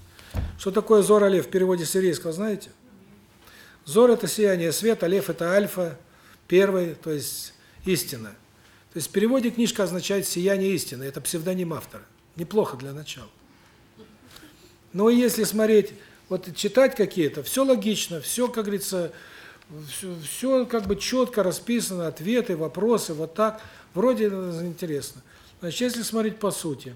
Что такое Зор Алев в переводе с сирийского, знаете? Зор – это сияние света, Алев – это альфа, первый, то есть истина. То есть в переводе книжка означает «сияние истины», это псевдоним автора. Неплохо для начала. Но если смотреть, вот читать какие-то, все логично, все, как говорится, все, все как бы четко расписано, ответы, вопросы, вот так, вроде интересно. Значит, если смотреть по сути,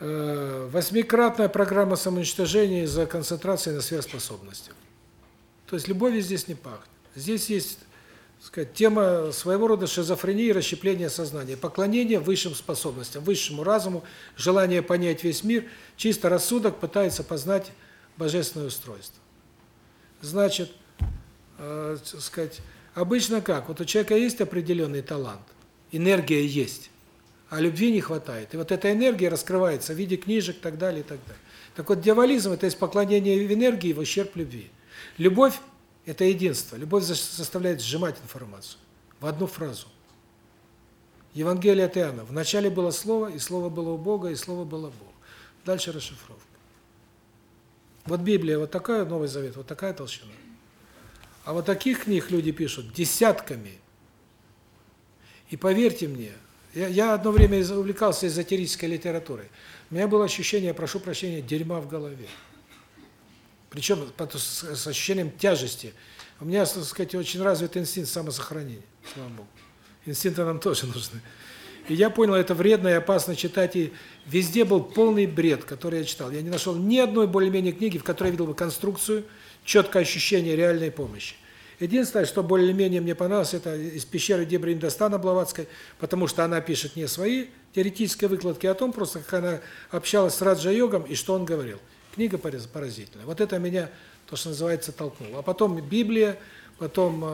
э, восьмикратная программа самоуничтожения из-за концентрации на сверхспособностях. То есть любовью здесь не пахнет. Здесь есть, так сказать, тема своего рода шизофрении, расщепления сознания, поклонение высшим способностям, высшему разуму, желание понять весь мир, чисто рассудок пытается познать божественное устройство. Значит, э, сказать, обычно как? Вот у человека есть определенный талант, энергия есть, а любви не хватает. И вот эта энергия раскрывается в виде книжек так далее, и так далее. Так вот, дьяволизм – это есть поклонение в энергии в ущерб любви. Любовь – это единство. Любовь за- заставляет сжимать информацию в одну фразу. Евангелие от Иоанна. Вначале было Слово, и Слово было у Бога, и Слово было Бог. Дальше расшифровка. Вот Библия вот такая, Новый Завет, вот такая толщина. А вот таких книг люди пишут десятками. И поверьте мне, я, я одно время увлекался эзотерической литературой. У меня было ощущение, прошу прощения, дерьма в голове. Причем с ощущением тяжести. У меня, так сказать, очень развит инстинкт самосохранения, слава Богу. Инстинкты нам тоже нужны. И я понял, это вредно и опасно читать, и везде был полный бред, который я читал. Я не нашел ни одной более-менее книги, в которой я видел бы конструкцию, четкое ощущение реальной помощи. Единственное, что более-менее мне понравилось, это из пещеры Дебри Индостана Блаватской, потому что она пишет не свои теоретические выкладки, а о том просто, как она общалась с Раджа-йогом и что он говорил. Книга пораз- поразительная. Вот это меня, то, что называется, толкнуло. А потом Библия, потом,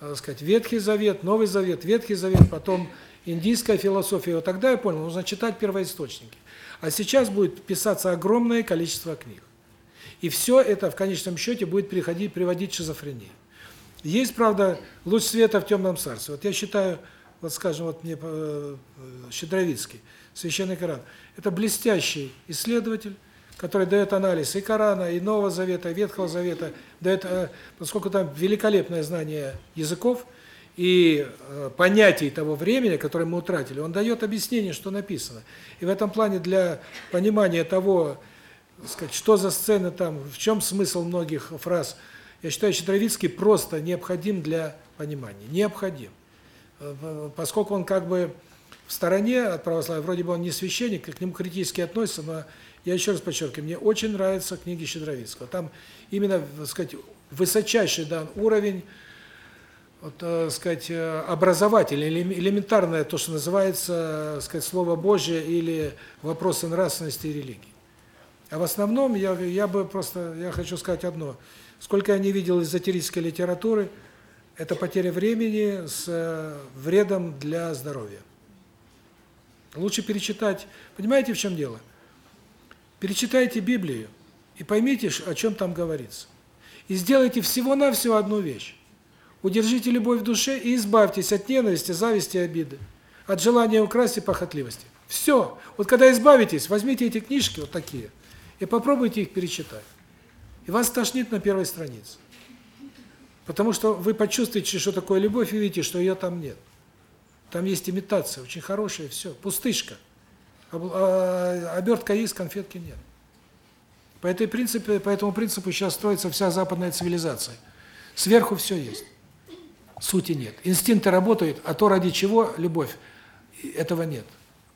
э, сказать, Ветхий Завет, Новый Завет, Ветхий Завет, потом индийская философия. Вот тогда я понял, нужно читать первоисточники. А сейчас будет писаться огромное количество книг. И все это в конечном счете будет приходить, приводить к шизофрении. Есть, правда, луч света в темном царстве. Вот я считаю, вот скажем, вот мне э, э, Щедровицкий, Священный Коран, это блестящий исследователь, который дает анализ и Корана, и Нового Завета, и Ветхого Завета, дает, э, поскольку там великолепное знание языков и э, понятий того времени, которое мы утратили, он дает объяснение, что написано. И в этом плане для понимания того, сказать, что за сцены там, в чем смысл многих фраз, я считаю, Щедровицкий просто необходим для понимания. Необходим. Э, Поскольку он как бы в стороне от православия, вроде бы он не священник, к нему критически относится, но я еще раз подчеркиваю, мне очень нравятся книги Щедровицкого. Там именно, так сказать, высочайший дан уровень вот, э, сказать, э, образовательный, элем- элементарное то, что называется, э, сказать, слово Божье или вопросы нравственности и религии. А в основном я я бы просто я хочу сказать одно. Сколько я не видел эзотерической литературы, это потеря времени с э, вредом для здоровья. Лучше перечитать. Понимаете, в чем дело? Перечитайте Библию и поймите, о чем там говорится. И сделайте всего-навсего одну вещь. Удержите любовь в душе и избавьтесь от ненависти, зависти обиды, от желания украсть и похотливости. Все. Вот когда избавитесь, возьмите эти книжки вот такие и попробуйте их перечитать. И вас тошнит на первой странице. Потому что вы почувствуете, что такое любовь, и видите, что ее там нет. Там есть имитация, очень хорошая, все, пустышка. А, Обертка есть, конфетки нет. По этой принципе, по этому принципу сейчас строится вся западная цивилизация. Сверху все есть. Сути нет. Инстинкты работают, а то ради чего любовь этого нет.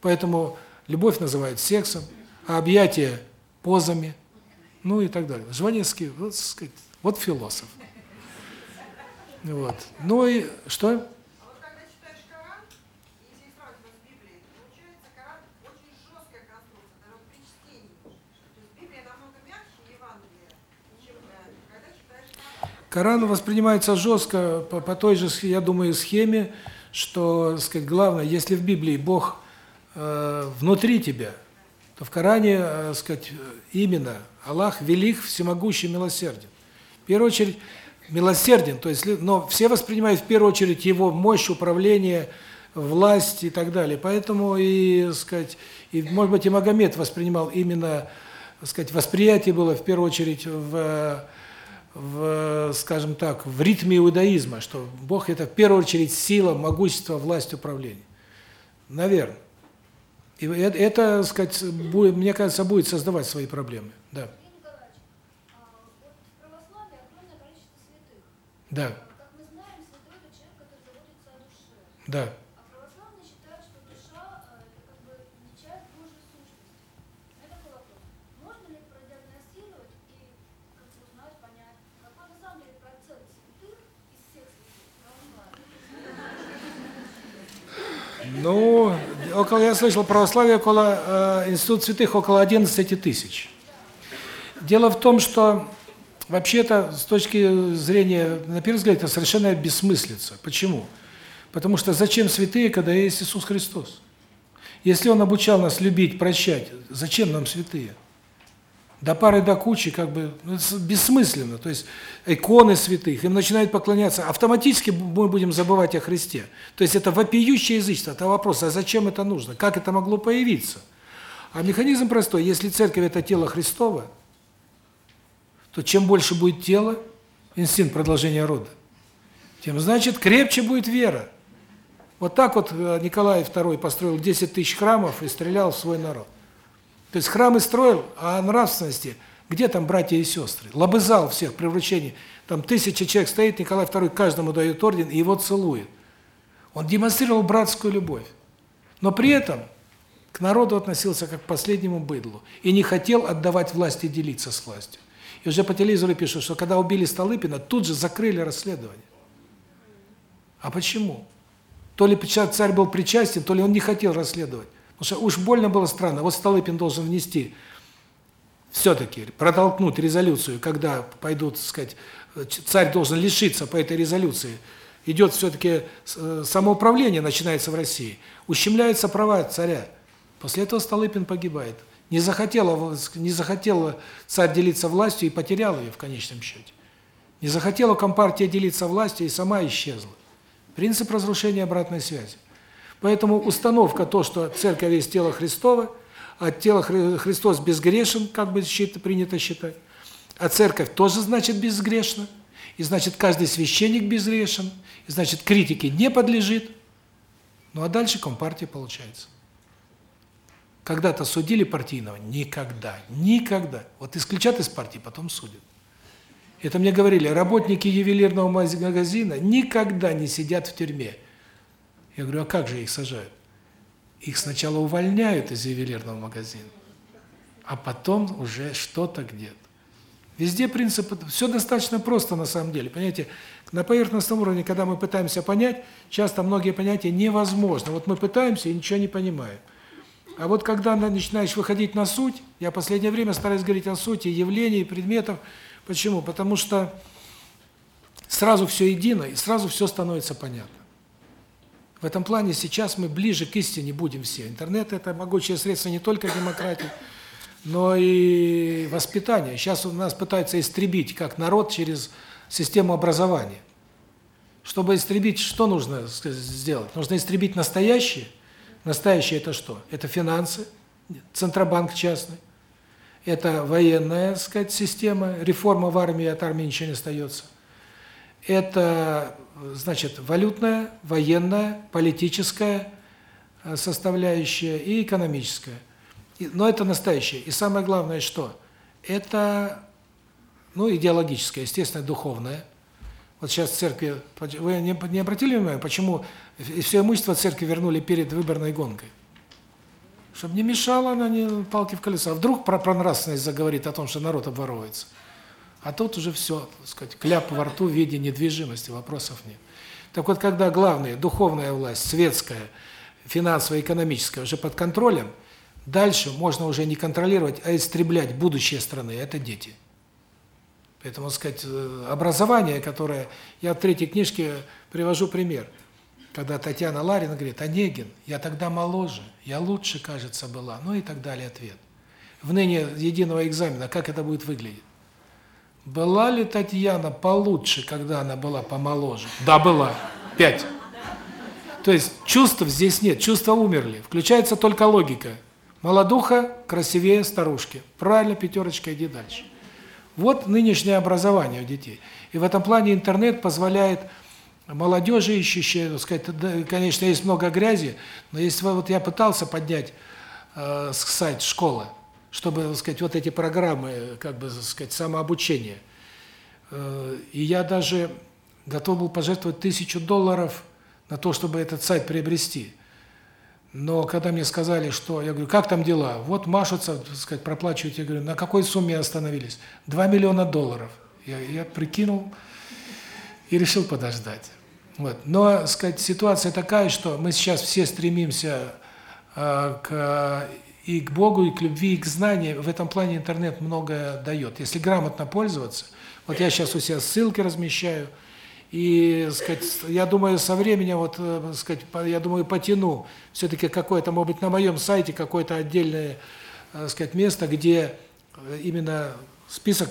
Поэтому любовь называют сексом, а объятия позами, ну и так далее. Жванецкий, вот, сказать, вот философ. Вот. Ну и что? А вот когда читаешь Коран, если сравнивать его с Библией, получается Коран очень жесткая конструкция, даже вот при чтении. То есть Библия намного мягче Евангелия, чем э, когда читаешь Коран. Воспринимается жестко по, по той же, я думаю, схеме, что, сказать, главное, если в Библии Бог э, внутри тебя, то в Коране, э, сказать, именно Аллах велик, всемогущий, милосерден. В первую очередь, милосерден, то есть, но все воспринимают в первую очередь его мощь, управление, власть и так далее. Поэтому и, сказать, и, может быть, и Магомед воспринимал именно, сказать, восприятие было в первую очередь в в, скажем так, в ритме иудаизма, что Бог это в первую очередь сила, могущество, власть, управление. Наверное. И это, это, сказать, будет, мне кажется, будет создавать свои проблемы. Да. Сергей Николаевич, а, вот в православии огромное количество святых. Да. Как мы знаем, святой это человек, который заботится о душе. Да. А православные считают, что душа э, это как бы не часть Божьей сущности. У меня такой вопрос. Можно ли продиагностировать и как бы узнать, понять, какой на самом деле процент святых из всех святых православных? Ну, около я слышал православие около э, институт святых около 11 тысяч. Дело в том, что вообще-то с точки зрения, на первый взгляд, это совершенно бессмыслица. Почему? Потому что зачем святые, когда есть Иисус Христос? Если Он обучал нас любить, прощать, зачем нам святые? До пары до кучи, как бы, ну, бессмысленно. То есть иконы святых, им начинают поклоняться. Автоматически мы будем забывать о Христе. То есть это вопиющее язычество. Это вопрос, а зачем это нужно? Как это могло появиться? А механизм простой. Если церковь – это тело Христово, то чем больше будет тело, инстинкт продолжения рода, тем, значит, крепче будет вера. Вот так вот э, Николай II построил 10 тысяч храмов и стрелял в свой народ. То есть храмы строил, а о нравственности, где там братья и сестры? Лобызал всех при вручении. Там тысяча человек стоит, Николай II каждому дает орден и его целует. Он демонстрировал братскую любовь. Но при этом к народу относился как к последнему быдлу и не хотел отдавать власть и делиться с властью. И уже по телевизору пишут, что когда убили Столыпина, тут же закрыли расследование. А почему? То ли царь был причастен, то ли он не хотел расследовать. Потому что уж больно было странно. Вот Столыпин должен внести все-таки, протолкнуть резолюцию, когда пойдут, так сказать, царь должен лишиться по этой резолюции. Идет все-таки э, самоуправление, начинается в России. Ущемляются права царя. После этого Столыпин погибает. Не захотела, не захотела царь делиться властью и потерял ее в конечном счете. Не захотела компартия делиться властью и сама исчезла. Принцип разрушения обратной связи. Поэтому установка то, что церковь есть тело Христово, а тело Христос безгрешен, как бы принято считать, а церковь тоже значит безгрешна, и значит каждый священник безгрешен, и значит критике не подлежит. Ну а дальше компартия получается. Когда-то судили партийного? Никогда. Никогда. Вот исключат из партии, потом судят. Это мне говорили, работники ювелирного магазина никогда не сидят в тюрьме. Я говорю, а как же их сажают? Их сначала увольняют из ювелирного магазина, а потом уже что-то где-то. Везде принцип, все достаточно просто на самом деле. Понимаете, на поверхностном уровне, когда мы пытаемся понять, часто многие понятия невозможно. Вот мы пытаемся и ничего не понимаем. А вот когда начинаешь выходить на суть, я в последнее время стараюсь говорить о сути явлений, предметов. Почему? Потому что сразу все едино, и сразу все становится понятно. В этом плане сейчас мы ближе к истине будем все. Интернет – это могучее средство не только демократии, но и воспитания. Сейчас у нас пытаются истребить как народ через систему образования. Чтобы истребить, что нужно сделать? Нужно истребить настоящее. Настоящее – это что? Это финансы, Центробанк частный. Это военная, так сказать, система, реформа в армии, от армии ничего не остается. Это значит, валютная, военная, политическая э, составляющая и экономическая. Но это настоящее. И самое главное, что? Это, ну, идеологическое, естественно, духовное. Вот сейчас церкви, вы не, не обратили внимания, почему все имущество церкви вернули перед выборной гонкой? Чтобы не мешало она не палки в колеса. А вдруг про, про нравственность заговорит о том, что народ обворовывается? А тут уже все, так сказать, кляп во рту в виде недвижимости, вопросов нет. Так вот, когда главная духовная власть, светская, финансовая, экономическая уже под контролем, дальше можно уже не контролировать, а истреблять будущее страны это дети. Поэтому, так сказать, э, образование, которое я в третьей книжке привожу пример. когда Татьяна Ларина говорит, Онегин, я тогда моложе, я лучше, кажется, была, ну и так далее ответ. В ныне единого экзамена, как это будет выглядеть? Была ли Татьяна получше, когда она была помоложе? Да, была. Пять. То есть чувств здесь нет, чувства умерли. Включается только логика. Молодуха красивее старушки. Правильно, пятерочка, иди дальше. Вот нынешнее образование у детей. И в этом плане интернет позволяет молодежи ищущей, так сказать, конечно, есть много грязи, но если вот я пытался поднять э, сайт школы, чтобы, так сказать, вот эти программы, как бы, так сказать, самообучения. Э, и я даже готов был пожертвовать тысячу долларов на то, чтобы этот сайт приобрести. Но когда мне сказали, что, я говорю, как там дела? Вот машутся, так сказать, проплачивают. Я говорю, на какой сумме остановились? 2 миллиона долларов. Я, я прикинул и решил подождать. Вот. Но, так сказать, ситуация такая, что мы сейчас все стремимся э, к и к Богу, и к любви, и к знанию. В этом плане интернет многое дает. Если грамотно пользоваться, вот я сейчас у себя ссылки размещаю, и, сказать, я думаю, со временем, вот, э, сказать, я думаю, потяну все-таки какое-то, может быть, на моем сайте какое-то отдельное, э, сказать, место, где э, именно список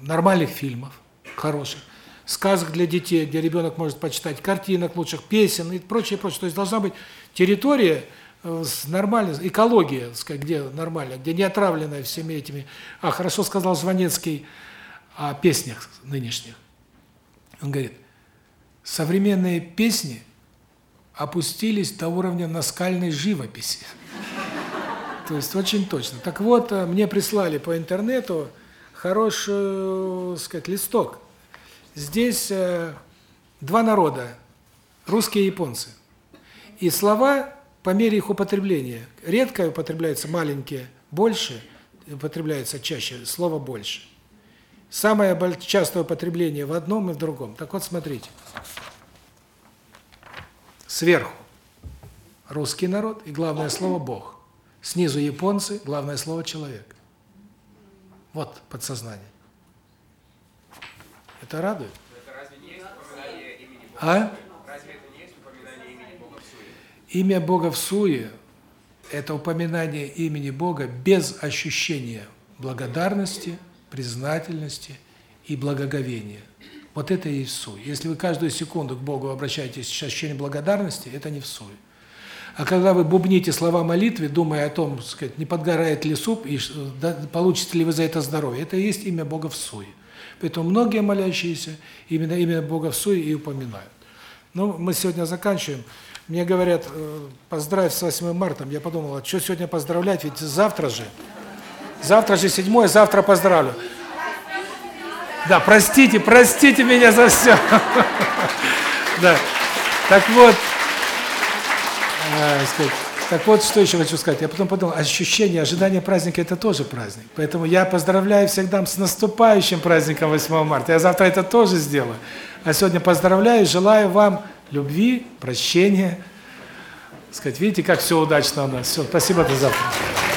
нормальных фильмов, хороших, сказок для детей, где ребенок может почитать, картинок лучших, песен и прочее, прочее. То есть должна быть территория с нормальной, экология, где нормально, где не отравленная всеми этими. А, хорошо сказал Жванецкий о песнях нынешних. Он говорит, современные песни опустились до уровня наскальной живописи. То есть очень точно. Так вот, э, мне прислали по интернету хороший, сказать, листок. Здесь э, два народа, русские и японцы. И слова по мере их употребления. Редко употребляются маленькие, больше, употребляется чаще слово больше. Самое частое употребление в одном и в другом. Так вот, смотрите. Сверху русский народ и главное слово Бог. Снизу японцы, главное слово человек. Вот подсознание. Это радует. Это разве не есть упоминание имени Бога? А? Разве это не есть упоминание имени Бога в суе? Имя Бога в суе – это упоминание имени Бога без ощущения благодарности, признательности и благоговения. Вот это и есть суе. Если вы каждую секунду к Богу обращаетесь с ощущением благодарности, это не в суе. А когда вы бубните слова молитвы, думая о том, сказать, не подгорает ли суп и да, получите ли вы за это здоровье, это и есть имя Бога в суе. Поэтому многие молящиеся именно имя Бога в суе и упоминают. Ну, мы сегодня заканчиваем. Мне говорят, э, поздравь с 8 марта. Я подумал, а что сегодня поздравлять, ведь завтра же. Завтра же седьмое, завтра поздравлю. Да, простите, простите меня за все. Да. Так вот, э, так вот, что еще хочу сказать. Я потом подумал, ощущение, ожидание праздника – это тоже праздник. Поэтому я поздравляю всегда с наступающим праздником 8 марта. Я завтра это тоже сделаю. А сегодня поздравляю, желаю вам любви, прощения. Сказать, видите, как все удачно у нас. Все, спасибо, до завтра.